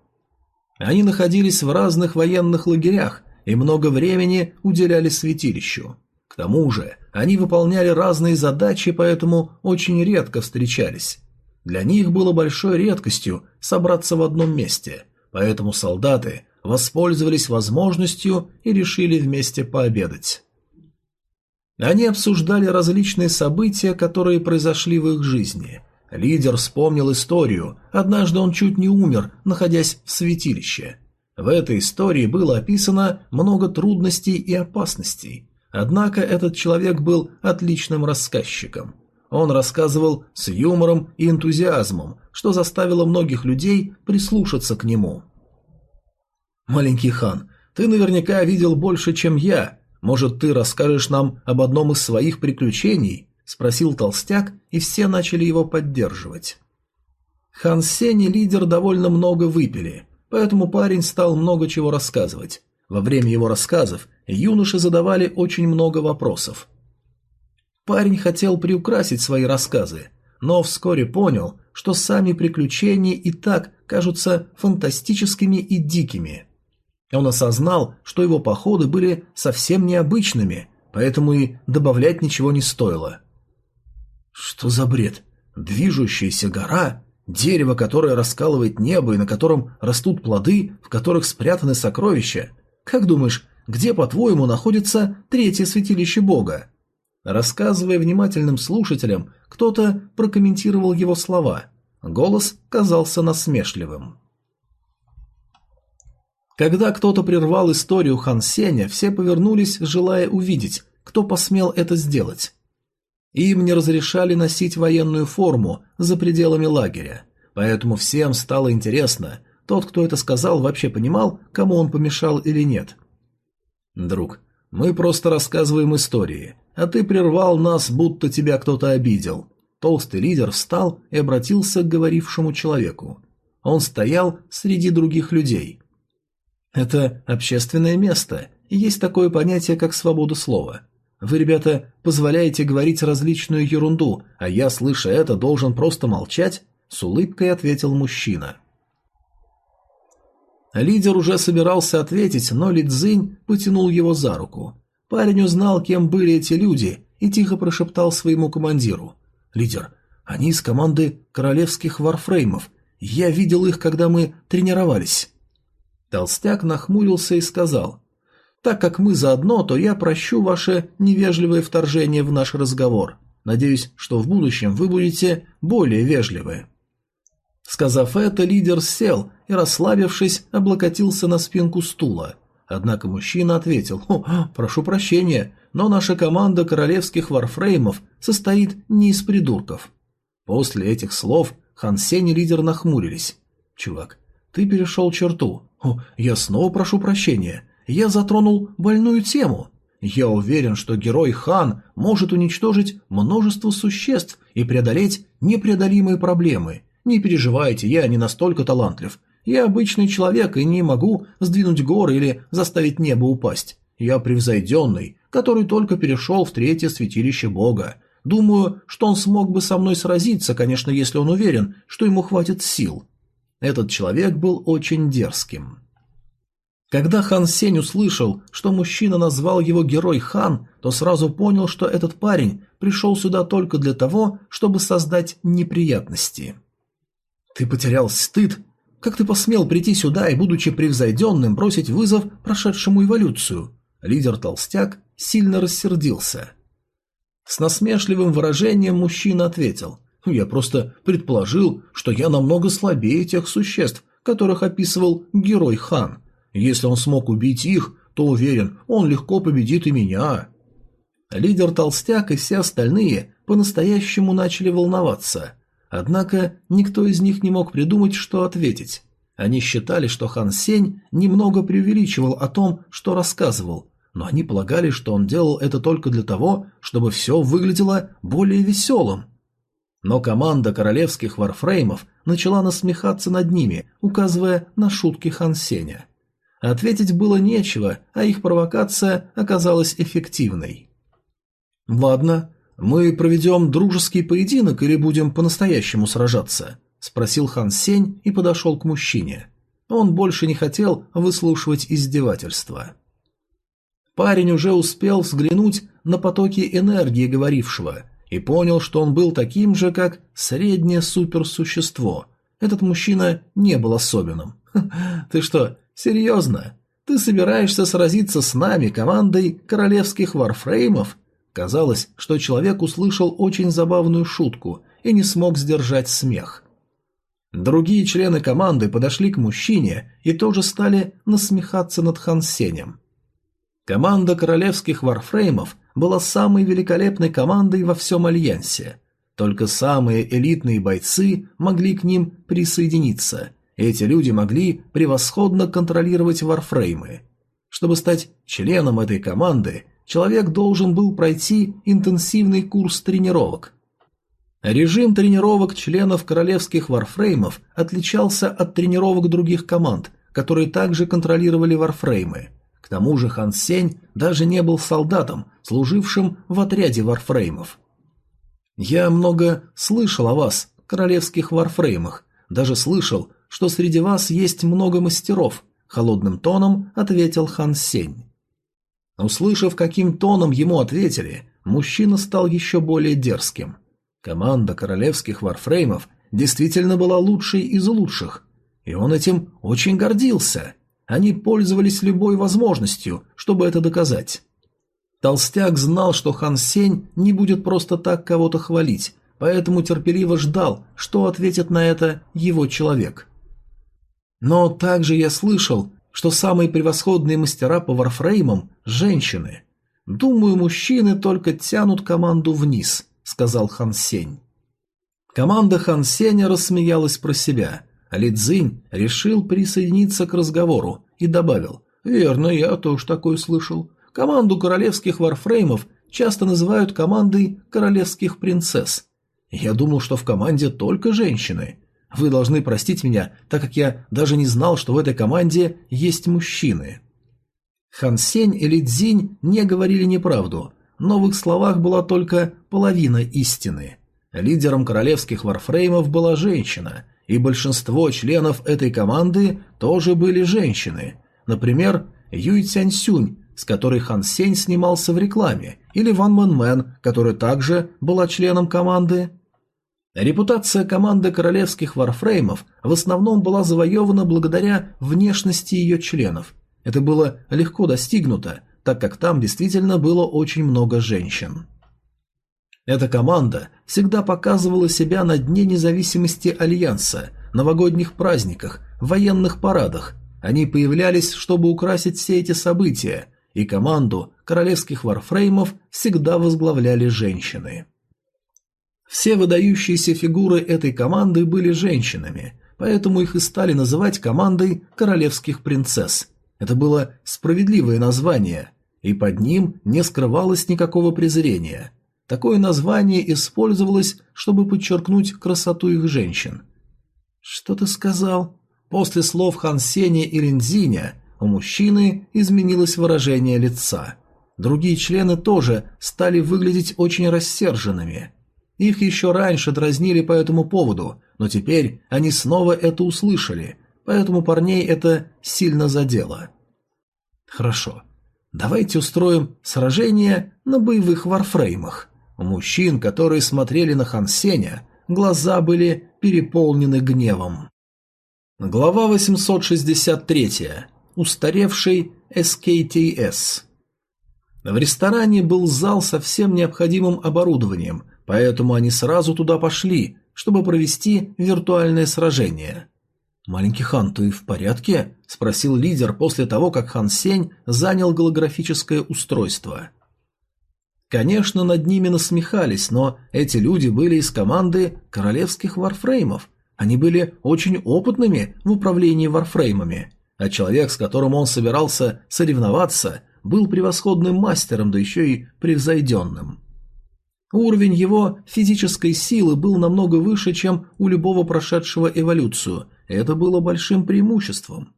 Они находились в разных военных лагерях и много времени уделяли святилищу. К тому же они выполняли разные задачи, поэтому очень редко встречались. Для них было большой редкостью собраться в одном месте, поэтому солдаты воспользовались возможностью и решили вместе пообедать. Они обсуждали различные события, которые произошли в их жизни. Лидер вспомнил историю, однажды он чуть не умер, находясь в святилище. В этой истории было описано много трудностей и опасностей. Однако этот человек был отличным рассказчиком. Он рассказывал с юмором и энтузиазмом, что заставило многих людей прислушаться к нему. «Маленький хан, ты наверняка видел больше, чем я. Может, ты расскажешь нам об одном из своих приключений?» – спросил толстяк, и все начали его поддерживать. Хан Сень и лидер довольно много выпили, поэтому парень стал много чего рассказывать. Во время его рассказов юноши задавали очень много вопросов. Парень хотел приукрасить свои рассказы, но вскоре понял, что сами приключения и так кажутся фантастическими и дикими. Он осознал, что его походы были совсем необычными, поэтому и добавлять ничего не стоило. Что за бред? Движущаяся гора, дерево, которое раскалывает небо и на котором растут плоды, в которых спрятаны сокровища. Как думаешь, где, по-твоему, находится третье святилище Бога? Рассказывая внимательным слушателям, кто-то прокомментировал его слова. Голос казался насмешливым. Когда кто-то прервал историю Хан Сеня, все повернулись, желая увидеть, кто посмел это сделать. Им не разрешали носить военную форму за пределами лагеря, поэтому всем стало интересно, тот, кто это сказал, вообще понимал, кому он помешал или нет. «Друг, мы просто рассказываем истории, а ты прервал нас, будто тебя кто-то обидел». Толстый лидер встал и обратился к говорившему человеку. Он стоял среди других людей – это общественное место, и есть такое понятие, как свобода слова. Вы, ребята, позволяете говорить различную ерунду, а я, слыша это, должен просто молчать?» С улыбкой ответил мужчина. Лидер уже собирался ответить, но Лидзинь потянул его за руку. Парень узнал, кем были эти люди, и тихо прошептал своему командиру. «Лидер, они из команды королевских варфреймов. Я видел их, когда мы тренировались». Толстяк нахмурился и сказал, «Так как мы заодно, то я прощу ваше невежливое вторжение в наш разговор. Надеюсь, что в будущем вы будете более вежливы». Сказав это, лидер сел и, расслабившись, облокотился на спинку стула. Однако мужчина ответил, «О, прошу прощения, но наша команда королевских варфреймов состоит не из придурков». После этих слов Хан Сень и лидер нахмурились. «Чувак, ты перешел черту. О, я снова прошу прощения. Я затронул больную тему. Я уверен, что герой Хан может уничтожить множество существ и преодолеть непреодолимые проблемы. Не переживайте, я не настолько талантлив. Я обычный человек и не могу сдвинуть горы или заставить небо упасть. Я превзойденный, который только перешел в третье святилище Бога. Думаю, что он смог бы со мной сразиться, конечно, если он уверен, что ему хватит сил. Этот человек был очень дерзким. Когда Хан Сень услышал, что мужчина назвал его герой Хан, то сразу понял, что этот парень пришел сюда только для того, чтобы создать неприятности. «Ты потерял стыд? Как ты посмел прийти сюда и, будучи превзойденным, бросить вызов прошедшему эволюцию?» Лидер Толстяк сильно рассердился. С насмешливым выражением мужчина ответил. Я просто предположил, что я намного слабее тех существ, которых описывал герой Хан. Если он смог убить их, то уверен, он легко победит и меня. Лидер Толстяк и все остальные по-настоящему начали волноваться. Однако никто из них не мог придумать, что ответить. Они считали, что Хан Сень немного преувеличивал о том, что рассказывал, но они полагали, что он делал это только для того, чтобы все выглядело более веселым. Но команда королевских варфреймов начала насмехаться над ними, указывая на шутки Хан Сеня. Ответить было нечего, а их провокация оказалась эффективной. «Ладно, мы проведем дружеский поединок или будем по-настоящему сражаться?» – спросил Хан Сень и подошел к мужчине. Он больше не хотел выслушивать издевательства. Парень уже успел взглянуть на потоки энергии говорившего и понял, что он был таким же, как среднее суперсущество. Этот мужчина не был особенным. «Ты что, серьезно? Ты собираешься сразиться с нами, командой королевских варфреймов?» Казалось, что человек услышал очень забавную шутку и не смог сдержать смех. Другие члены команды подошли к мужчине и тоже стали насмехаться над Хансенем. Команда королевских варфреймов была самой великолепной командой во всем Альянсе. Только самые элитные бойцы могли к ним присоединиться. Эти люди могли превосходно контролировать варфреймы. Чтобы стать членом этой команды, человек должен был пройти интенсивный курс тренировок. Режим тренировок членов королевских варфреймов отличался от тренировок других команд, которые также контролировали варфреймы – к тому же Хан Сень даже не был солдатом, служившим в отряде варфреймов. «Я много слышал о вас, королевских варфреймах, даже слышал, что среди вас есть много мастеров», — холодным тоном ответил Хан Сень. Услышав, каким тоном ему ответили, мужчина стал еще более дерзким. Команда королевских варфреймов действительно была лучшей из лучших, и он этим очень гордился. Они пользовались любой возможностью, чтобы это доказать. Толстяк знал, что Хан Сень не будет просто так кого-то хвалить, поэтому терпеливо ждал, что ответит на это его человек. Но также я слышал, что самые превосходные мастера по варфреймам – женщины. Думаю, мужчины только тянут команду вниз, сказал Хан Сень. Команда Хан Сеня рассмеялась про себя – Ли Цзинь решил присоединиться к разговору и добавил «Верно, я тоже такое слышал. Команду королевских варфреймов часто называют командой королевских принцесс. Я думал, что в команде только женщины. Вы должны простить меня, так как я даже не знал, что в этой команде есть мужчины». Хан Сень и Ли Цзинь не говорили неправду, но в их словах была только половина истины. Лидером королевских варфреймов была женщина – и большинство членов этой команды тоже были женщины. Например, Юй Цяньсюнь, с которой Хан Сень снимался в рекламе, или Ван Мэн Мэн, которая также была членом команды. Репутация команды королевских варфреймов в основном была завоевана благодаря внешности ее членов. Это было легко достигнуто, так как там действительно было очень много женщин. Эта команда всегда показывала себя на Дне независимости Альянса, новогодних праздниках, военных парадах. Они появлялись, чтобы украсить все эти события, и команду королевских варфреймов всегда возглавляли женщины. Все выдающиеся фигуры этой команды были женщинами, поэтому их и стали называть командой королевских принцесс. Это было справедливое название, и под ним не скрывалось никакого презрения – Такое название использовалось, чтобы подчеркнуть красоту их женщин. «Что ты сказал?» После слов Хан Сеня и Линзиня у мужчины изменилось выражение лица. Другие члены тоже стали выглядеть очень рассерженными. Их еще раньше дразнили по этому поводу, но теперь они снова это услышали, поэтому парней это сильно задело. «Хорошо, давайте устроим сражение на боевых варфреймах», у мужчин, которые смотрели на Хансеня, глаза были переполнены гневом. Глава 863. Устаревший SKTS. В ресторане был зал со всем необходимым оборудованием, поэтому они сразу туда пошли, чтобы провести виртуальное сражение. «Маленький хан, ты в порядке?» – спросил лидер после того, как Хан Сень занял голографическое устройство – Конечно, над ними насмехались, но эти люди были из команды королевских варфреймов. Они были очень опытными в управлении варфреймами, а человек, с которым он собирался соревноваться, был превосходным мастером, да еще и превзойденным. Уровень его физической силы был намного выше, чем у любого прошедшего эволюцию. Это было большим преимуществом.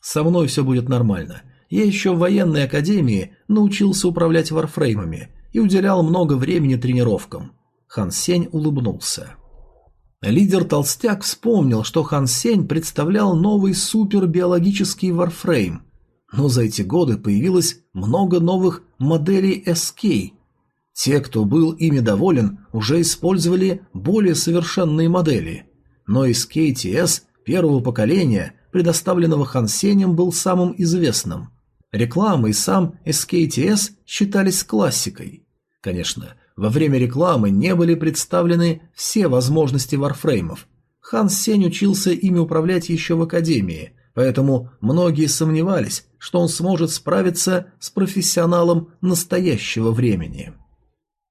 Со мной все будет нормально. Я еще в военной академии научился управлять варфреймами и уделял много времени тренировкам. Хан Сень улыбнулся. Лидер Толстяк вспомнил, что Хан Сень представлял новый супербиологический варфрейм, но за эти годы появилось много новых моделей SK. Те, кто был ими доволен, уже использовали более совершенные модели, но SKTS первого поколения, предоставленного Хан Сенем, был самым известным. Реклама и сам SKTS считались классикой. Конечно, во время рекламы не были представлены все возможности варфреймов. Хан Сень учился ими управлять еще в академии, поэтому многие сомневались, что он сможет справиться с профессионалом настоящего времени.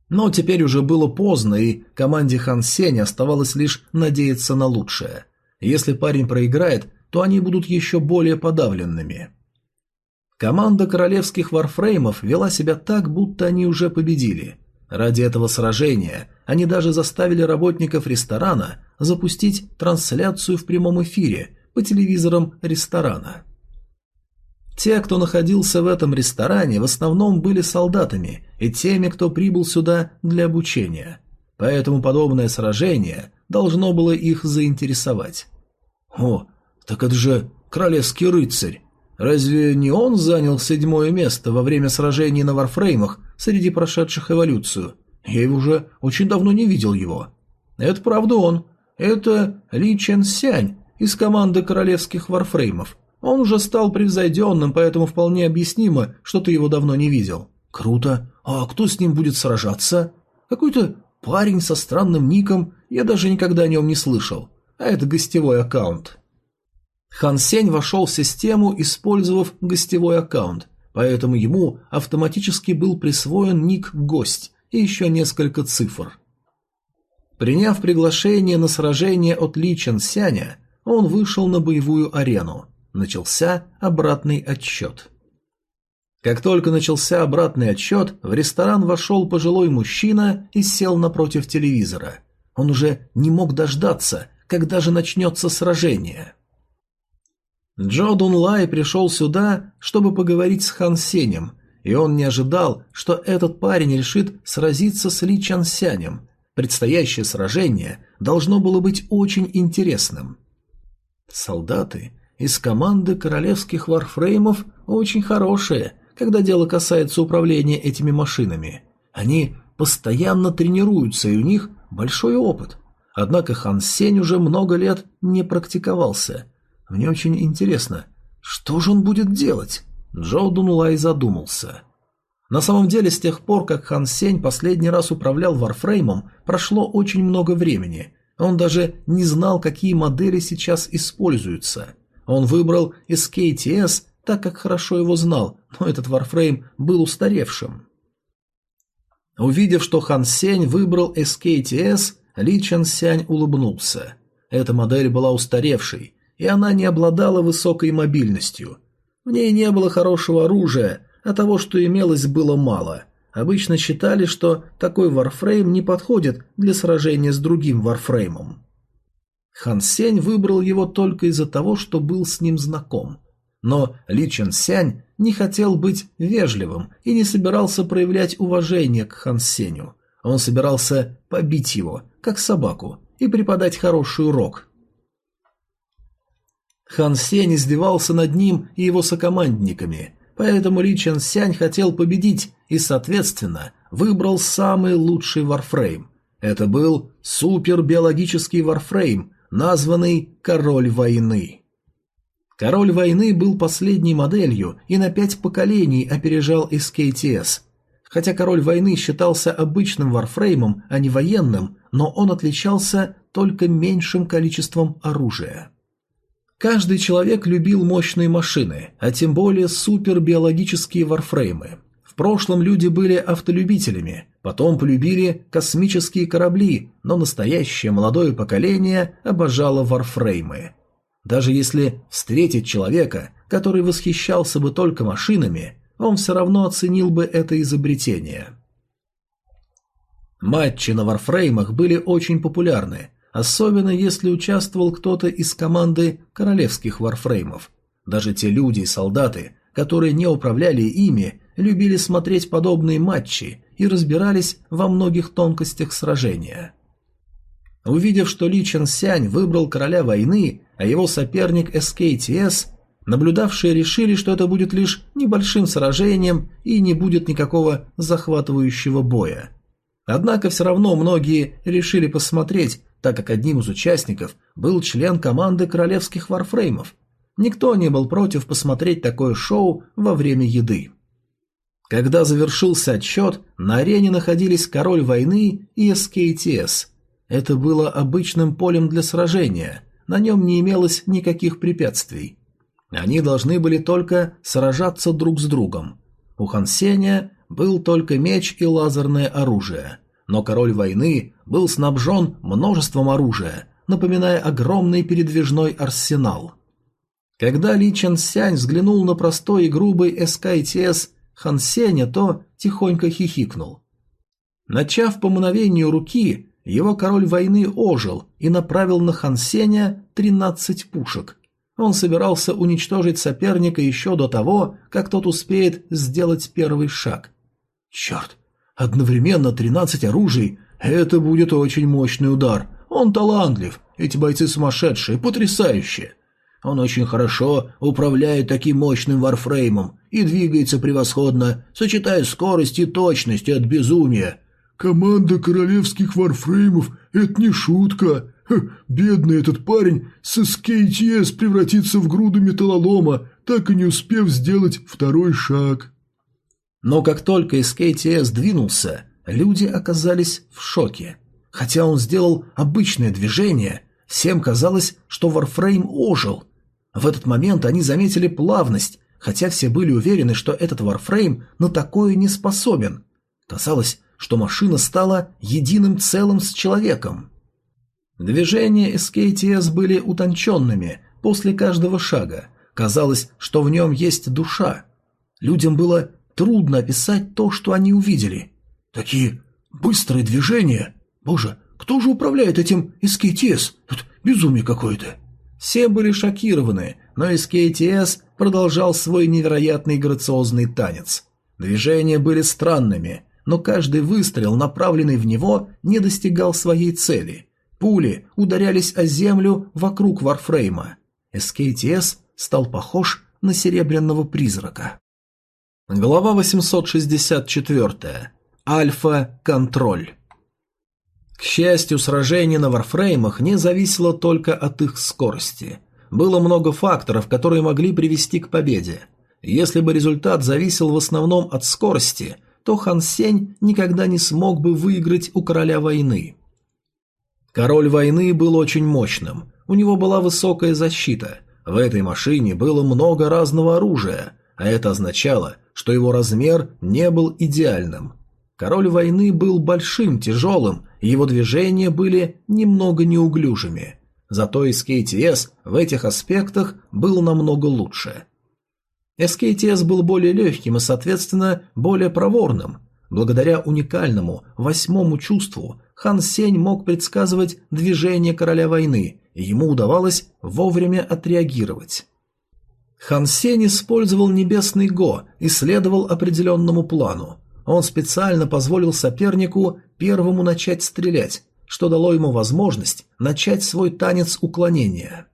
Но теперь уже было поздно, и команде Хан Сень оставалось лишь надеяться на лучшее. Если парень проиграет, то они будут еще более подавленными. Команда королевских варфреймов вела себя так, будто они уже победили – Ради этого сражения они даже заставили работников ресторана запустить трансляцию в прямом эфире по телевизорам ресторана. Те, кто находился в этом ресторане, в основном были солдатами и теми, кто прибыл сюда для обучения. Поэтому подобное сражение должно было их заинтересовать. «О, так это же королевский рыцарь! Разве не он занял седьмое место во время сражений на варфреймах среди прошедших эволюцию? Я его уже очень давно не видел его. Это правда он. Это Ли Чен Сянь из команды королевских варфреймов. Он уже стал превзойденным, поэтому вполне объяснимо, что ты его давно не видел. Круто. А кто с ним будет сражаться? Какой-то парень со странным ником, я даже никогда о нем не слышал. А это гостевой аккаунт. Хан Сень вошел в систему, использовав гостевой аккаунт, поэтому ему автоматически был присвоен ник «Гость» и еще несколько цифр. Приняв приглашение на сражение от Ли Чен Сяня, он вышел на боевую арену. Начался обратный отсчет. Как только начался обратный отсчет, в ресторан вошел пожилой мужчина и сел напротив телевизора. Он уже не мог дождаться, когда же начнется сражение. Джо Дунлай пришел сюда, чтобы поговорить с Хан Сенем, и он не ожидал, что этот парень решит сразиться с Ли Чан Сянем. Предстоящее сражение должно было быть очень интересным. Солдаты из команды королевских варфреймов очень хорошие, когда дело касается управления этими машинами. Они постоянно тренируются, и у них большой опыт. Однако Хан Сень уже много лет не практиковался – мне очень интересно, что же он будет делать? Джоу Дунлай задумался. На самом деле, с тех пор, как Хан Сень последний раз управлял Варфреймом, прошло очень много времени. Он даже не знал, какие модели сейчас используются. Он выбрал SKTS, так как хорошо его знал, но этот Warframe был устаревшим. Увидев, что Хан Сень выбрал SKTS, Ли Чан Сянь улыбнулся. Эта модель была устаревшей, и она не обладала высокой мобильностью. В ней не было хорошего оружия, а того, что имелось, было мало. Обычно считали, что такой варфрейм не подходит для сражения с другим варфреймом. Хан Сень выбрал его только из-за того, что был с ним знаком. Но Ли Чен Сянь не хотел быть вежливым и не собирался проявлять уважение к Хан Сенью. Он собирался побить его, как собаку, и преподать хороший урок – Хан Сень издевался над ним и его сокомандниками, поэтому Ли Чен Сянь хотел победить и, соответственно, выбрал самый лучший варфрейм. Это был супербиологический варфрейм, названный «Король войны». Король войны был последней моделью и на пять поколений опережал SKTS. Хотя Король войны считался обычным варфреймом, а не военным, но он отличался только меньшим количеством оружия. Каждый человек любил мощные машины, а тем более супербиологические варфреймы. В прошлом люди были автолюбителями, потом полюбили космические корабли, но настоящее молодое поколение обожало варфреймы. Даже если встретить человека, который восхищался бы только машинами, он все равно оценил бы это изобретение. Матчи на варфреймах были очень популярны, особенно если участвовал кто-то из команды королевских варфреймов. Даже те люди и солдаты, которые не управляли ими, любили смотреть подобные матчи и разбирались во многих тонкостях сражения. Увидев, что Ли Чен Сянь выбрал короля войны, а его соперник SKTS, наблюдавшие решили, что это будет лишь небольшим сражением и не будет никакого захватывающего боя. Однако все равно многие решили посмотреть, так как одним из участников был член команды королевских варфреймов. Никто не был против посмотреть такое шоу во время еды. Когда завершился отсчет, на арене находились король войны и СКТС. Это было обычным полем для сражения, на нем не имелось никаких препятствий. Они должны были только сражаться друг с другом. У Хан Сеня был только меч и лазерное оружие, но король войны был снабжен множеством оружия, напоминая огромный передвижной арсенал. Когда Ли Чен Сянь взглянул на простой и грубый СКТС Хан Сеня, то тихонько хихикнул. Начав по мгновению руки, его король войны ожил и направил на Хан Сеня 13 пушек. Он собирался уничтожить соперника еще до того, как тот успеет сделать первый шаг. Черт, Одновременно 13 оружий – это будет очень мощный удар. Он талантлив, эти бойцы сумасшедшие, потрясающие. Он очень хорошо управляет таким мощным варфреймом и двигается превосходно, сочетая скорость и точность от безумия. Команда королевских варфреймов – это не шутка. Ха, бедный этот парень с СКТС превратится в груду металлолома, так и не успев сделать второй шаг. Но как только СКТС двинулся, люди оказались в шоке. Хотя он сделал обычное движение, всем казалось, что Warframe ожил. В этот момент они заметили плавность, хотя все были уверены, что этот Warframe на такое не способен. Казалось, что машина стала единым целым с человеком. Движения SKTS были утонченными после каждого шага. Казалось, что в нем есть душа. Людям было Трудно описать то, что они увидели. Такие быстрые движения. Боже, кто же управляет этим СКТС? Тут безумие какое-то. Все были шокированы, но СКТС продолжал свой невероятный грациозный танец. Движения были странными, но каждый выстрел, направленный в него, не достигал своей цели. Пули ударялись о землю вокруг Варфрейма. СКТС стал похож на серебряного призрака. Глава 864. Альфа-контроль. К счастью, сражение на варфреймах не зависело только от их скорости. Было много факторов, которые могли привести к победе. Если бы результат зависел в основном от скорости, то Хан Сень никогда не смог бы выиграть у короля войны. Король войны был очень мощным, у него была высокая защита, в этой машине было много разного оружия, а это означало, что его размер не был идеальным. Король войны был большим, тяжелым, и его движения были немного неуглюжими. Зато СКТС в этих аспектах был намного лучше. СКТС был более легким и, соответственно, более проворным. Благодаря уникальному восьмому чувству Хан Сень мог предсказывать движение короля войны, и ему удавалось вовремя отреагировать. Хан Сень использовал небесный Го и следовал определенному плану. Он специально позволил сопернику первому начать стрелять, что дало ему возможность начать свой танец уклонения.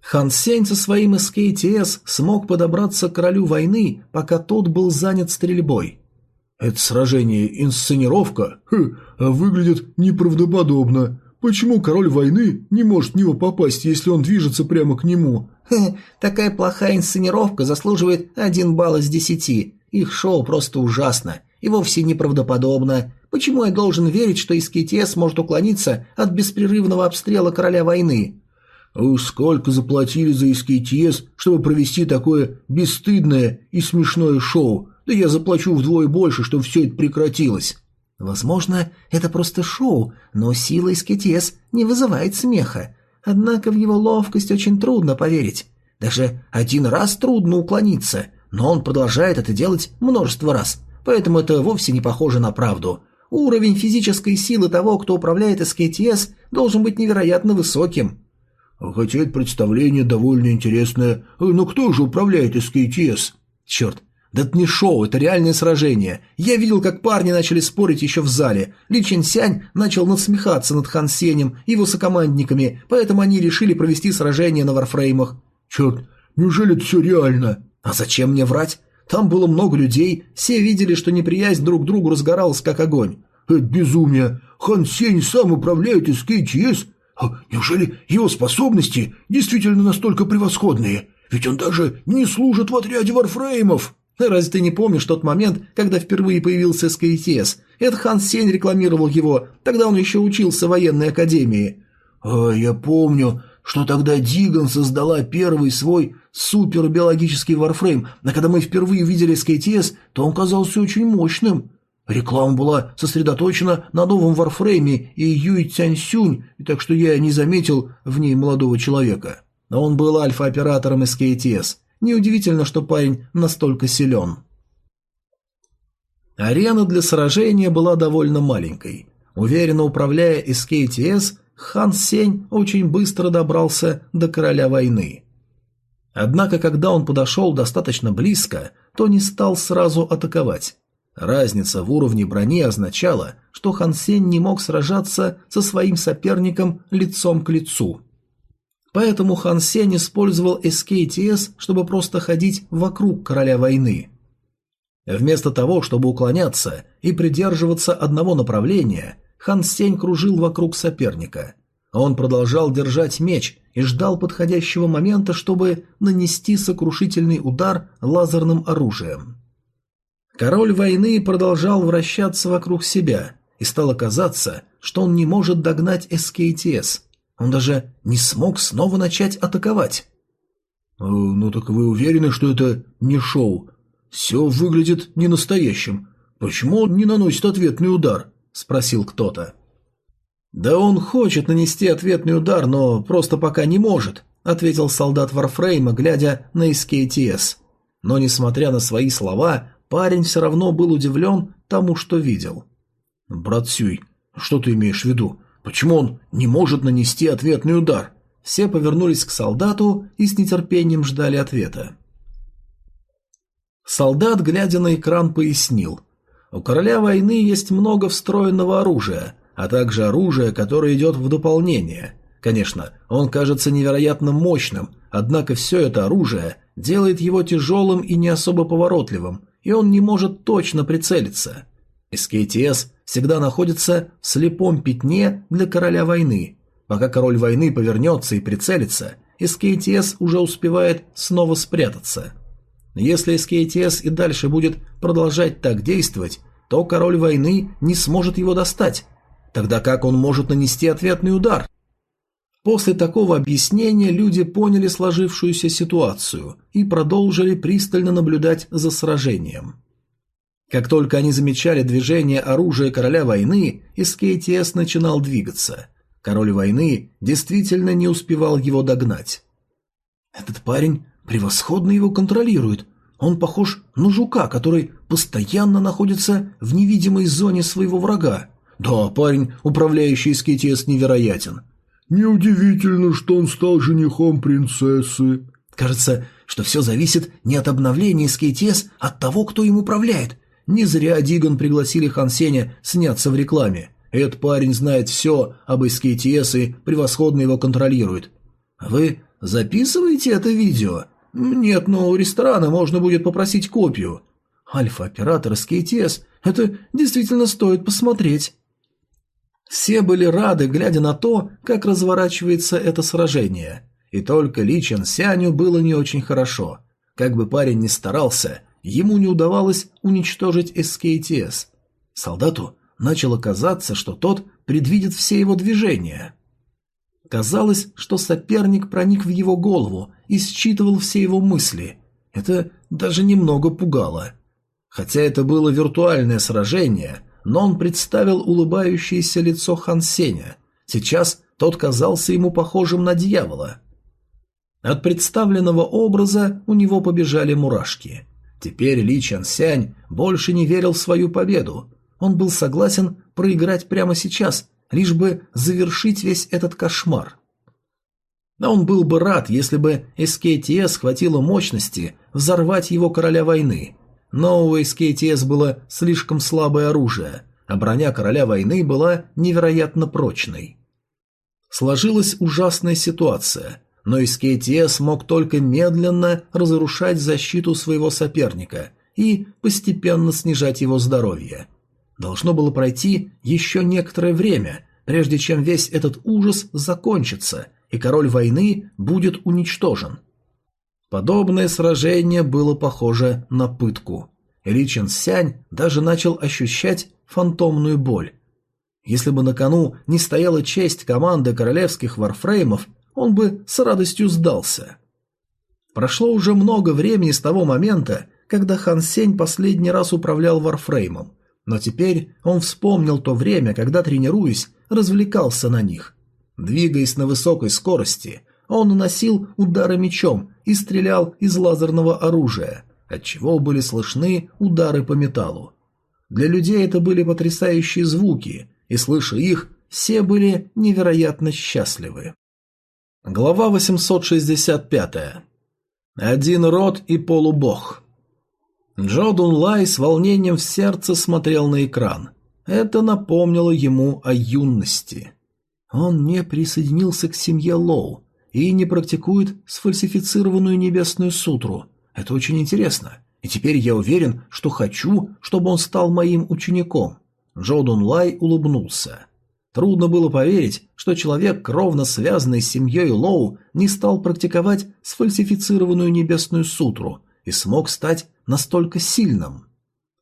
Хан Сень со своим СКТС смог подобраться к королю войны, пока тот был занят стрельбой. «Это сражение инсценировка? Хм, выглядит неправдоподобно. Почему король войны не может в него попасть, если он движется прямо к нему? Хе, такая плохая инсценировка заслуживает один балл из десяти. Их шоу просто ужасно и вовсе неправдоподобно. Почему я должен верить, что СКТС может уклониться от беспрерывного обстрела короля войны? Уж сколько заплатили за СКТС, чтобы провести такое бесстыдное и смешное шоу. Да я заплачу вдвое больше, чтобы все это прекратилось. Возможно, это просто шоу, но сила из КТС не вызывает смеха. Однако в его ловкость очень трудно поверить. Даже один раз трудно уклониться, но он продолжает это делать множество раз, поэтому это вовсе не похоже на правду. Уровень физической силы того, кто управляет СКТС, должен быть невероятно высоким. Хотя это представление довольно интересное. Но кто же управляет СКТС? Черт, да это не шоу, это реальное сражение. Я видел, как парни начали спорить еще в зале. Ли Чен Сянь начал насмехаться над Хан Сенем и его сокомандниками, поэтому они решили провести сражение на варфреймах. Черт, неужели это все реально? А зачем мне врать? Там было много людей, все видели, что неприязнь друг к другу разгоралась как огонь. Это безумие. Хан Сень сам управляет СКТС? А неужели его способности действительно настолько превосходные? Ведь он даже не служит в отряде варфреймов. Разве ты не помнишь тот момент, когда впервые появился СКТС? Это Хан Сень рекламировал его, тогда он еще учился в военной академии. А, я помню, что тогда Диган создала первый свой супербиологический варфрейм, а когда мы впервые увидели СКТС, то он казался очень мощным. Реклама была сосредоточена на новом варфрейме и Юй Цяньсюнь, так что я не заметил в ней молодого человека. Но он был альфа-оператором СКТС. Неудивительно, что парень настолько силен. Арена для сражения была довольно маленькой. Уверенно управляя СКТС, Хан Сень очень быстро добрался до короля войны. Однако, когда он подошел достаточно близко, то не стал сразу атаковать. Разница в уровне брони означала, что Хан Сень не мог сражаться со своим соперником лицом к лицу. Поэтому Хан Сень использовал SKTS, чтобы просто ходить вокруг короля войны. Вместо того, чтобы уклоняться и придерживаться одного направления, Хан Сень кружил вокруг соперника. Он продолжал держать меч и ждал подходящего момента, чтобы нанести сокрушительный удар лазерным оружием. Король войны продолжал вращаться вокруг себя, и стало казаться, что он не может догнать СКТС. Он даже не смог снова начать атаковать. «Э, «Ну так вы уверены, что это не шоу? Все выглядит ненастоящим. Почему он не наносит ответный удар?» спросил кто-то. Да он хочет нанести ответный удар, но просто пока не может, ответил солдат Варфрейма, глядя на СКТС. Но несмотря на свои слова, парень все равно был удивлен тому, что видел. Брат Сюй, что ты имеешь в виду? Почему он не может нанести ответный удар? Все повернулись к солдату и с нетерпением ждали ответа. Солдат, глядя на экран, пояснил. У короля войны есть много встроенного оружия, а также оружие, которое идет в дополнение. Конечно, он кажется невероятно мощным, однако все это оружие делает его тяжелым и не особо поворотливым, и он не может точно прицелиться. СКТС всегда находится в слепом пятне для короля войны. Пока король войны повернется и прицелится, СКТС уже успевает снова спрятаться – если СКТС и дальше будет продолжать так действовать, то король войны не сможет его достать. Тогда как он может нанести ответный удар? После такого объяснения люди поняли сложившуюся ситуацию и продолжили пристально наблюдать за сражением. Как только они замечали движение оружия короля войны, СКТС начинал двигаться. Король войны действительно не успевал его догнать. Этот парень превосходно его контролирует. Он похож на жука, который постоянно находится в невидимой зоне своего врага. Да, парень, управляющий СКТС, невероятен. Неудивительно, что он стал женихом принцессы. Кажется, что все зависит не от обновления СКТС, а от того, кто им управляет. Не зря Диган пригласили Хан Сеня сняться в рекламе. Этот парень знает все об СКТС и превосходно его контролирует. Вы записываете это видео? «Нет, но у ресторана можно будет попросить копию». «Альфа-оператор с КТС. Это действительно стоит посмотреть». Все были рады, глядя на то, как разворачивается это сражение. И только Ли Чен Сяню было не очень хорошо. Как бы парень ни старался, ему не удавалось уничтожить СКТС. Солдату начало казаться, что тот предвидит все его движения. Казалось, что соперник проник в его голову и считывал все его мысли. Это даже немного пугало. Хотя это было виртуальное сражение, но он представил улыбающееся лицо Хан Сеня. Сейчас тот казался ему похожим на дьявола. От представленного образа у него побежали мурашки. Теперь Ли Чан Сянь больше не верил в свою победу. Он был согласен проиграть прямо сейчас, лишь бы завершить весь этот кошмар. Но он был бы рад, если бы СКТС хватило мощности взорвать его короля войны. Но у СКТС было слишком слабое оружие, а броня короля войны была невероятно прочной. Сложилась ужасная ситуация, но СКТС мог только медленно разрушать защиту своего соперника и постепенно снижать его здоровье. Должно было пройти еще некоторое время, прежде чем весь этот ужас закончится, и король войны будет уничтожен. Подобное сражение было похоже на пытку. Ли Чен Сянь даже начал ощущать фантомную боль. Если бы на кону не стояла честь команды королевских варфреймов, он бы с радостью сдался. Прошло уже много времени с того момента, когда Хан Сень последний раз управлял варфреймом, но теперь он вспомнил то время, когда, тренируясь, развлекался на них. Двигаясь на высокой скорости, он наносил удары мечом и стрелял из лазерного оружия, отчего были слышны удары по металлу. Для людей это были потрясающие звуки, и, слыша их, все были невероятно счастливы. Глава 865. Один род и полубог. Джо Дун Лай с волнением в сердце смотрел на экран. Это напомнило ему о юности. Он не присоединился к семье Лоу и не практикует сфальсифицированную небесную сутру. Это очень интересно. И теперь я уверен, что хочу, чтобы он стал моим учеником. Джо Дун Лай улыбнулся. Трудно было поверить, что человек, кровно связанный с семьей Лоу, не стал практиковать сфальсифицированную небесную сутру и смог стать настолько сильным.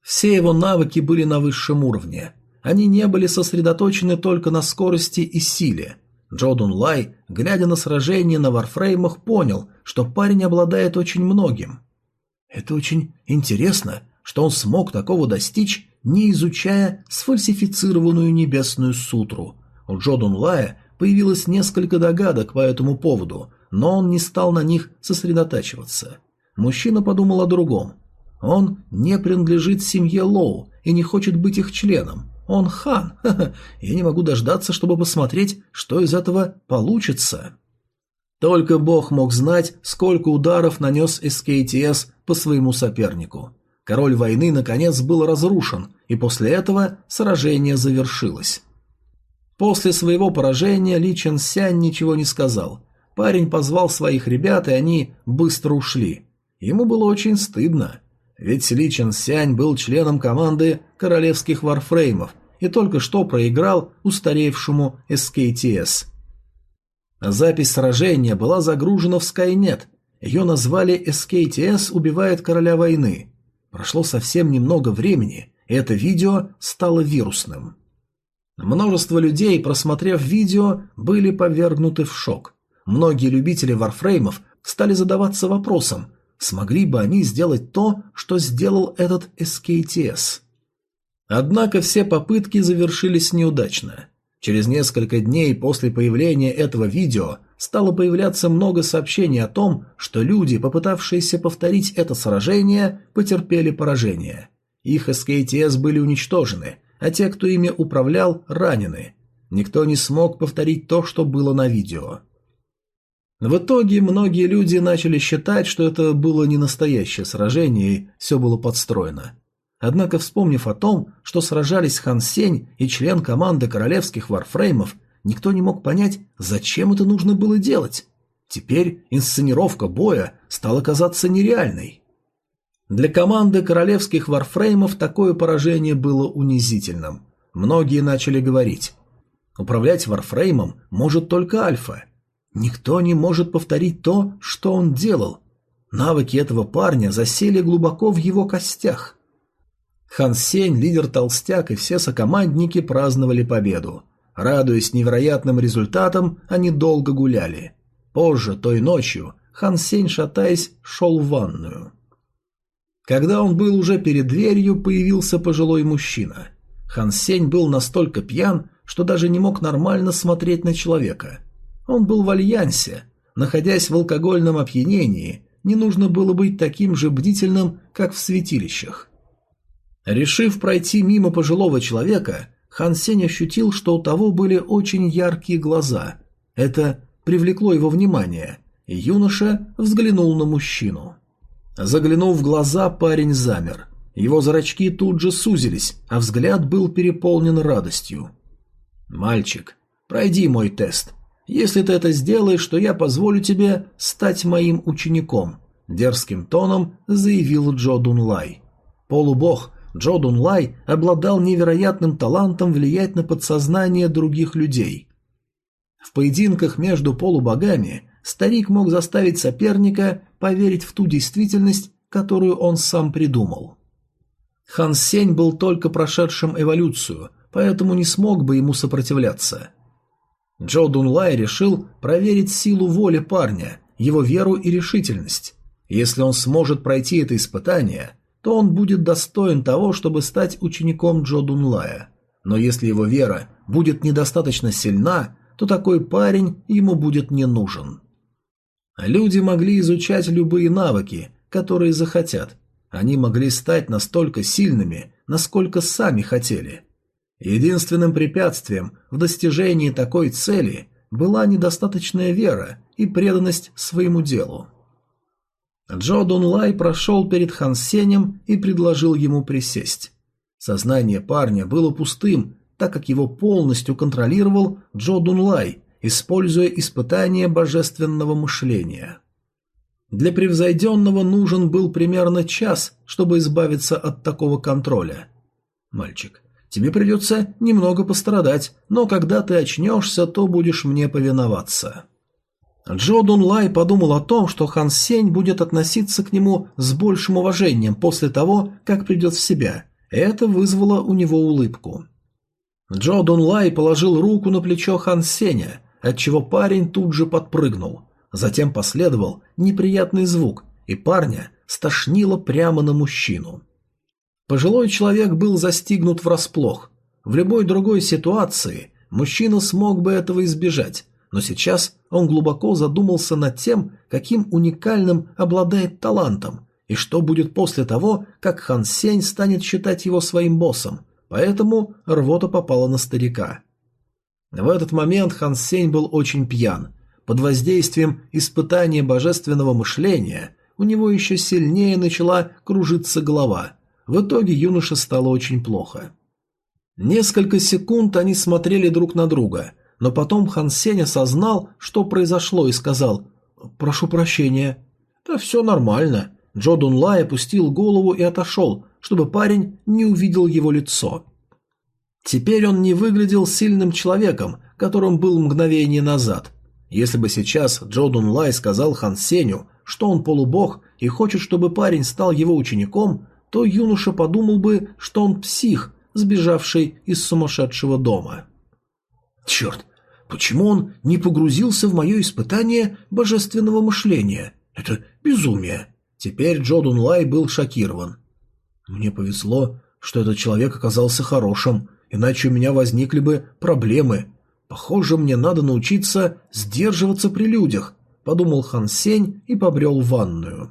Все его навыки были на высшем уровне. Они не были сосредоточены только на скорости и силе. Джодун Лай, глядя на сражение на варфреймах, понял, что парень обладает очень многим. Это очень интересно, что он смог такого достичь, не изучая сфальсифицированную небесную сутру. У Джодун Лая появилось несколько догадок по этому поводу, но он не стал на них сосредотачиваться. Мужчина подумал о другом. Он не принадлежит семье Лоу и не хочет быть их членом. Он хан. Ха -ха. Я не могу дождаться, чтобы посмотреть, что из этого получится. Только бог мог знать, сколько ударов нанес СКТС по своему сопернику. Король войны наконец был разрушен, и после этого сражение завершилось. После своего поражения Ли Чен Сянь ничего не сказал. Парень позвал своих ребят, и они быстро ушли. Ему было очень стыдно. Ведь Ли Чен Сянь был членом команды королевских варфреймов и только что проиграл устаревшему SKTS. Запись сражения была загружена в Skynet. Ее назвали SKTS убивает короля войны. Прошло совсем немного времени, и это видео стало вирусным. Множество людей, просмотрев видео, были повергнуты в шок. Многие любители варфреймов стали задаваться вопросом, смогли бы они сделать то, что сделал этот SKTS. Однако все попытки завершились неудачно. Через несколько дней после появления этого видео стало появляться много сообщений о том, что люди, попытавшиеся повторить это сражение, потерпели поражение. Их SKTS были уничтожены, а те, кто ими управлял, ранены. Никто не смог повторить то, что было на видео. В итоге многие люди начали считать, что это было не настоящее сражение все было подстроено. Однако, вспомнив о том, что сражались Хан Сень и член команды королевских варфреймов, никто не мог понять, зачем это нужно было делать. Теперь инсценировка боя стала казаться нереальной. Для команды королевских варфреймов такое поражение было унизительным. Многие начали говорить. Управлять варфреймом может только Альфа. Никто не может повторить то, что он делал. Навыки этого парня засели глубоко в его костях. Хан Сень, лидер толстяк и все сокомандники праздновали победу. Радуясь невероятным результатам, они долго гуляли. Позже, той ночью, Хан Сень, шатаясь, шел в ванную. Когда он был уже перед дверью, появился пожилой мужчина. Хан Сень был настолько пьян, что даже не мог нормально смотреть на человека. Он был в альянсе. Находясь в алкогольном опьянении, не нужно было быть таким же бдительным, как в святилищах. Решив пройти мимо пожилого человека, Хан Сень ощутил, что у того были очень яркие глаза. Это привлекло его внимание, юноша взглянул на мужчину. Заглянув в глаза, парень замер. Его зрачки тут же сузились, а взгляд был переполнен радостью. «Мальчик, пройди мой тест. Если ты это сделаешь, то я позволю тебе стать моим учеником», – дерзким тоном заявил Джо Дунлай. Полубог Джо Дунлай обладал невероятным талантом влиять на подсознание других людей. В поединках между полубогами старик мог заставить соперника поверить в ту действительность, которую он сам придумал. Хан Сень был только прошедшим эволюцию, поэтому не смог бы ему сопротивляться. Джо Дунлай решил проверить силу воли парня, его веру и решительность. Если он сможет пройти это испытание, то он будет достоин того, чтобы стать учеником Джо Дунлая. Но если его вера будет недостаточно сильна, то такой парень ему будет не нужен. Люди могли изучать любые навыки, которые захотят, они могли стать настолько сильными, насколько сами хотели. Единственным препятствием в достижении такой цели была недостаточная вера и преданность своему делу. Джо Дунлай прошел перед Хан Сенем и предложил ему присесть. Сознание парня было пустым, так как его полностью контролировал Джо Дунлай, используя испытание божественного мышления. Для превзойденного нужен был примерно час, чтобы избавиться от такого контроля. «Мальчик, тебе придется немного пострадать, но когда ты очнешься, то будешь мне повиноваться». Джо Дунлай подумал о том, что Хан Сень будет относиться к нему с большим уважением после того, как придет в себя. Это вызвало у него улыбку. Джо Дунлай положил руку на плечо Хан Сеня, отчего парень тут же подпрыгнул – Затем последовал неприятный звук, и парня стошнило прямо на мужчину. Пожилой человек был застигнут врасплох. В любой другой ситуации мужчина смог бы этого избежать, но сейчас он глубоко задумался над тем, каким уникальным обладает талантом, и что будет после того, как Хан Сень станет считать его своим боссом, поэтому рвота попала на старика. В этот момент Хан Сень был очень пьян, под воздействием испытания божественного мышления у него еще сильнее начала кружиться голова. В итоге юноше стало очень плохо. Несколько секунд они смотрели друг на друга, но потом Хан Сень осознал, что произошло, и сказал «Прошу прощения». «Да все нормально». Джо Дунлай опустил голову и отошел, чтобы парень не увидел его лицо. Теперь он не выглядел сильным человеком, которым был мгновение назад. Если бы сейчас Джо Дун Лай сказал Хан Сеню, что он полубог и хочет, чтобы парень стал его учеником, то юноша подумал бы, что он псих, сбежавший из сумасшедшего дома. Черт, почему он не погрузился в мое испытание божественного мышления? Это безумие. Теперь Джо Дун Лай был шокирован. Мне повезло, что этот человек оказался хорошим, иначе у меня возникли бы проблемы. Похоже, мне надо научиться сдерживаться при людях, подумал Хан Сень и побрел в ванную.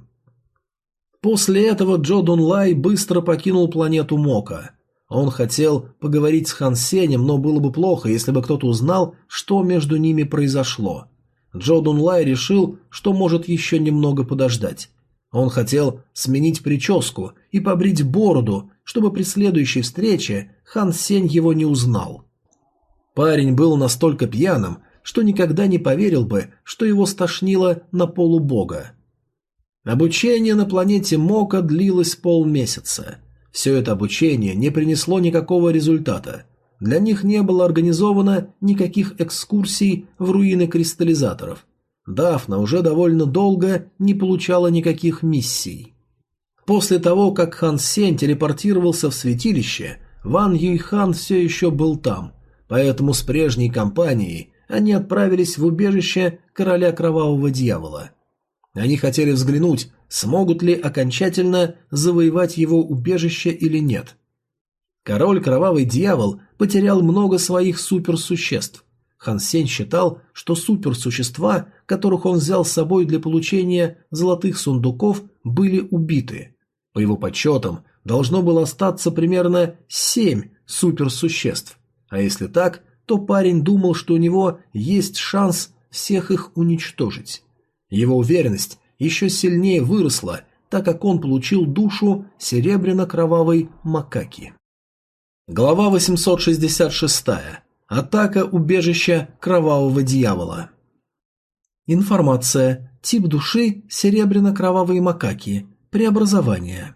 После этого Джо Дунлай быстро покинул планету Мока. Он хотел поговорить с Хан Сенем, но было бы плохо, если бы кто-то узнал, что между ними произошло. Джо Дунлай решил, что может еще немного подождать. Он хотел сменить прическу и побрить бороду, чтобы при следующей встрече Хан Сень его не узнал. Парень был настолько пьяным, что никогда не поверил бы, что его стошнило на полубога. Обучение на планете Мока длилось полмесяца. Все это обучение не принесло никакого результата. Для них не было организовано никаких экскурсий в руины кристаллизаторов. Дафна уже довольно долго не получала никаких миссий. После того, как Хан Сень телепортировался в святилище, Ван Юйхан все еще был там – Поэтому с прежней компанией они отправились в убежище короля кровавого дьявола. Они хотели взглянуть, смогут ли окончательно завоевать его убежище или нет. Король Кровавый Дьявол потерял много своих суперсуществ. Хан Сень считал, что суперсущества, которых он взял с собой для получения золотых сундуков, были убиты. По его подсчетам, должно было остаться примерно семь суперсуществ. А если так, то парень думал, что у него есть шанс всех их уничтожить. Его уверенность еще сильнее выросла, так как он получил душу серебряно-кровавой макаки. Глава 866. Атака убежища кровавого дьявола. Информация. Тип души серебряно-кровавые макаки. Преобразование.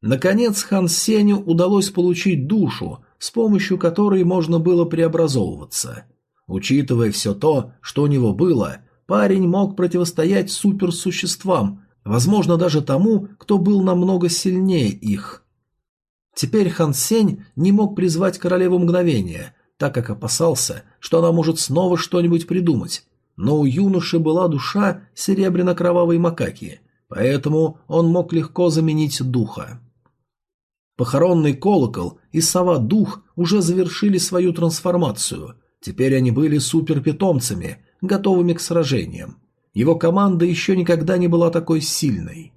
Наконец Хан Сеню удалось получить душу, с помощью которой можно было преобразовываться. Учитывая все то, что у него было, парень мог противостоять суперсуществам, возможно даже тому, кто был намного сильнее их. Теперь Хан Сень не мог призвать королеву мгновения, так как опасался, что она может снова что-нибудь придумать. Но у юноши была душа серебряно-кровавой макаки, поэтому он мог легко заменить духа. Похоронный колокол и сова-дух уже завершили свою трансформацию. Теперь они были суперпитомцами, готовыми к сражениям. Его команда еще никогда не была такой сильной.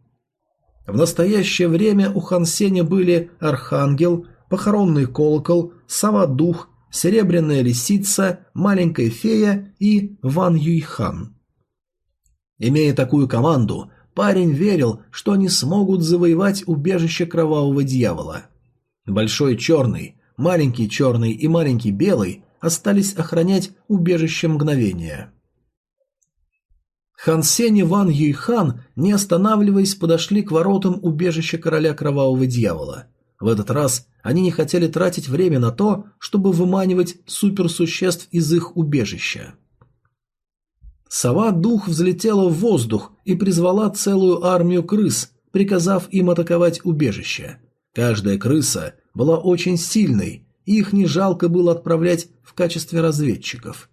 В настоящее время у Хан Сеня были Архангел, Похоронный колокол, Сова-дух, Серебряная лисица, Маленькая фея и Ван Юйхан. Имея такую команду, Парень верил, что они смогут завоевать убежище кровавого дьявола. Большой черный, маленький черный и маленький белый остались охранять убежище мгновения. Хан Сень и Ван Юйхан, не останавливаясь, подошли к воротам убежища короля кровавого дьявола. В этот раз они не хотели тратить время на то, чтобы выманивать суперсуществ из их убежища. Сова-дух взлетела в воздух и призвала целую армию крыс, приказав им атаковать убежище. Каждая крыса была очень сильной, их не жалко было отправлять в качестве разведчиков.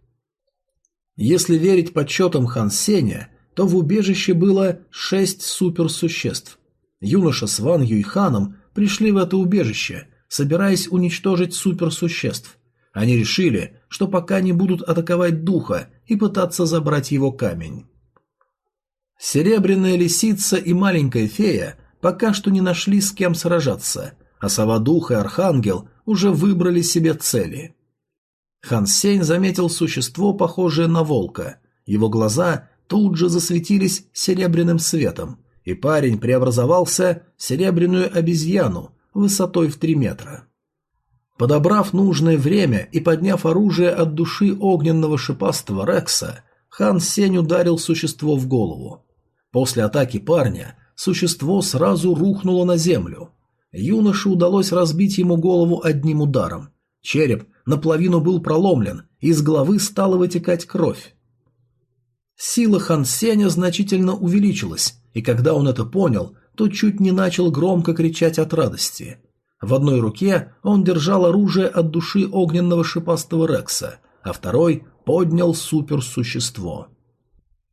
Если верить подсчетам Хан Сеня, то в убежище было шесть суперсуществ. Юноша с Ван Юйханом пришли в это убежище, собираясь уничтожить суперсуществ. Они решили, что пока не будут атаковать духа и пытаться забрать его камень. Серебряная лисица и маленькая фея пока что не нашли с кем сражаться, а сова-дух и архангел уже выбрали себе цели. Хан Сень заметил существо, похожее на волка. Его глаза тут же засветились серебряным светом, и парень преобразовался в серебряную обезьяну высотой в три метра. Подобрав нужное время и подняв оружие от души огненного шипастого Рекса, хан Сень ударил существо в голову. После атаки парня существо сразу рухнуло на землю. Юноше удалось разбить ему голову одним ударом. Череп наполовину был проломлен, из головы стала вытекать кровь. Сила Хан Сеня значительно увеличилась, и когда он это понял, то чуть не начал громко кричать от радости. В одной руке он держал оружие от души огненного шипастого Рекса, а второй поднял суперсущество.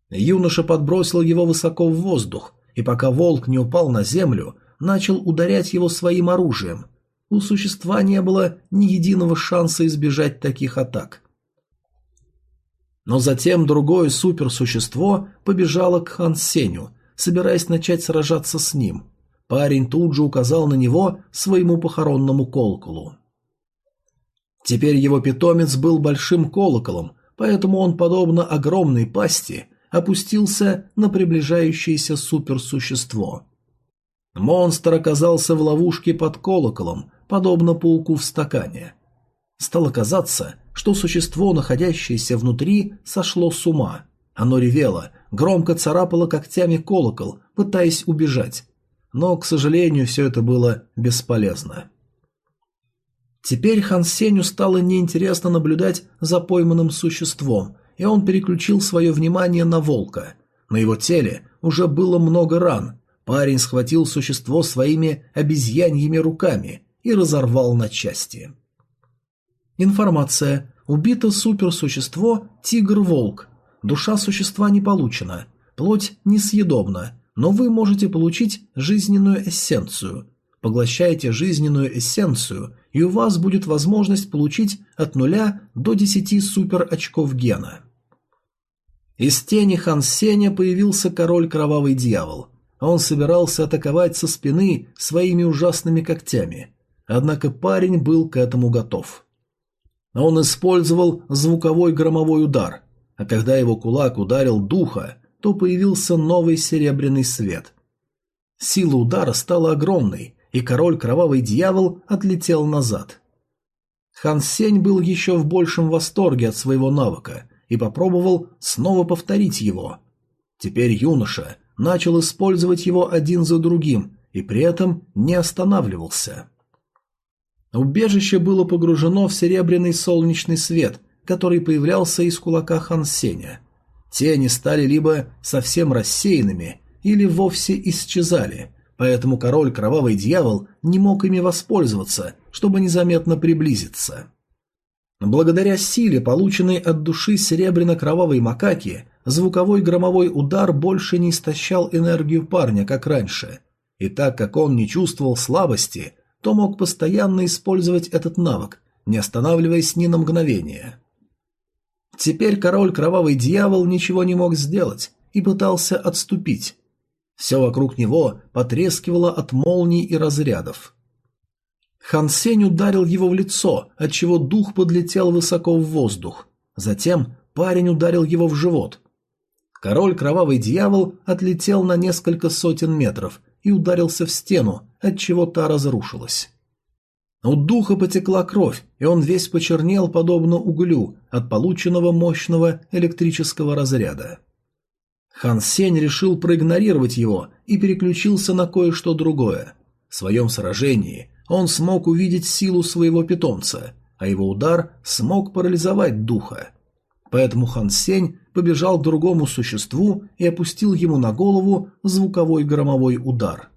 Юноша подбросил его высоко в воздух, и пока волк не упал на землю, начал ударять его своим оружием. У существа не было ни единого шанса избежать таких атак. Но затем другое суперсущество побежало к Хан Сеню, собираясь начать сражаться с ним. Парень тут же указал на него своему похоронному колоколу. Теперь его питомец был большим колоколом, поэтому он, подобно огромной пасти, опустился на приближающееся суперсущество. Монстр оказался в ловушке под колоколом, подобно пауку в стакане. Стало казаться, что существо, находящееся внутри, сошло с ума. Оно ревело, громко царапало когтями колокол, пытаясь убежать но, к сожалению, все это было бесполезно. Теперь Хан Сеню стало неинтересно наблюдать за пойманным существом, и он переключил свое внимание на волка. На его теле уже было много ран. Парень схватил существо своими обезьяньими руками и разорвал на части. Информация. Убито суперсущество Тигр-Волк. Душа существа не получена. Плоть несъедобна но вы можете получить жизненную эссенцию. Поглощайте жизненную эссенцию, и у вас будет возможность получить от 0 до 10 супер очков гена. Из тени Хан Сеня появился король Кровавый Дьявол. Он собирался атаковать со спины своими ужасными когтями. Однако парень был к этому готов. Он использовал звуковой громовой удар, а когда его кулак ударил духа, то появился новый серебряный свет. Сила удара стала огромной, и король Кровавый Дьявол отлетел назад. Хан Сень был еще в большем восторге от своего навыка и попробовал снова повторить его. Теперь юноша начал использовать его один за другим и при этом не останавливался. Убежище было погружено в серебряный солнечный свет, который появлялся из кулака Хан Сеня. Тени стали либо совсем рассеянными, или вовсе исчезали, поэтому король Кровавый Дьявол не мог ими воспользоваться, чтобы незаметно приблизиться. Благодаря силе, полученной от души серебряно-кровавой макаки, звуковой громовой удар больше не истощал энергию парня, как раньше. И так как он не чувствовал слабости, то мог постоянно использовать этот навык, не останавливаясь ни на мгновение. Теперь король Кровавый Дьявол ничего не мог сделать и пытался отступить. Все вокруг него потрескивало от молний и разрядов. Хан Сень ударил его в лицо, отчего дух подлетел высоко в воздух. Затем парень ударил его в живот. Король Кровавый Дьявол отлетел на несколько сотен метров и ударился в стену, отчего та разрушилась. У духа потекла кровь, и он весь почернел, подобно углю, от полученного мощного электрического разряда. Хан Сень решил проигнорировать его и переключился на кое-что другое. В своем сражении он смог увидеть силу своего питомца, а его удар смог парализовать духа. Поэтому Хан Сень побежал к другому существу и опустил ему на голову звуковой громовой удар.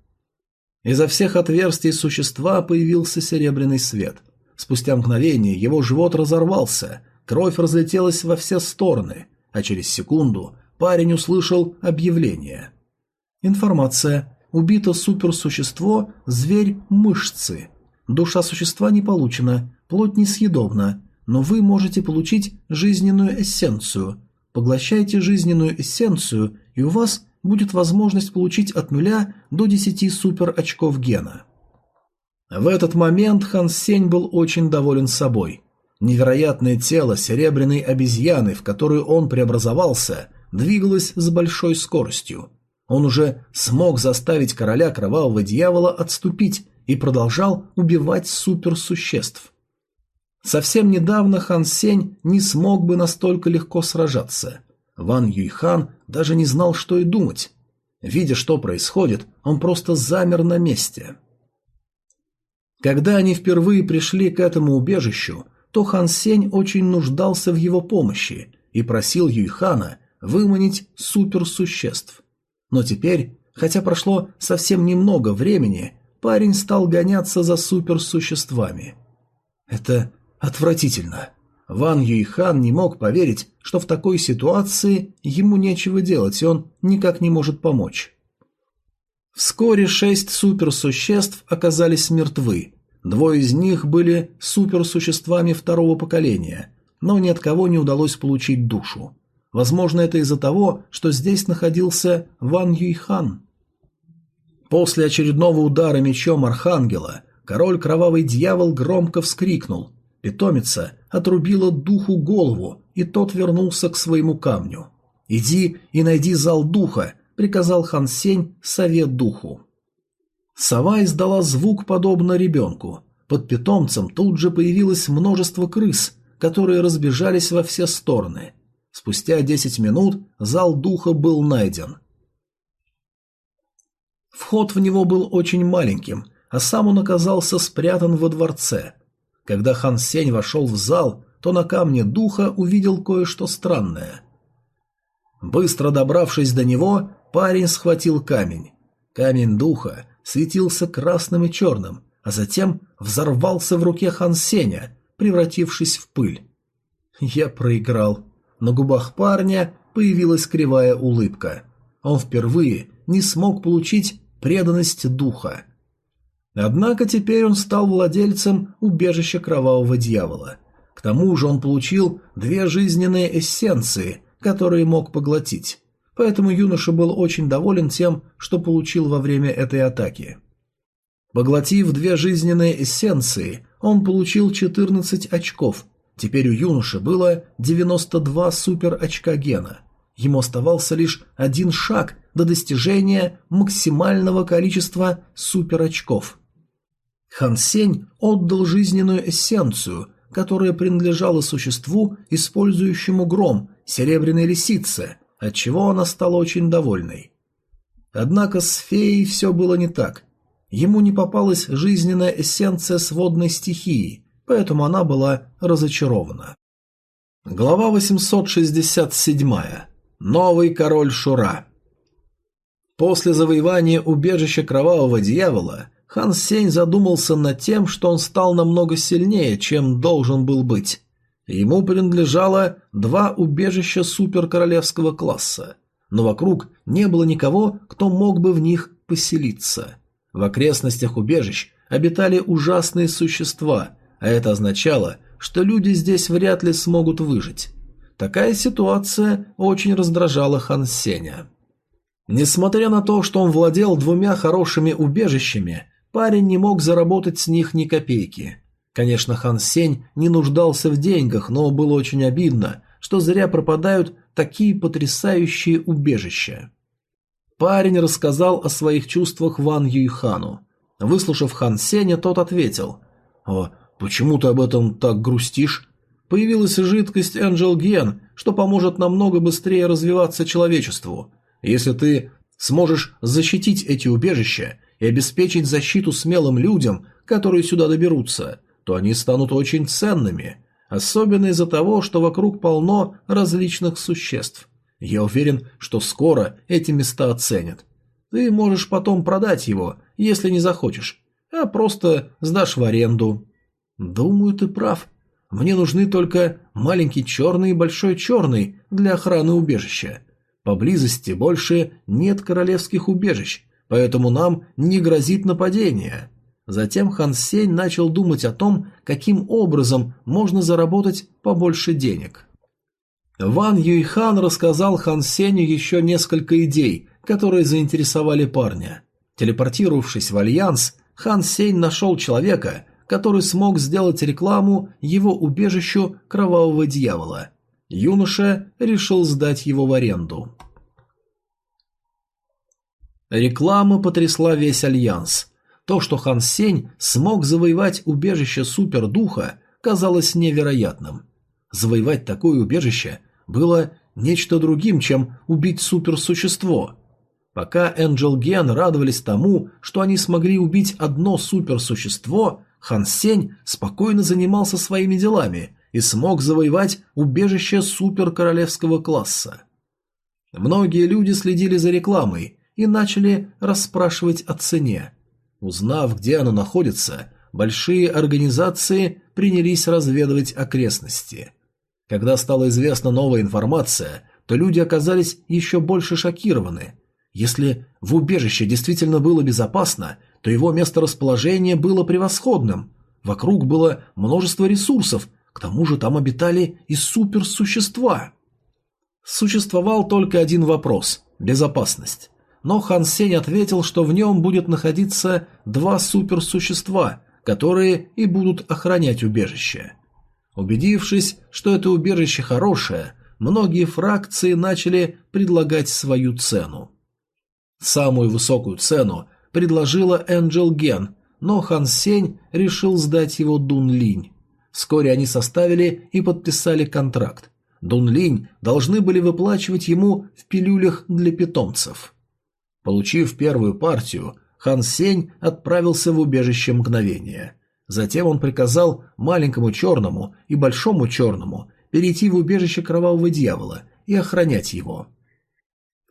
Изо всех отверстий существа появился серебряный свет. Спустя мгновение его живот разорвался, кровь разлетелась во все стороны, а через секунду парень услышал объявление. Информация. Убито суперсущество, зверь мышцы. Душа существа не получена, плоть несъедобна, но вы можете получить жизненную эссенцию. Поглощайте жизненную эссенцию, и у вас будет возможность получить от нуля до 10 супер очков гена. В этот момент Хан Сень был очень доволен собой. Невероятное тело серебряной обезьяны, в которую он преобразовался, двигалось с большой скоростью. Он уже смог заставить короля кровавого дьявола отступить и продолжал убивать суперсуществ. Совсем недавно Хан Сень не смог бы настолько легко сражаться. Ван Юйхан даже не знал, что и думать. Видя, что происходит, он просто замер на месте. Когда они впервые пришли к этому убежищу, то Хан Сень очень нуждался в его помощи и просил Юйхана выманить суперсуществ. Но теперь, хотя прошло совсем немного времени, парень стал гоняться за суперсуществами. Это отвратительно. Ван Юйхан не мог поверить, что в такой ситуации ему нечего делать, и он никак не может помочь. Вскоре шесть суперсуществ оказались мертвы. Двое из них были суперсуществами второго поколения, но ни от кого не удалось получить душу. Возможно, это из-за того, что здесь находился Ван Юйхан. После очередного удара мечом Архангела король Кровавый Дьявол громко вскрикнул. Питомица отрубила духу голову, и тот вернулся к своему камню. «Иди и найди зал духа», — приказал Хан Сень совет духу. Сова издала звук, подобно ребенку. Под питомцем тут же появилось множество крыс, которые разбежались во все стороны. Спустя десять минут зал духа был найден. Вход в него был очень маленьким, а сам он оказался спрятан во дворце. Когда Хан Сень вошел в зал, то на камне духа увидел кое-что странное. Быстро добравшись до него, парень схватил камень. Камень духа светился красным и черным, а затем взорвался в руке Хан Сеня, превратившись в пыль. Я проиграл. На губах парня появилась кривая улыбка. Он впервые не смог получить преданность духа. Однако теперь он стал владельцем убежища кровавого дьявола. К тому же он получил две жизненные эссенции, которые мог поглотить. Поэтому юноша был очень доволен тем, что получил во время этой атаки. Поглотив две жизненные эссенции, он получил 14 очков. Теперь у юноши было 92 супер очка гена. Ему оставался лишь один шаг до достижения максимального количества супер очков. Хан Сень отдал жизненную эссенцию, которая принадлежала существу, использующему гром, серебряной лисице, отчего она стала очень довольной. Однако с феей все было не так. Ему не попалась жизненная эссенция сводной стихии, поэтому она была разочарована. Глава 867. Новый король Шура. После завоевания убежища кровавого дьявола Хан Сень задумался над тем, что он стал намного сильнее, чем должен был быть. Ему принадлежало два убежища суперкоролевского класса, но вокруг не было никого, кто мог бы в них поселиться. В окрестностях убежищ обитали ужасные существа, а это означало, что люди здесь вряд ли смогут выжить. Такая ситуация очень раздражала Хан Сеня. Несмотря на то, что он владел двумя хорошими убежищами, парень не мог заработать с них ни копейки. Конечно, Хан Сень не нуждался в деньгах, но было очень обидно, что зря пропадают такие потрясающие убежища. Парень рассказал о своих чувствах Ван Юйхану. Выслушав Хан Сеня, тот ответил. «О, почему ты об этом так грустишь? Появилась жидкость Angel Ген, что поможет намного быстрее развиваться человечеству. Если ты сможешь защитить эти убежища и обеспечить защиту смелым людям, которые сюда доберутся, то они станут очень ценными, особенно из-за того, что вокруг полно различных существ. Я уверен, что скоро эти места оценят. Ты можешь потом продать его, если не захочешь, а просто сдашь в аренду. Думаю, ты прав. Мне нужны только маленький черный и большой черный для охраны убежища. Поблизости больше нет королевских убежищ, поэтому нам не грозит нападение. Затем Хан Сень начал думать о том, каким образом можно заработать побольше денег. Ван Юйхан рассказал Хан Сеню еще несколько идей, которые заинтересовали парня. Телепортировавшись в Альянс, Хан Сень нашел человека, который смог сделать рекламу его убежищу Кровавого Дьявола. Юноша решил сдать его в аренду. Реклама потрясла весь Альянс. То, что Хан Сень смог завоевать убежище Супердуха, казалось невероятным. Завоевать такое убежище было нечто другим, чем убить суперсущество. Пока Энджел Ген радовались тому, что они смогли убить одно суперсущество, Хан Сень спокойно занимался своими делами и смог завоевать убежище суперкоролевского класса. Многие люди следили за рекламой и начали расспрашивать о цене. Узнав, где оно находится, большие организации принялись разведывать окрестности. Когда стала известна новая информация, то люди оказались еще больше шокированы. Если в убежище действительно было безопасно, то его месторасположение было превосходным. Вокруг было множество ресурсов, к тому же там обитали и суперсущества. Существовал только один вопрос – безопасность. Но Хан Сень ответил, что в нем будет находиться два суперсущества, которые и будут охранять убежище. Убедившись, что это убежище хорошее, многие фракции начали предлагать свою цену. Самую высокую цену предложила Энджел Ген, но Хан Сень решил сдать его Дун Линь. Вскоре они составили и подписали контракт. Дун Линь должны были выплачивать ему в пилюлях для питомцев. Получив первую партию, Хан Сень отправился в убежище мгновения – Затем он приказал маленькому черному и большому черному перейти в убежище кровавого дьявола и охранять его.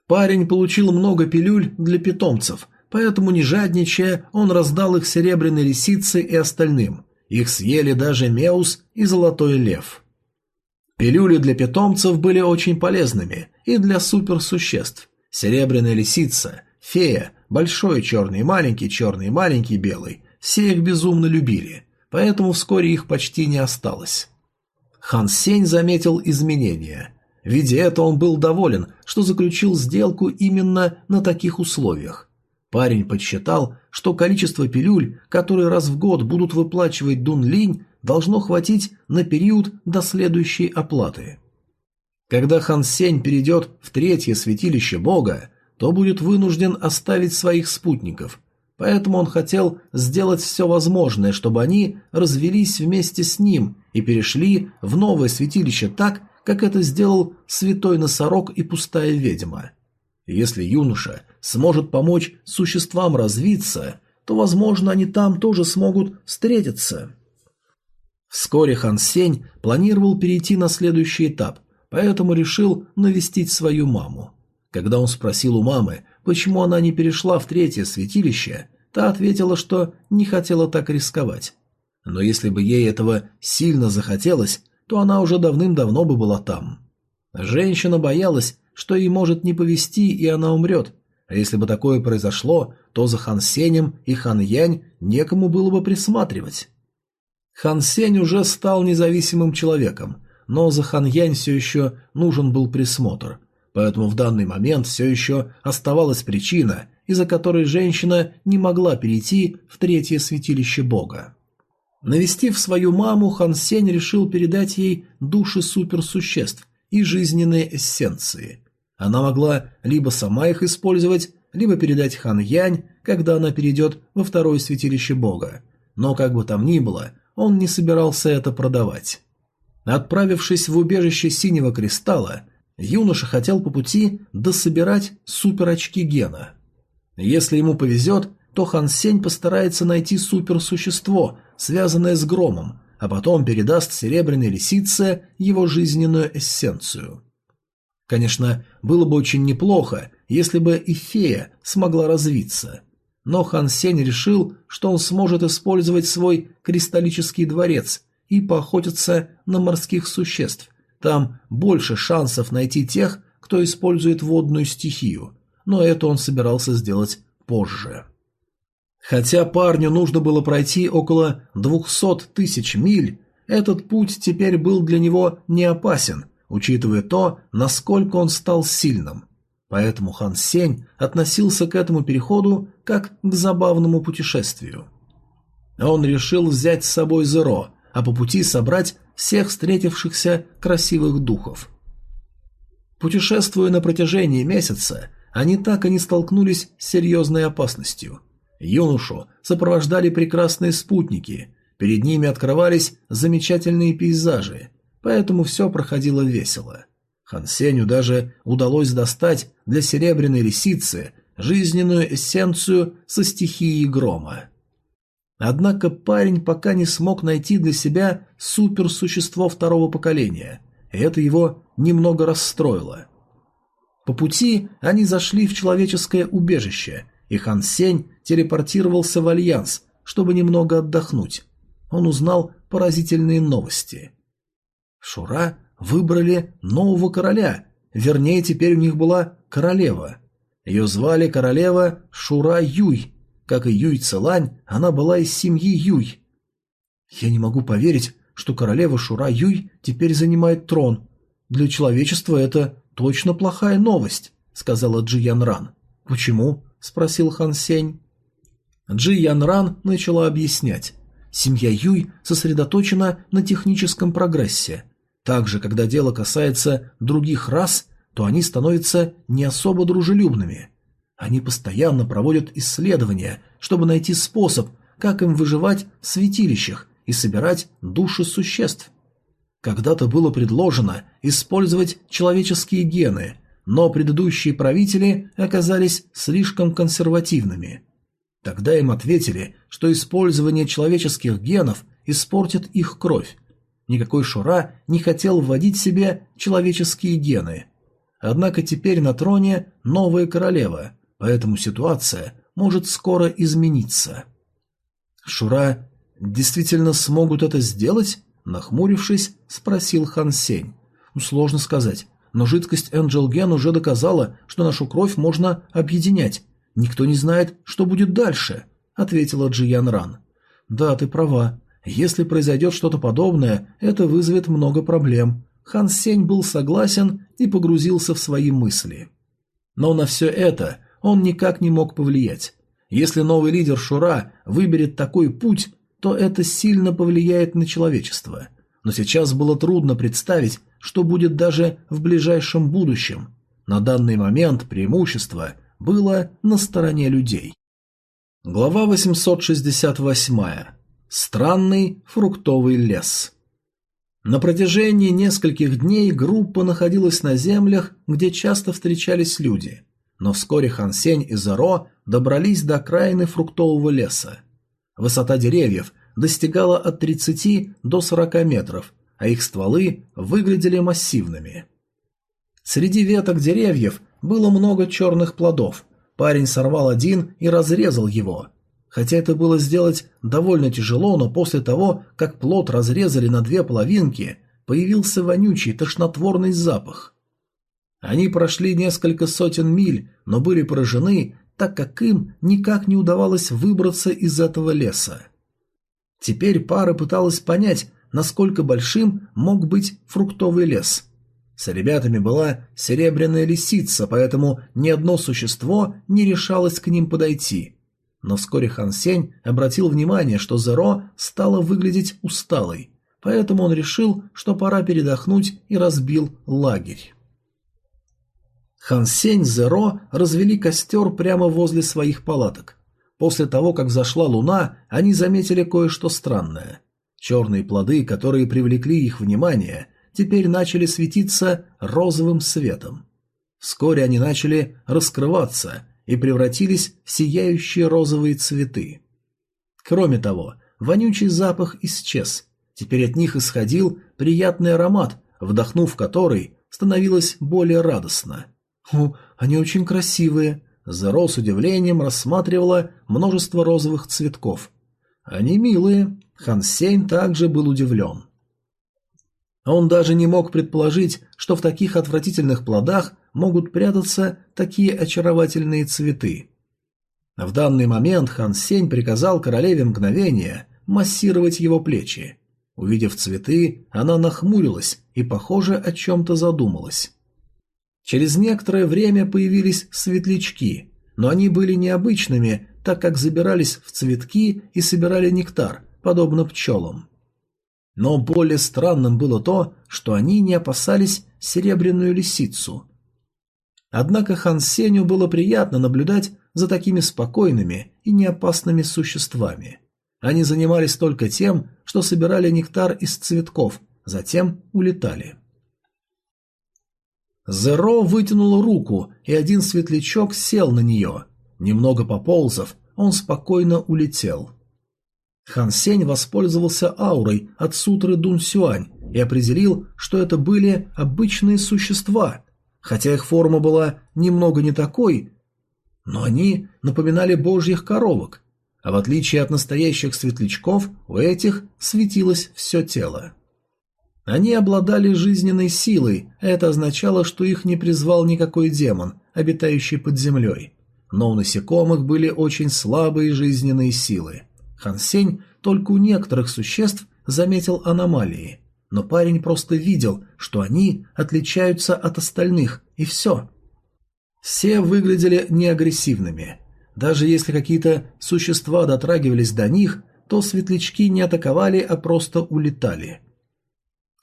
Парень получил много пилюль для питомцев, поэтому, не жадничая, он раздал их серебряной лисице и остальным. Их съели даже Меус и Золотой Лев. Пилюли для питомцев были очень полезными и для суперсуществ. Серебряная лисица, фея, большой черный, маленький черный, маленький белый все их безумно любили, поэтому вскоре их почти не осталось. Хан Сень заметил изменения. Видя это, он был доволен, что заключил сделку именно на таких условиях. Парень подсчитал, что количество пилюль, которые раз в год будут выплачивать Дун Линь, должно хватить на период до следующей оплаты. Когда Хан Сень перейдет в третье святилище бога, то будет вынужден оставить своих спутников, поэтому он хотел сделать все возможное, чтобы они развелись вместе с ним и перешли в новое святилище так, как это сделал святой носорог и пустая ведьма. Если юноша сможет помочь существам развиться, то, возможно, они там тоже смогут встретиться. Вскоре Хан Сень планировал перейти на следующий этап, поэтому решил навестить свою маму. Когда он спросил у мамы, почему она не перешла в третье святилище, та ответила, что не хотела так рисковать. Но если бы ей этого сильно захотелось, то она уже давным-давно бы была там. Женщина боялась, что ей может не повезти, и она умрет. А если бы такое произошло, то за Хан Сенем и Хан Янь некому было бы присматривать. Хан Сень уже стал независимым человеком, но за Хан Янь все еще нужен был присмотр, поэтому в данный момент все еще оставалась причина, из-за которой женщина не могла перейти в третье святилище бога. Навестив свою маму, Хан Сень решил передать ей души суперсуществ и жизненные эссенции. Она могла либо сама их использовать, либо передать Хан Янь, когда она перейдет во второе святилище бога. Но как бы там ни было, он не собирался это продавать. Отправившись в убежище синего кристалла, юноша хотел по пути дособирать суперочки гена. Если ему повезет, то Хан Сень постарается найти суперсущество, связанное с громом, а потом передаст серебряной лисице его жизненную эссенцию. Конечно, было бы очень неплохо, если бы и фея смогла развиться. Но Хан Сень решил, что он сможет использовать свой кристаллический дворец и поохотиться на морских существ. Там больше шансов найти тех, кто использует водную стихию, но это он собирался сделать позже. Хотя парню нужно было пройти около двухсот тысяч миль, этот путь теперь был для него не опасен – учитывая то, насколько он стал сильным. Поэтому Хан Сень относился к этому переходу как к забавному путешествию. Он решил взять с собой Зеро, а по пути собрать всех встретившихся красивых духов. Путешествуя на протяжении месяца, они так и не столкнулись с серьезной опасностью. Юношу сопровождали прекрасные спутники, перед ними открывались замечательные пейзажи, поэтому все проходило весело. Хан Сеню даже удалось достать для серебряной лисицы жизненную эссенцию со стихией грома. Однако парень пока не смог найти для себя суперсущество второго поколения, и это его немного расстроило. По пути они зашли в человеческое убежище, и Хан Сень телепортировался в Альянс, чтобы немного отдохнуть. Он узнал поразительные новости. Шура выбрали нового короля, вернее, теперь у них была королева. Ее звали королева Шура Юй. Как и Юй Целань, она была из семьи Юй. Я не могу поверить, что королева Шура Юй теперь занимает трон. Для человечества это точно плохая новость, сказала Джи Ян Ран. Почему? спросил Хан Сень. Джи Ян Ран начала объяснять. Семья Юй сосредоточена на техническом прогрессе. Также, когда дело касается других рас, то они становятся не особо дружелюбными. Они постоянно проводят исследования, чтобы найти способ, как им выживать в святилищах и собирать души существ. Когда-то было предложено использовать человеческие гены, но предыдущие правители оказались слишком консервативными. Тогда им ответили, что использование человеческих генов испортит их кровь, Никакой Шура не хотел вводить себе человеческие гены. Однако теперь на троне новая королева, поэтому ситуация может скоро измениться. Шура действительно смогут это сделать? Нахмурившись, спросил Хан Сень. «Ну, сложно сказать, но жидкость Энджел Ген уже доказала, что нашу кровь можно объединять. Никто не знает, что будет дальше, ответила Джи Ян Ран. Да, ты права. Если произойдет что-то подобное, это вызовет много проблем. Хан Сень был согласен и погрузился в свои мысли. Но на все это он никак не мог повлиять. Если новый лидер Шура выберет такой путь, то это сильно повлияет на человечество. Но сейчас было трудно представить, что будет даже в ближайшем будущем. На данный момент преимущество было на стороне людей. Глава 868. Странный фруктовый лес. На протяжении нескольких дней группа находилась на землях, где часто встречались люди. Но вскоре Хан Сень и Заро добрались до окраины фруктового леса. Высота деревьев достигала от 30 до 40 метров, а их стволы выглядели массивными. Среди веток деревьев было много черных плодов. Парень сорвал один и разрезал его. Хотя это было сделать довольно тяжело, но после того, как плод разрезали на две половинки, появился вонючий тошнотворный запах. Они прошли несколько сотен миль, но были поражены, так как им никак не удавалось выбраться из этого леса. Теперь пара пыталась понять, насколько большим мог быть фруктовый лес. С ребятами была серебряная лисица, поэтому ни одно существо не решалось к ним подойти. Но вскоре Хан Сень обратил внимание, что Зеро стала выглядеть усталой, поэтому он решил, что пора передохнуть и разбил лагерь. Хан Сень и Зеро развели костер прямо возле своих палаток. После того, как зашла луна, они заметили кое-что странное. Черные плоды, которые привлекли их внимание, теперь начали светиться розовым светом. Вскоре они начали раскрываться и превратились в сияющие розовые цветы. Кроме того, вонючий запах исчез. Теперь от них исходил приятный аромат, вдохнув который становилось более радостно. «О, они очень красивые!» Заро с удивлением рассматривала множество розовых цветков. «Они милые!» Хан Сень также был удивлен. Он даже не мог предположить, что в таких отвратительных плодах могут прятаться такие очаровательные цветы. В данный момент Хан Сень приказал королеве мгновения массировать его плечи. Увидев цветы, она нахмурилась и, похоже, о чем-то задумалась. Через некоторое время появились светлячки, но они были необычными, так как забирались в цветки и собирали нектар, подобно пчелам. Но более странным было то, что они не опасались серебряную лисицу. Однако Хан Сеню было приятно наблюдать за такими спокойными и неопасными существами. Они занимались только тем, что собирали нектар из цветков, затем улетали. Зеро вытянул руку, и один светлячок сел на нее. Немного поползав, он спокойно улетел. Хан Сень воспользовался аурой от сутры Дун Сюань и определил, что это были обычные существа, хотя их форма была немного не такой, но они напоминали божьих коровок, а в отличие от настоящих светлячков, у этих светилось все тело. Они обладали жизненной силой, а это означало, что их не призвал никакой демон, обитающий под землей. Но у насекомых были очень слабые жизненные силы. Хан Сень только у некоторых существ заметил аномалии, но парень просто видел, что они отличаются от остальных, и все. Все выглядели неагрессивными. Даже если какие-то существа дотрагивались до них, то светлячки не атаковали, а просто улетали –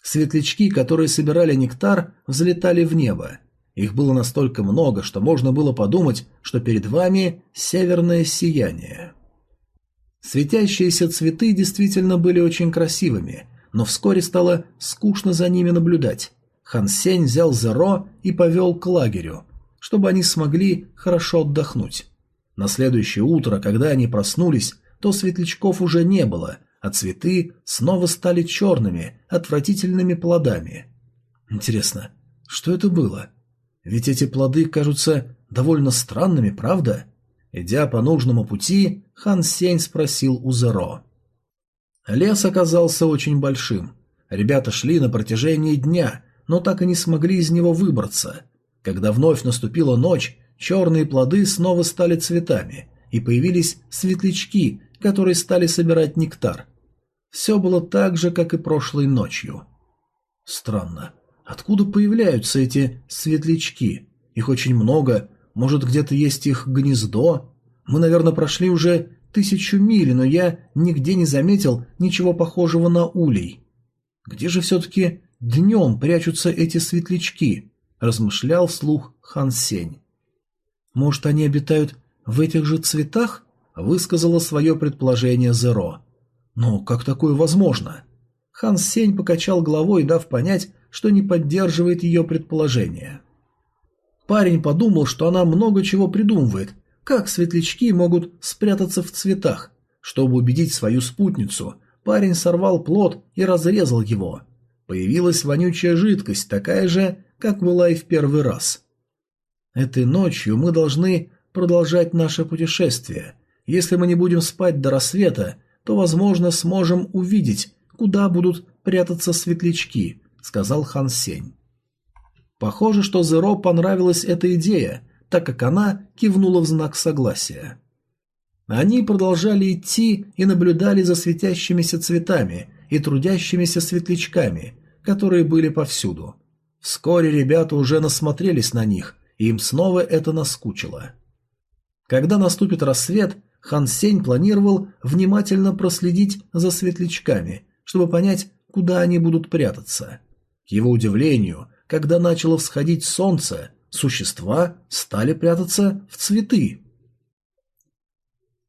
Светлячки, которые собирали нектар, взлетали в небо. Их было настолько много, что можно было подумать, что перед вами северное сияние. Светящиеся цветы действительно были очень красивыми, но вскоре стало скучно за ними наблюдать. Хан Сень взял Зеро и повел к лагерю, чтобы они смогли хорошо отдохнуть. На следующее утро, когда они проснулись, то светлячков уже не было – а цветы снова стали черными, отвратительными плодами. Интересно, что это было? Ведь эти плоды кажутся довольно странными, правда? Идя по нужному пути, Хан Сень спросил у Зеро. Лес оказался очень большим. Ребята шли на протяжении дня, но так и не смогли из него выбраться. Когда вновь наступила ночь, черные плоды снова стали цветами, и появились светлячки, которые стали собирать нектар. Все было так же, как и прошлой ночью. Странно. Откуда появляются эти светлячки? Их очень много. Может, где-то есть их гнездо? Мы, наверное, прошли уже тысячу миль, но я нигде не заметил ничего похожего на улей. Где же все-таки днем прячутся эти светлячки? Размышлял вслух Хан Сень. Может, они обитают в этих же цветах? Высказала свое предположение Зеро. Но как такое возможно? Хан Сень покачал головой, дав понять, что не поддерживает ее предположение. Парень подумал, что она много чего придумывает, как светлячки могут спрятаться в цветах. Чтобы убедить свою спутницу, парень сорвал плод и разрезал его. Появилась вонючая жидкость, такая же, как была и в первый раз. Этой ночью мы должны продолжать наше путешествие. Если мы не будем спать до рассвета, то, возможно, сможем увидеть, куда будут прятаться светлячки, сказал Хан Сень. Похоже, что Зеро понравилась эта идея, так как она кивнула в знак согласия. Они продолжали идти и наблюдали за светящимися цветами и трудящимися светлячками, которые были повсюду. Вскоре ребята уже насмотрелись на них, и им снова это наскучило. Когда наступит рассвет, Хан Сень планировал внимательно проследить за светлячками, чтобы понять, куда они будут прятаться. К его удивлению, когда начало всходить солнце, существа стали прятаться в цветы.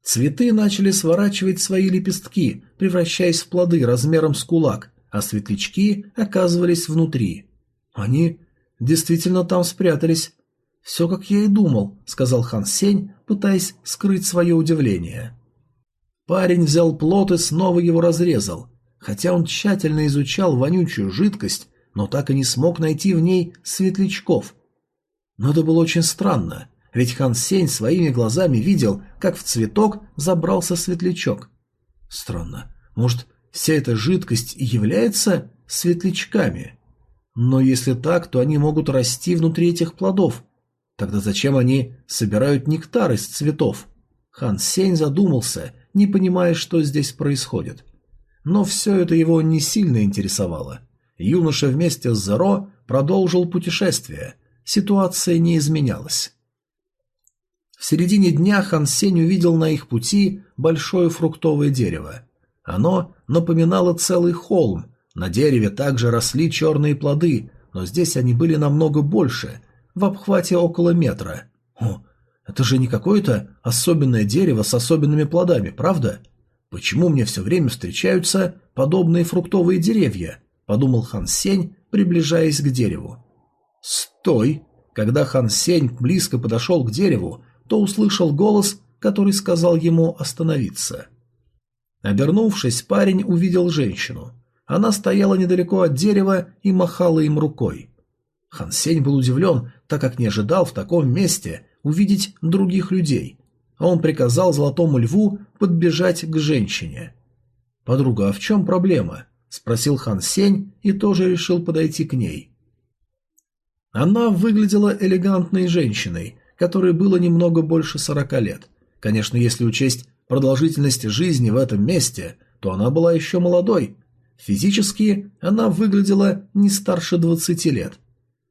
Цветы начали сворачивать свои лепестки, превращаясь в плоды размером с кулак, а светлячки оказывались внутри. Они действительно там спрятались. «Все, как я и думал», — сказал Хан Сень, пытаясь скрыть свое удивление. Парень взял плод и снова его разрезал. Хотя он тщательно изучал вонючую жидкость, но так и не смог найти в ней светлячков. Но это было очень странно, ведь Хан Сень своими глазами видел, как в цветок забрался светлячок. Странно, может, вся эта жидкость и является светлячками? Но если так, то они могут расти внутри этих плодов. Тогда зачем они собирают нектар из цветов? Хан Сень задумался, не понимая, что здесь происходит. Но все это его не сильно интересовало. Юноша вместе с Зеро продолжил путешествие. Ситуация не изменялась. В середине дня Хан Сень увидел на их пути большое фруктовое дерево. Оно напоминало целый холм. На дереве также росли черные плоды, но здесь они были намного больше, в обхвате около метра. О, это же не какое-то особенное дерево с особенными плодами, правда? Почему мне все время встречаются подобные фруктовые деревья? Подумал Хан Сень, приближаясь к дереву. Стой! Когда Хан Сень близко подошел к дереву, то услышал голос, который сказал ему остановиться. Обернувшись, парень увидел женщину. Она стояла недалеко от дерева и махала им рукой. Хан Сень был удивлен, так как не ожидал в таком месте увидеть других людей. Он приказал Золотому Льву подбежать к женщине. «Подруга, а в чем проблема?» – спросил Хан Сень и тоже решил подойти к ней. Она выглядела элегантной женщиной, которой было немного больше сорока лет. Конечно, если учесть продолжительность жизни в этом месте, то она была еще молодой. Физически она выглядела не старше двадцати лет.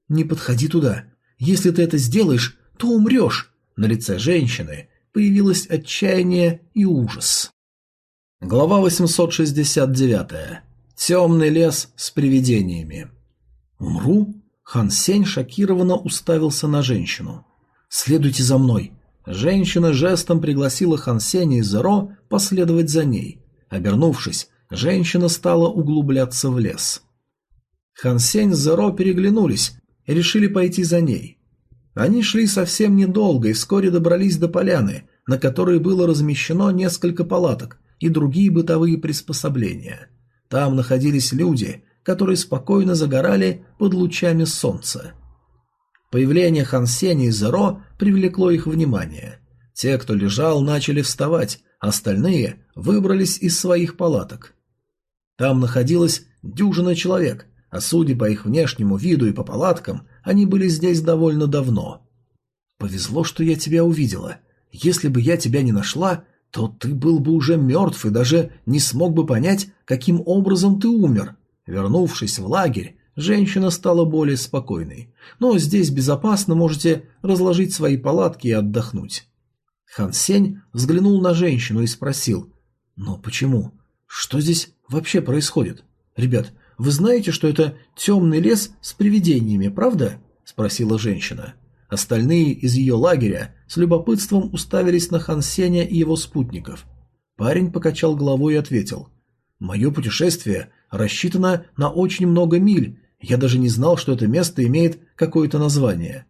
«Не подходи туда. Если ты это сделаешь, то умрешь». На лице женщины появилось отчаяние и ужас. Глава 869. Темный лес с привидениями. «Умру?» Хан Сень шокированно уставился на женщину. «Следуйте за мной». Женщина жестом пригласила Хан Сеня и Зеро последовать за ней. Обернувшись, женщина стала углубляться в лес. Хан Сень с Зеро переглянулись и решили пойти за ней. Они шли совсем недолго и вскоре добрались до поляны, на которой было размещено несколько палаток и другие бытовые приспособления. Там находились люди, которые спокойно загорали под лучами солнца. Появление Хан Сеня и Зеро привлекло их внимание. Те, кто лежал, начали вставать, остальные выбрались из своих палаток. Там находилось дюжина человек, а судя по их внешнему виду и по палаткам, они были здесь довольно давно. «Повезло, что я тебя увидела. Если бы я тебя не нашла, то ты был бы уже мертв и даже не смог бы понять, каким образом ты умер. Вернувшись в лагерь, женщина стала более спокойной. Но здесь безопасно, можете разложить свои палатки и отдохнуть. Хан Сень взглянул на женщину и спросил, «Но почему? Что здесь вообще происходит? Ребят, вы знаете, что это темный лес с привидениями, правда?» – спросила женщина. Остальные из ее лагеря с любопытством уставились на Хан Сеня и его спутников. Парень покачал головой и ответил, «Мое путешествие рассчитано на очень много миль, я даже не знал, что это место имеет какое-то название.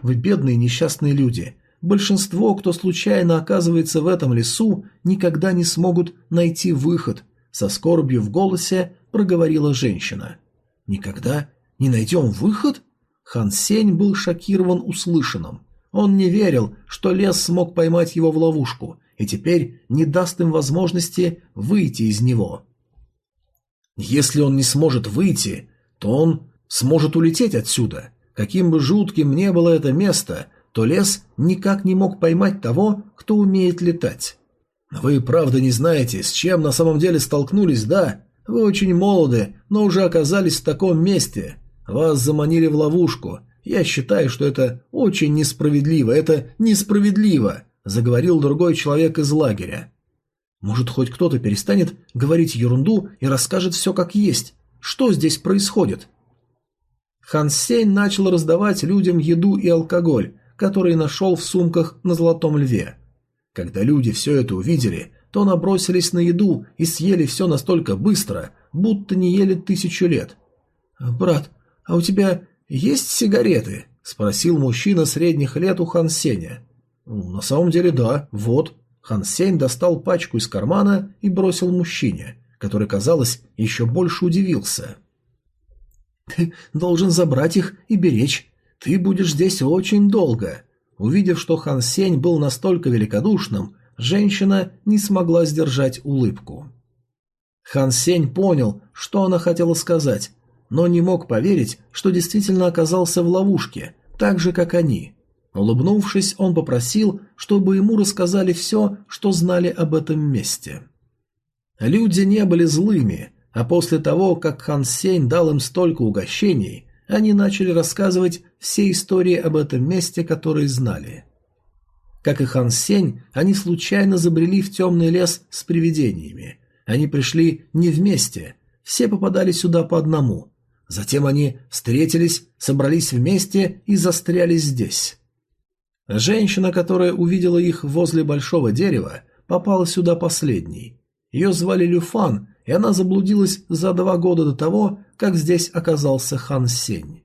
Вы бедные несчастные люди. Большинство, кто случайно оказывается в этом лесу, никогда не смогут найти выход. Со скорбью в голосе проговорила женщина. Никогда не найдем выход? Хан Сень был шокирован услышанным. Он не верил, что лес смог поймать его в ловушку, и теперь не даст им возможности выйти из него. Если он не сможет выйти, то он сможет улететь отсюда. Каким бы жутким ни было это место, то лес никак не мог поймать того, кто умеет летать. Вы правда не знаете, с чем на самом деле столкнулись, да? Вы очень молоды, но уже оказались в таком месте. Вас заманили в ловушку. Я считаю, что это очень несправедливо. Это несправедливо, заговорил другой человек из лагеря. Может, хоть кто-то перестанет говорить ерунду и расскажет все как есть. Что здесь происходит? Хан Сень начал раздавать людям еду и алкоголь, которые нашел в сумках на Золотом Льве. Когда люди все это увидели, то набросились на еду и съели все настолько быстро, будто не ели тысячу лет. «Брат, а у тебя есть сигареты?» – спросил мужчина средних лет у Хан Сеня. «На самом деле да, вот». Хан Сень достал пачку из кармана и бросил мужчине, который, казалось, еще больше удивился. «Ты должен забрать их и беречь. Ты будешь здесь очень долго». Увидев, что Хан Сень был настолько великодушным, женщина не смогла сдержать улыбку. Хан Сень понял, что она хотела сказать, но не мог поверить, что действительно оказался в ловушке, так же, как они. Улыбнувшись, он попросил, чтобы ему рассказали все, что знали об этом месте. Люди не были злыми, а после того, как Хан Сень дал им столько угощений, они начали рассказывать все истории об этом месте, которые знали. Как и Хан Сень, они случайно забрели в темный лес с привидениями. Они пришли не вместе, все попадали сюда по одному. Затем они встретились, собрались вместе и застряли здесь. Женщина, которая увидела их возле большого дерева, попала сюда последней. Ее звали Люфан, и она заблудилась за два года до того, как здесь оказался Хан Сень.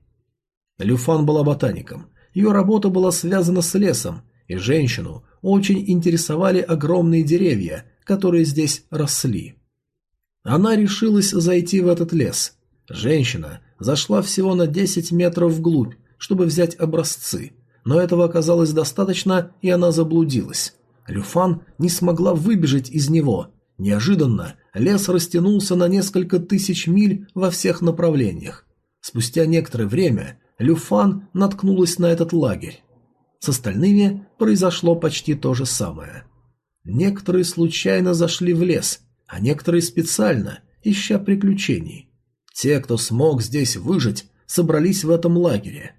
Люфан была ботаником. Ее работа была связана с лесом, и женщину очень интересовали огромные деревья, которые здесь росли. Она решилась зайти в этот лес. Женщина зашла всего на 10 метров вглубь, чтобы взять образцы, но этого оказалось достаточно, и она заблудилась. Люфан не смогла выбежать из него. Неожиданно лес растянулся на несколько тысяч миль во всех направлениях. Спустя некоторое время Люфан наткнулась на этот лагерь. С остальными произошло почти то же самое. Некоторые случайно зашли в лес, а некоторые специально, ища приключений. Те, кто смог здесь выжить, собрались в этом лагере.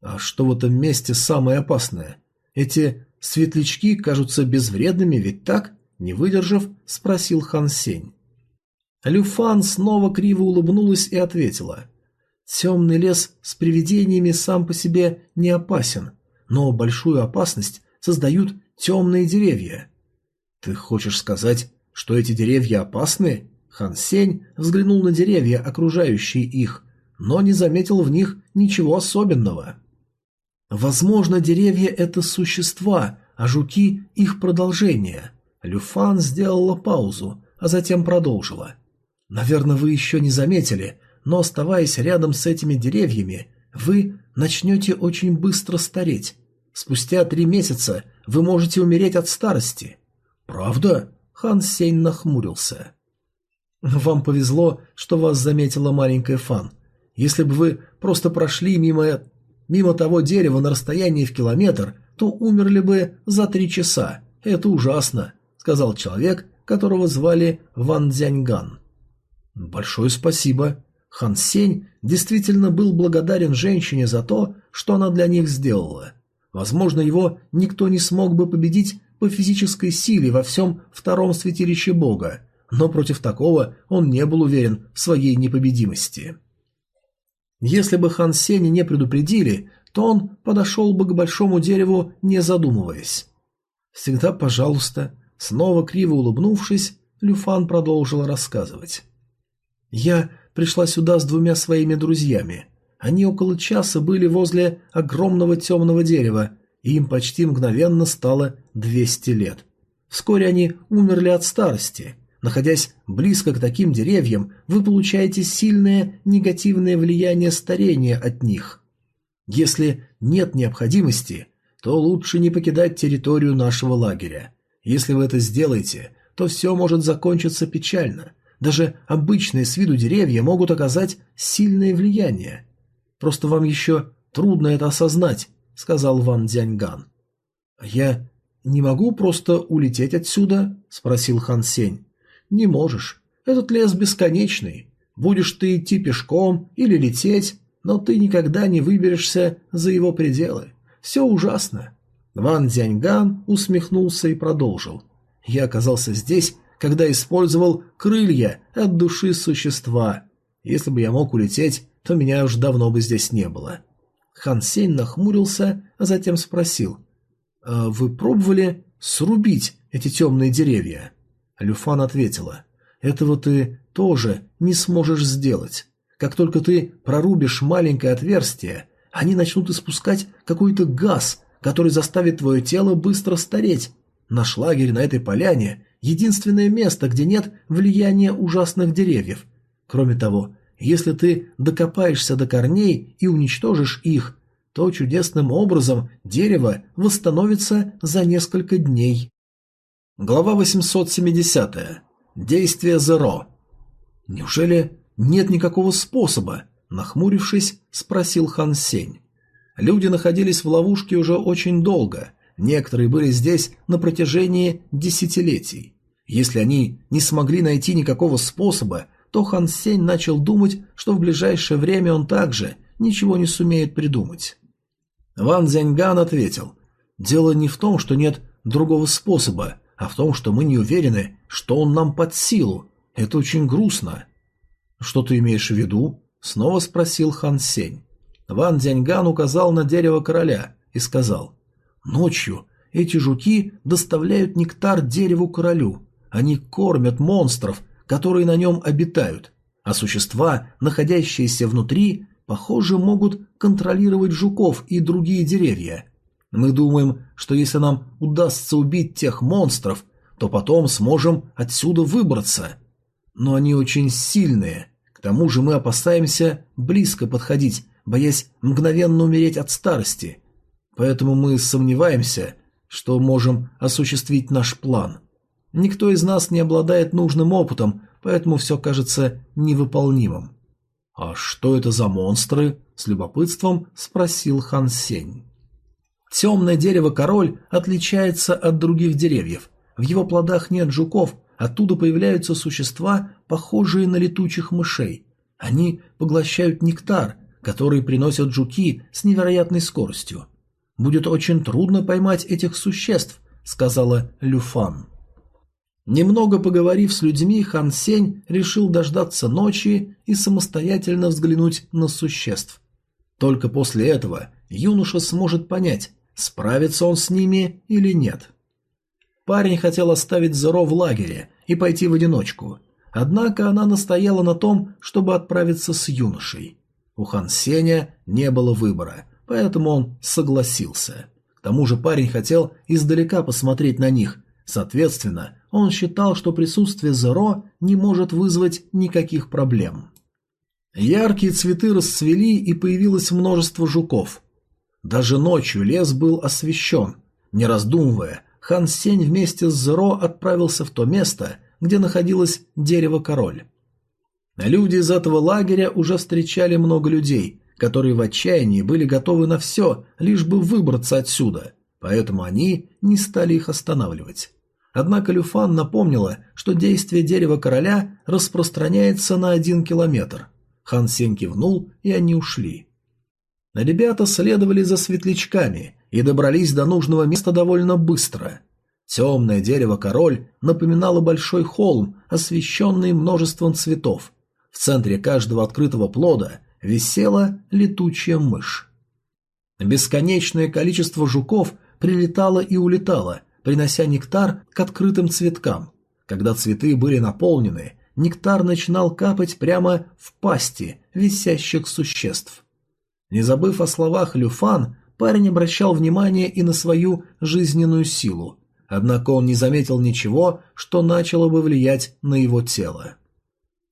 А что в этом месте самое опасное? Эти светлячки кажутся безвредными, ведь так? Не выдержав, спросил Хан Сень. Люфан снова криво улыбнулась и ответила. Темный лес с привидениями сам по себе не опасен но большую опасность создают темные деревья. Ты хочешь сказать, что эти деревья опасны? Хан Сень взглянул на деревья, окружающие их, но не заметил в них ничего особенного. Возможно, деревья – это существа, а жуки – их продолжение. Люфан сделала паузу, а затем продолжила. Наверное, вы еще не заметили, но оставаясь рядом с этими деревьями, вы начнете очень быстро стареть. Спустя три месяца вы можете умереть от старости. Правда? Хан Сень нахмурился. Вам повезло, что вас заметила маленькая Фан. Если бы вы просто прошли мимо мимо того дерева на расстоянии в километр, то умерли бы за три часа. Это ужасно. сказал человек, которого звали Ван Дзяньган. «Большое спасибо». Хан Сень действительно был благодарен женщине за то, что она для них сделала. Возможно, его никто не смог бы победить по физической силе во всем втором святилище Бога, но против такого он не был уверен в своей непобедимости. Если бы Хан Сеня не предупредили, то он подошел бы к большому дереву, не задумываясь. «Всегда пожалуйста», снова криво улыбнувшись, Люфан продолжила рассказывать. «Я пришла сюда с двумя своими друзьями. Они около часа были возле огромного темного дерева, и им почти мгновенно стало 200 лет. Вскоре они умерли от старости. Находясь близко к таким деревьям, вы получаете сильное негативное влияние старения от них. Если нет необходимости, то лучше не покидать территорию нашего лагеря. Если вы это сделаете, то все может закончиться печально. Даже обычные с виду деревья могут оказать сильное влияние. Просто вам еще трудно это осознать, сказал Ван Дзяньган. Я не могу просто улететь отсюда? спросил Хан Сень. Не можешь. Этот лес бесконечный. Будешь ты идти пешком или лететь, но ты никогда не выберешься за его пределы. Все ужасно. Ван Дзяньган усмехнулся и продолжил. Я оказался здесь, когда использовал крылья от души существа. Если бы я мог улететь, то меня уж давно бы здесь не было. Хан Сень нахмурился, а затем спросил. «А «Вы пробовали срубить эти темные деревья?» Люфан ответила. «Этого ты тоже не сможешь сделать. Как только ты прорубишь маленькое отверстие, они начнут испускать какой-то газ, который заставит твое тело быстро стареть. Наш лагерь на этой поляне – единственное место, где нет влияния ужасных деревьев. Кроме того, если ты докопаешься до корней и уничтожишь их, то чудесным образом дерево восстановится за несколько дней. Глава 870. Действие Зеро. Неужели нет никакого способа? Нахмурившись, спросил Хан Сень. Люди находились в ловушке уже очень долго, некоторые были здесь на протяжении десятилетий. Если они не смогли найти никакого способа, то Хан Сень начал думать, что в ближайшее время он также ничего не сумеет придумать. Ван Зяньган ответил, «Дело не в том, что нет другого способа, а в том, что мы не уверены, что он нам под силу. Это очень грустно». «Что ты имеешь в виду?» — снова спросил Хан Сень. Ван Дзяньган указал на дерево короля и сказал, «Ночью эти жуки доставляют нектар дереву королю. Они кормят монстров, которые на нем обитают, а существа, находящиеся внутри, похоже, могут контролировать жуков и другие деревья. Мы думаем, что если нам удастся убить тех монстров, то потом сможем отсюда выбраться. Но они очень сильные. К тому же мы опасаемся близко подходить боясь мгновенно умереть от старости. Поэтому мы сомневаемся, что можем осуществить наш план. Никто из нас не обладает нужным опытом, поэтому все кажется невыполнимым. «А что это за монстры?» – с любопытством спросил Хан Сень. Темное дерево-король отличается от других деревьев. В его плодах нет жуков, оттуда появляются существа, похожие на летучих мышей. Они поглощают нектар, которые приносят жуки с невероятной скоростью. Будет очень трудно поймать этих существ, сказала Люфан. Немного поговорив с людьми, Хан Сень решил дождаться ночи и самостоятельно взглянуть на существ. Только после этого юноша сможет понять, справится он с ними или нет. Парень хотел оставить Зеро в лагере и пойти в одиночку, однако она настояла на том, чтобы отправиться с юношей. У Хан Сеня не было выбора, поэтому он согласился. К тому же парень хотел издалека посмотреть на них. Соответственно, он считал, что присутствие Зеро не может вызвать никаких проблем. Яркие цветы расцвели и появилось множество жуков. Даже ночью лес был освещен. Не раздумывая, Хан Сень вместе с Зеро отправился в то место, где находилось дерево-король. Люди из этого лагеря уже встречали много людей, которые в отчаянии были готовы на все, лишь бы выбраться отсюда, поэтому они не стали их останавливать. Однако Люфан напомнила, что действие дерева короля распространяется на один километр. Хан Сень кивнул, и они ушли. Ребята следовали за светлячками и добрались до нужного места довольно быстро. Темное дерево-король напоминало большой холм, освещенный множеством цветов. В центре каждого открытого плода висела летучая мышь. Бесконечное количество жуков прилетало и улетало, принося нектар к открытым цветкам. Когда цветы были наполнены, нектар начинал капать прямо в пасти висящих существ. Не забыв о словах Люфан, парень обращал внимание и на свою жизненную силу, однако он не заметил ничего, что начало бы влиять на его тело.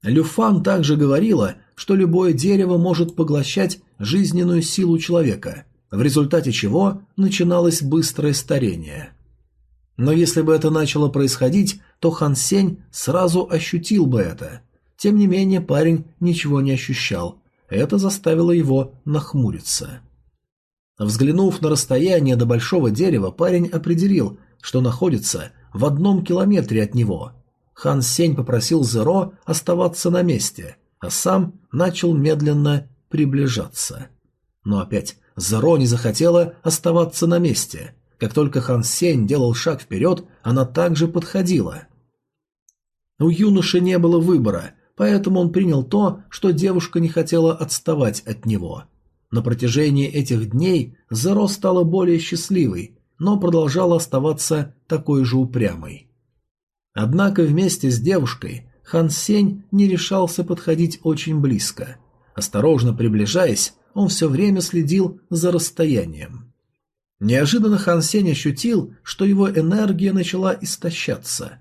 Люфан также говорила, что любое дерево может поглощать жизненную силу человека, в результате чего начиналось быстрое старение. Но если бы это начало происходить, то Хан Сень сразу ощутил бы это. Тем не менее парень ничего не ощущал. Это заставило его нахмуриться. Взглянув на расстояние до большого дерева, парень определил, что находится в одном километре от него. Хан Сень попросил Зеро оставаться на месте, а сам начал медленно приближаться. Но опять Зеро не захотела оставаться на месте. Как только Хан Сень делал шаг вперед, она также подходила. У юноши не было выбора, поэтому он принял то, что девушка не хотела отставать от него. На протяжении этих дней Зеро стала более счастливой, но продолжала оставаться такой же упрямой. Однако вместе с девушкой Хан Сень не решался подходить очень близко. Осторожно приближаясь, он все время следил за расстоянием. Неожиданно Хан Сень ощутил, что его энергия начала истощаться.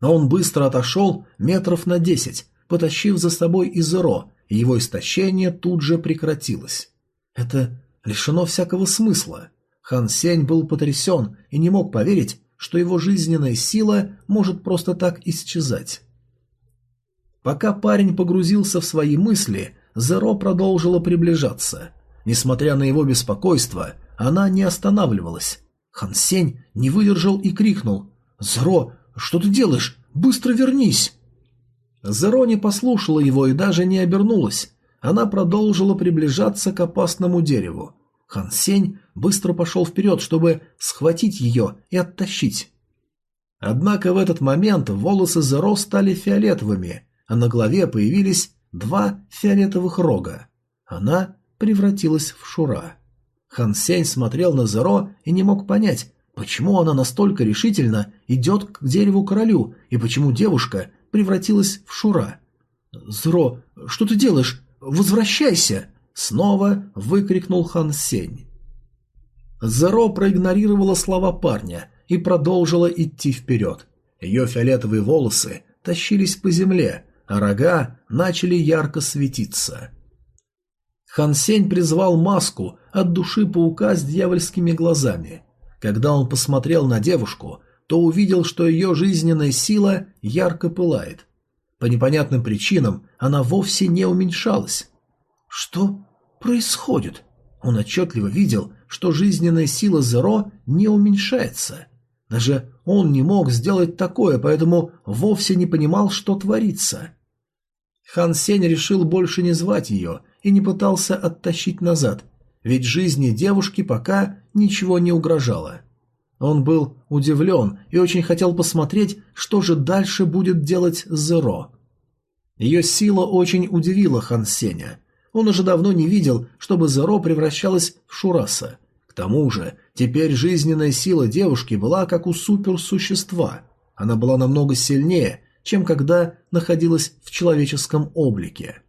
Но он быстро отошел метров на десять, потащив за собой Изеро, и его истощение тут же прекратилось. Это лишено всякого смысла. Хан Сень был потрясен и не мог поверить, что его жизненная сила может просто так исчезать. Пока парень погрузился в свои мысли, Зеро продолжила приближаться. Несмотря на его беспокойство, она не останавливалась. Хан Сень не выдержал и крикнул «Зеро, что ты делаешь? Быстро вернись!» Зеро не послушала его и даже не обернулась. Она продолжила приближаться к опасному дереву. Хан Сень быстро пошел вперед, чтобы схватить ее и оттащить. Однако в этот момент волосы Зеро стали фиолетовыми, а на голове появились два фиолетовых рога. Она превратилась в Шура. Хан Сень смотрел на Зеро и не мог понять, почему она настолько решительно идет к дереву королю и почему девушка превратилась в Шура. «Зеро, что ты делаешь? Возвращайся!» Снова выкрикнул Хан Сень. Зеро проигнорировала слова парня и продолжила идти вперед. Ее фиолетовые волосы тащились по земле, а рога начали ярко светиться. Хан Сень призвал маску от души паука с дьявольскими глазами. Когда он посмотрел на девушку, то увидел, что ее жизненная сила ярко пылает. По непонятным причинам она вовсе не уменьшалась. Что происходит? Он отчетливо видел, что жизненная сила Зеро не уменьшается. Даже он не мог сделать такое, поэтому вовсе не понимал, что творится. Хан Сень решил больше не звать ее и не пытался оттащить назад, ведь жизни девушки пока ничего не угрожало. Он был удивлен и очень хотел посмотреть, что же дальше будет делать Зеро. Ее сила очень удивила Хан Сеня. Он уже давно не видел, чтобы Зеро превращалась в Шураса. К тому же, теперь жизненная сила девушки была как у суперсущества. Она была намного сильнее, чем когда находилась в человеческом облике.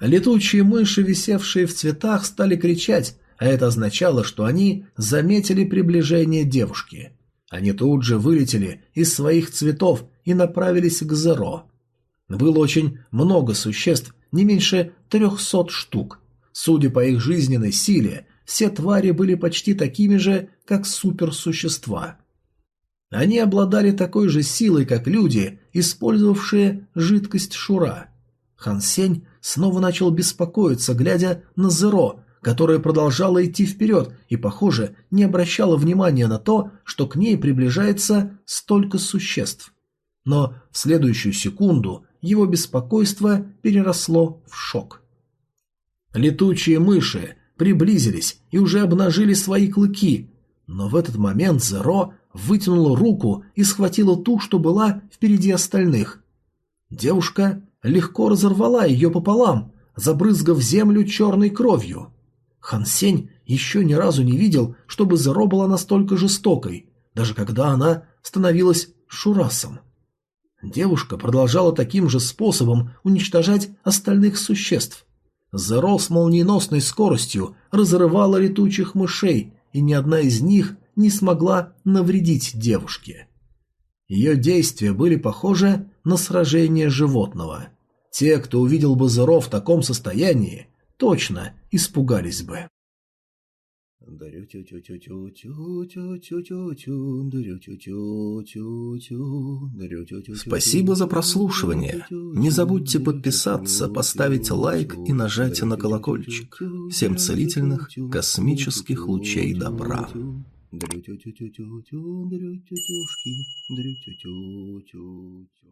Летучие мыши, висевшие в цветах, стали кричать, а это означало, что они заметили приближение девушки. Они тут же вылетели из своих цветов и направились к Зеро. Было очень много существ, не меньше трехсот штук. Судя по их жизненной силе, все твари были почти такими же, как суперсущества. Они обладали такой же силой, как люди, использовавшие жидкость Шура. Хан Сень снова начал беспокоиться, глядя на Зеро, которая продолжала идти вперед и, похоже, не обращала внимания на то, что к ней приближается столько существ. Но в следующую секунду его беспокойство переросло в шок. Летучие мыши приблизились и уже обнажили свои клыки, но в этот момент Зеро вытянула руку и схватила ту, что была впереди остальных. Девушка легко разорвала ее пополам, забрызгав землю черной кровью. Хан Сень еще ни разу не видел, чтобы Зеро была настолько жестокой, даже когда она становилась Шурасом. Девушка продолжала таким же способом уничтожать остальных существ. Зеро с молниеносной скоростью разрывала летучих мышей, и ни одна из них не смогла навредить девушке. Ее действия были похожи на сражение животного. Те, кто увидел бы Зеро в таком состоянии, точно испугались бы. Спасибо за прослушивание. Не забудьте подписаться, поставить лайк и нажать на колокольчик. Всем целительных космических лучей добра. Дрю-тю-тю-тю-тю-тю, дрю-тю-тюшки, дрю-тю-тю-тю-тю.